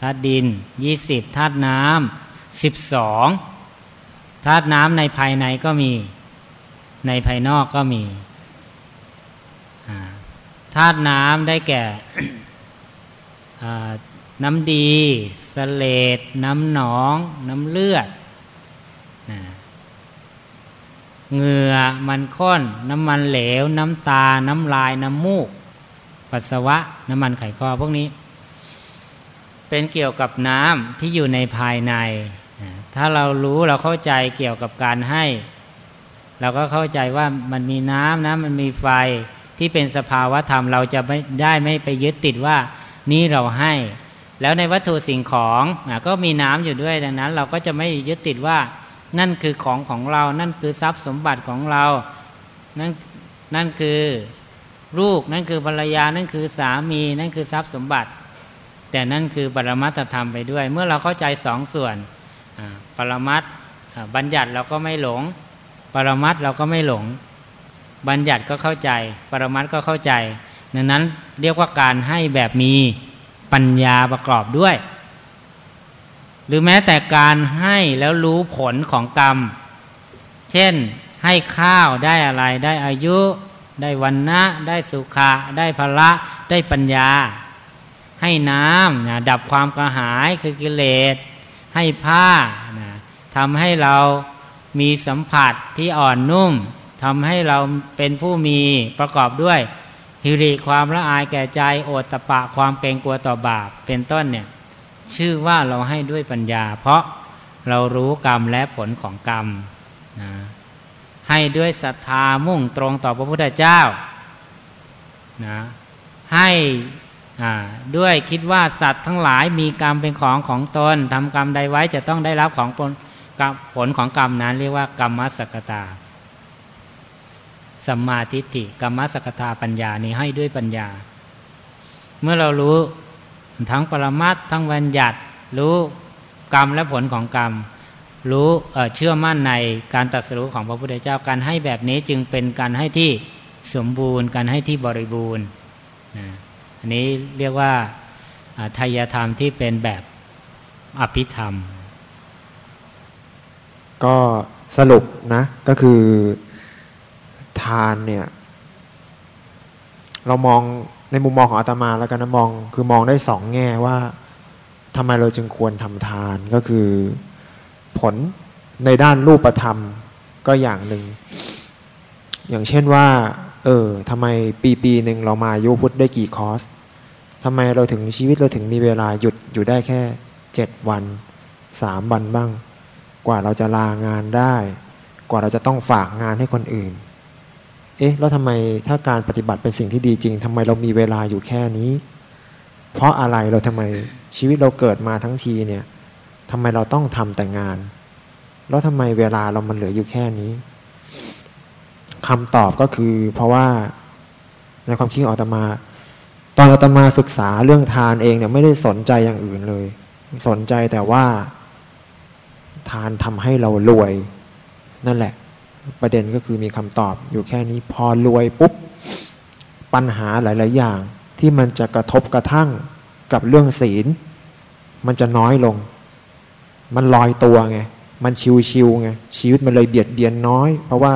ธาตุดินยี่สิบธาตุน้ำสิบสองธาตุน้ำในภายในก็มีในภายนอกก็มีธาตุน้ำได้แก่ น้ำดีสเลดน้ำหนอง น้ำเลือดเหงื่อมันข้น น้ำมันเหลว น้ำตา น้ำลาย น้ำมูก ปัสสาวะ น้ำมันไขข้อพวกนี้ เป็นเกี่ยวกับน้ำที่อยู่ในภายใน ถ้าเรารู้เราเข้าใจเกี่ยวกับการให้ เราก็เข้าใจว่ามันมีน้ำนะมันมีไฟที่เป็นสภาวะธรรม เราจะไม่ได้ไม่ไปยึดติดว่า นี่เราให้ แล้วในวัตถุสิ่งของก็มีน้ำอยู่ด้วยดังนั้น เราก็จะไม่ยึดติดว่า นั่นคือของของเรา นั่นคือทรัพย์สมบัติของเรา นั่นนั่นคือลูก นั่นคือภรรยา นั่นคือสามี นั่นคือทรัพย์สมบัติ แต่นั่นคือปรมัตธรรมไปด้วย เมื่อเราเข้าใจสองส่วน ปรมัตบัญญัติเราก็ไม่หลง ปรมัตเราก็ไม่หลง บัญญัติก็เข้าใจ ปรมัตก็เข้าใจ ดังนั้นเรียกว่าการให้แบบมี ปัญญาประกอบด้วย หรือแม้แต่การให้แล้วรู้ผลของกรรม เช่นให้ข้าวได้อะไรได้อายุ ได้วันนะได้สุขะ ได้พละได้ปัญญา ให้น้ำนะดับความกระหายคือกิเลส ให้ผ้านะทำให้เรามีสัมผัสที่อ่อนนุ่มทำให้เราเป็นผู้มีประกอบด้วย ฮิริความละอายแก่ใจโอตตะปะความเกรงกลัวต่อบาปเป็นต้นเนี่ยชื่อว่าเราให้ด้วยปัญญา เพราะเรารู้กรรมและผลของกรรมนะให้ด้วยศรัทธามุ่งตรงต่อพระพุทธเจ้านะให้ด้วยคิดว่าสัตว์ทั้งหลายมีกรรมเป็นของของตนทำกรรมใดไว้จะต้องได้รับของผลของกรรมนั้น เรียกว่ากรรมสกตา สัมมาทิฏฐิกรรมสกทาปัญญานี้ให้ด้วยปัญญา เมื่อเรารู้ทั้งปรมัตทั้งบัญญัติรู้กรรมและผลของกรรม รู้เชื่อมั่นในการตัดสู้ของพระพุทธเจ้าการให้แบบนี้จึงเป็นการให้ที่สมบูรณ์ การให้ที่บริบูรณ์อันนี้เรียกว่าทายธรรมที่เป็นแบบอภิธรรม ก็สรุปนะก็คือ ทานเนี่ย เรามองในมุมมองของอาตมาแล้วกันนะมองคือมองได้สองแง่ว่าทำไมเราจึงควรทำทานก็คือผลในด้านรูปธรรมก็อย่างหนึ่ง อย่างเช่นว่า เออทำไมปีปีหนึ่งเรามายุพุทธได้กี่คอร์สทำไมเราถึงชีวิตเราถึงมีเวลาหยุดอยู่ได้แค่เจ็ดวันสามวันบ้าง กว่าเราจะลางานได้ กว่าเราจะต้องฝากงานให้คนอื่น เอ๊ะแล้วทำไมถ้าการปฏิบัติเป็นสิ่งที่ดีจริงทำไมเรามีเวลาอยู่แค่นี้ เพราะอะไรเราทำไมชีวิตเราเกิดมาทั้งทีเนี่ยทำไมเราต้องทำแต่งาน แล้วทำไมเวลาเรามันเหลืออยู่แค่นี้คำตอบก็คือ เพราะว่าในความคิดของอาตมา ตอนอาตมาศึกษาเรื่องทานเองเนี่ยไม่ได้สนใจอย่างอื่นเลย สนใจแต่ว่า ทานทำให้เรารวย นั่นแหละ ประเด็นก็คือมีคำตอบอยู่แค่นี้พอรวยปุ๊บ ปัญหาหลาย ๆ อย่างที่มันจะกระทบกระทั่งกับเรื่องศีล มันจะน้อยลง มันลอยตัวไง มันชิวๆไงชีวิตมันเลยเบียดเบียนน้อย เพราะว่า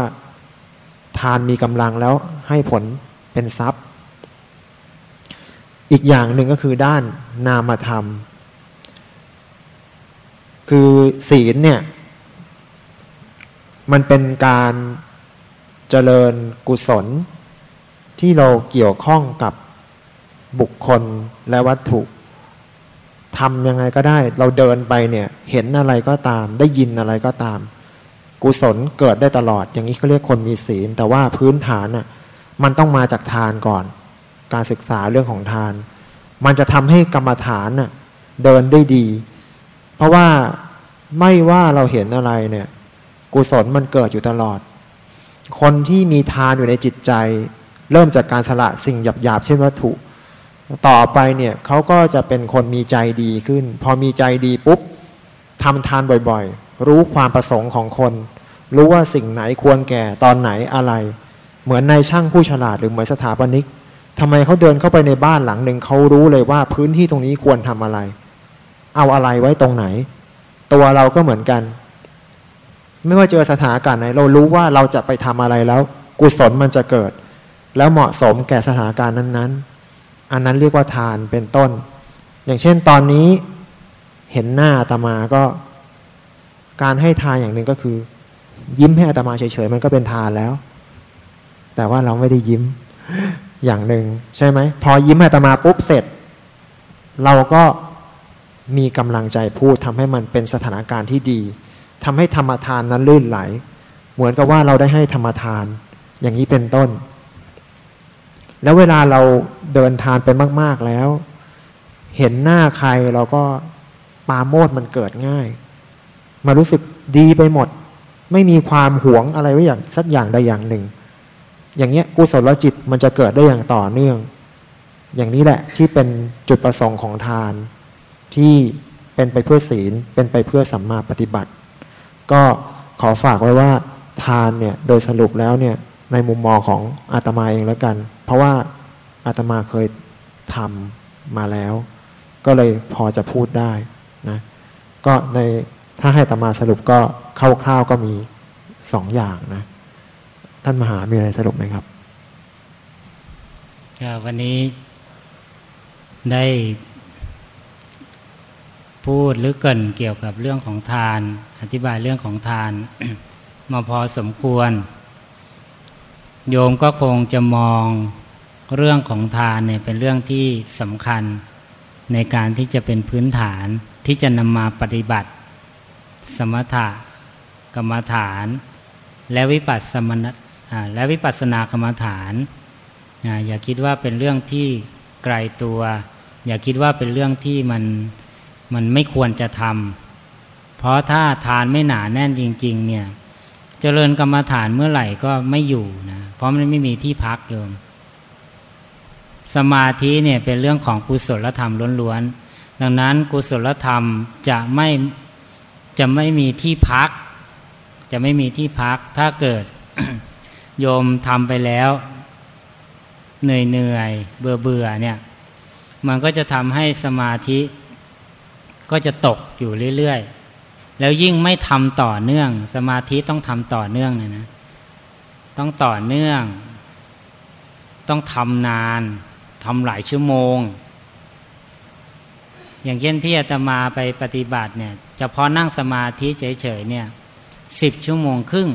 ทานมีกำลังแล้วให้ผลเป็นทรัพย์ อีกอย่างหนึ่งก็คือด้านนามธรรม คือศีลเนี่ย มันเป็นการเจริญกุศล ที่เราเกี่ยวข้องกับบุคคลและวัตถุทำยังไงก็ได้ เราเดินไปเนี่ยเห็นอะไรก็ตาม ได้ยินอะไรก็ตาม กุศลเกิดได้ตลอด อย่างนี้เขาเรียกคนมีศีล แต่ว่าพื้นฐานน่ะมันต้องมาจากทานก่อน การศึกษาเรื่องของทาน มันจะทำให้กรรมฐานน่ะเดินได้ดี เพราะว่าไม่ว่าเราเห็นอะไรเนี่ย กุศลมันเกิดอยู่ตลอด คนที่มีทานอยู่ในจิตใจ เริ่มจากการสละสิ่งหยาบๆเช่นวัตถุ ต่อไปเนี่ยเขาก็จะเป็นคนมีใจดีขึ้น พอมีใจดีปุ๊บทำทานบ่อยๆ รู้ความประสงค์ของคน รู้ว่าสิ่งไหนควรแก่ตอนไหนอะไร เหมือนนายช่างผู้ฉลาดหรือเหมือนสถาปนิกทำไมเขาเดินเข้าไปในบ้านหลังหนึ่งเขารู้เลยว่าพื้นที่ตรงนี้ควรทำอะไร เอาอะไรไว้ตรงไหน ตัวเราก็เหมือนกัน ไม่ว่าเจอสถานการณ์ไหน เรารู้ว่าเราจะไปทำอะไรแล้ว กุศลมันจะเกิด แล้วเหมาะสมแก่สถานการณ์นั้นๆ อันนั้นเรียกว่าทานเป็นต้น อย่างเช่นตอนนี้เห็นหน้าอาตมาก็ การให้ทานอย่างหนึ่งก็คือ ยิ้มให้อาตมาเฉยๆมันก็เป็นทานแล้ว แต่ว่าเราไม่ได้ยิ้มอย่างหนึ่งใช่ไหมพอยิ้มให้ตมาปุ๊บเสร็จ เราก็มีกำลังใจพูดทำให้มันเป็นสถานการณ์ที่ดี ทำให้ธรรมทานนั้นลื่นไหล เหมือนกับว่าเราได้ให้ธรรมทาน อย่างนี้เป็นต้น แล้วเวลาเราเดินทานไปมาก ๆแล้ว เห็นหน้าใครเราก็ปาโมดมันเกิดง่าย มารู้สึกดีไปหมด ไม่มีความหวงอะไรไว้อย่างสักอย่างใดอย่างหนึ่ง อย่างเงี้ยกุศลจิตมันจะเกิดได้อย่างต่อเนื่อง อย่างนี้แหละที่เป็นจุดประสงค์ของทาน ที่เป็นไปเพื่อศีล เป็นไปเพื่อสัมมาปฏิบัติ ก็ขอฝากไว้ว่าทานเนี่ยโดยสรุปแล้วเนี่ยในมุมมองของอาตมาเองแล้วกัน เพราะว่าอาตมาเคยทำมาแล้ว ก็เลยพอจะพูดได้นะก็ในถ้าให้อาตมาสรุปก็คร่าวๆก็มีสองอย่างนะท่านมหามีอะไรสรุปไหมครับวันนี้ได้ พูดหรือเกินเกี่ยวกับเรื่องของทาน อธิบายเรื่องของทาน มาพอสมควร โยมก็คงจะมองเรื่องของทานเนี่ยเป็นเรื่องที่สำคัญ ในการที่จะเป็นพื้นฐานที่จะนำมาปฏิบัติ สมถะกรรมฐาน และวิปัสสมและวิปัสสนากรรมฐานอย่าคิดว่าเป็นเรื่องที่ไกลตัว อย่าคิดว่าเป็นเรื่องที่มัน มันไม่ควรจะทำเพราะถ้าทานไม่หนาแน่นจริง ๆ เนี่ยเจริญกรรมฐานเมื่อไหร่ก็ไม่อยู่นะเพราะมันไม่มีที่พักโยม สมาธิเนี่ยเป็นเรื่องของกุศลธรรมล้วนๆดังนั้นกุศลธรรมจะไม่จะไม่มีที่พัก จะไม่มีที่พัก ถ้าเกิดโยมทำไปแล้วเหนื่อยเหนื่อยเบื่อเบื่อเนี่ย มันก็จะทำให้สมาธิ ก็จะตกอยู่เรื่อยๆ แล้วยิ่งไม่ทำต่อเนื่อง สมาธิต้องทำต่อเนื่องนะนะ ต้องต่อเนื่อง ต้องทำนานทำหลายชั่วโมง อย่างเช่นที่อาตมาไปปฏิบัติเนี่ยเฉพาะนั่งสมาธิเฉยๆเนี่ยสิบชั่วโมงครึ่ง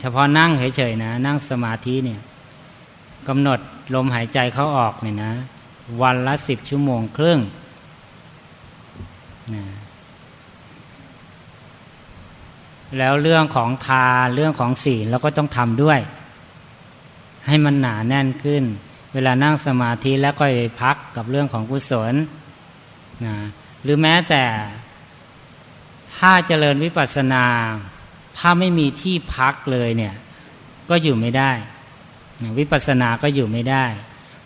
เฉพาะนั่งเฉยๆนะ นั่งสมาธิเนี่ยกำหนดลมหายใจเข้าออกเนี่ยนะ วันละสิบชั่วโมงครึ่ง แล้วเรื่องของทานเรื่องของศีลเราก็ต้องทำด้วย ให้มันหนาแน่นขึ้น เวลานั่งสมาธิแล้วก็ไปพักกับเรื่องของกุศลนะหรือแม้แต่ถ้าเจริญวิปัสสนา ถ้าไม่มีที่พักเลยเนี่ย ก็อยู่ไม่ได้ วิปัสสนาก็อยู่ไม่ได้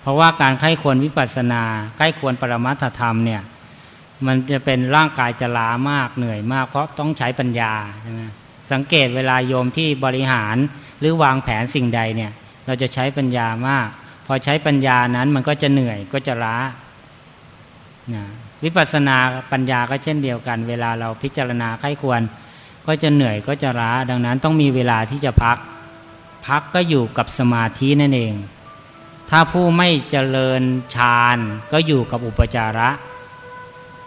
เพราะว่าการใคร่ควรวิปัสสนาใกล้ควรปรมัตถธรรมเนี่ย มันจะเป็นร่างกายจะล้ามากเหนื่อยมาก เพราะต้องใช้ปัญญาใช่ไหมสังเกตเวลาโยมที่บริหารหรือวางแผนสิ่งใดเนี่ย เราจะใช้ปัญญามาก พอใช้ปัญญานั้นมันก็จะเหนื่อยก็จะล้านะวิปัสสนาปัญญาก็เช่นเดียวกัน เวลาเราพิจารณาใกล้ควร ก็จะเหนื่อยก็จะล้า ดังนั้นต้องมีเวลาที่จะพัก พักก็อยู่กับสมาธินั่นเอง ถ้าผู้ไม่เจริญฌานก็อยู่กับอุปจาระ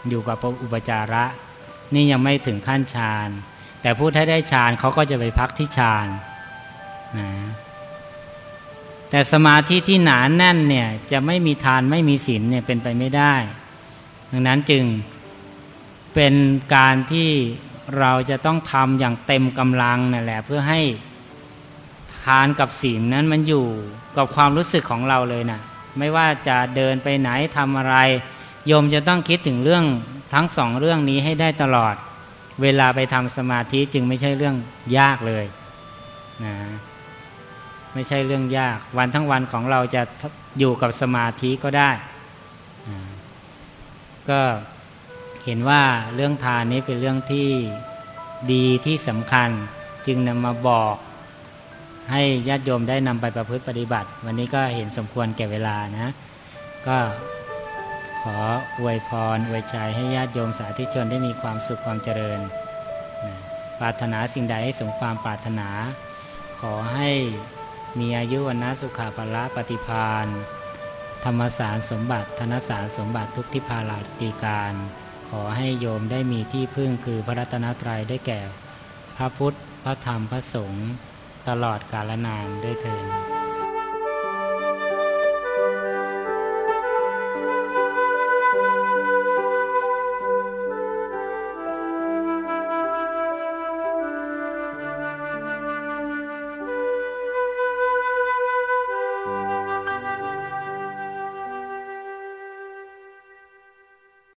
อยู่กับอุปจาระ นี่ยังไม่ถึงขั้นฌานแต่ผู้ที่ได้ฌานเขาก็จะไปพักที่ฌานนะแต่สมาธิที่หนานแน่นเนี่ยจะไม่มีทานไม่มีศีลเนี่ยเป็นไปไม่ได้ ดังนั้นจึงเป็นการที่เราจะต้องทำอย่างเต็มกำลังนั่นแหละเพื่อให้ทานกับศีลนั้นมันอยู่กับความรู้สึกของเราเลยนะไม่ว่าจะเดินไปไหนทำอะไร โยมจะต้องคิดถึงเรื่องทั้งสองเรื่องนี้ให้ได้ตลอด เวลาไปทำสมาธิจึงไม่ใช่เรื่องยากเลยนะไม่ใช่เรื่องยาก วันทั้งวันของเราจะอยู่กับสมาธิก็ได้นะก็เห็นว่าเรื่องทานนี้เป็นเรื่องที่ดีที่สำคัญจึงนำมาบอกให้ญาติโยมได้นำไปประพฤติปฏิบัติ วันนี้ก็เห็นสมควรแก่เวลานะ ก็ ออวยพรอวยชัยให้ญาติโยมสาธุชนได้มีความสุขความเจริญนะปรารถนาสิ่งใดให้สมความปรารถนา ขอให้มีอายุวันนะสุขาภละปฏิพานธรรมสารสมบัติธนสารสมบัติทุกทิพาลาติการ ขอให้โยมได้มีที่พึ่งคือพระรัตนตรัยได้แก่ พระพุทธ พระธรรม พระสงฆ์ตลอดกาลนานด้วยเถิด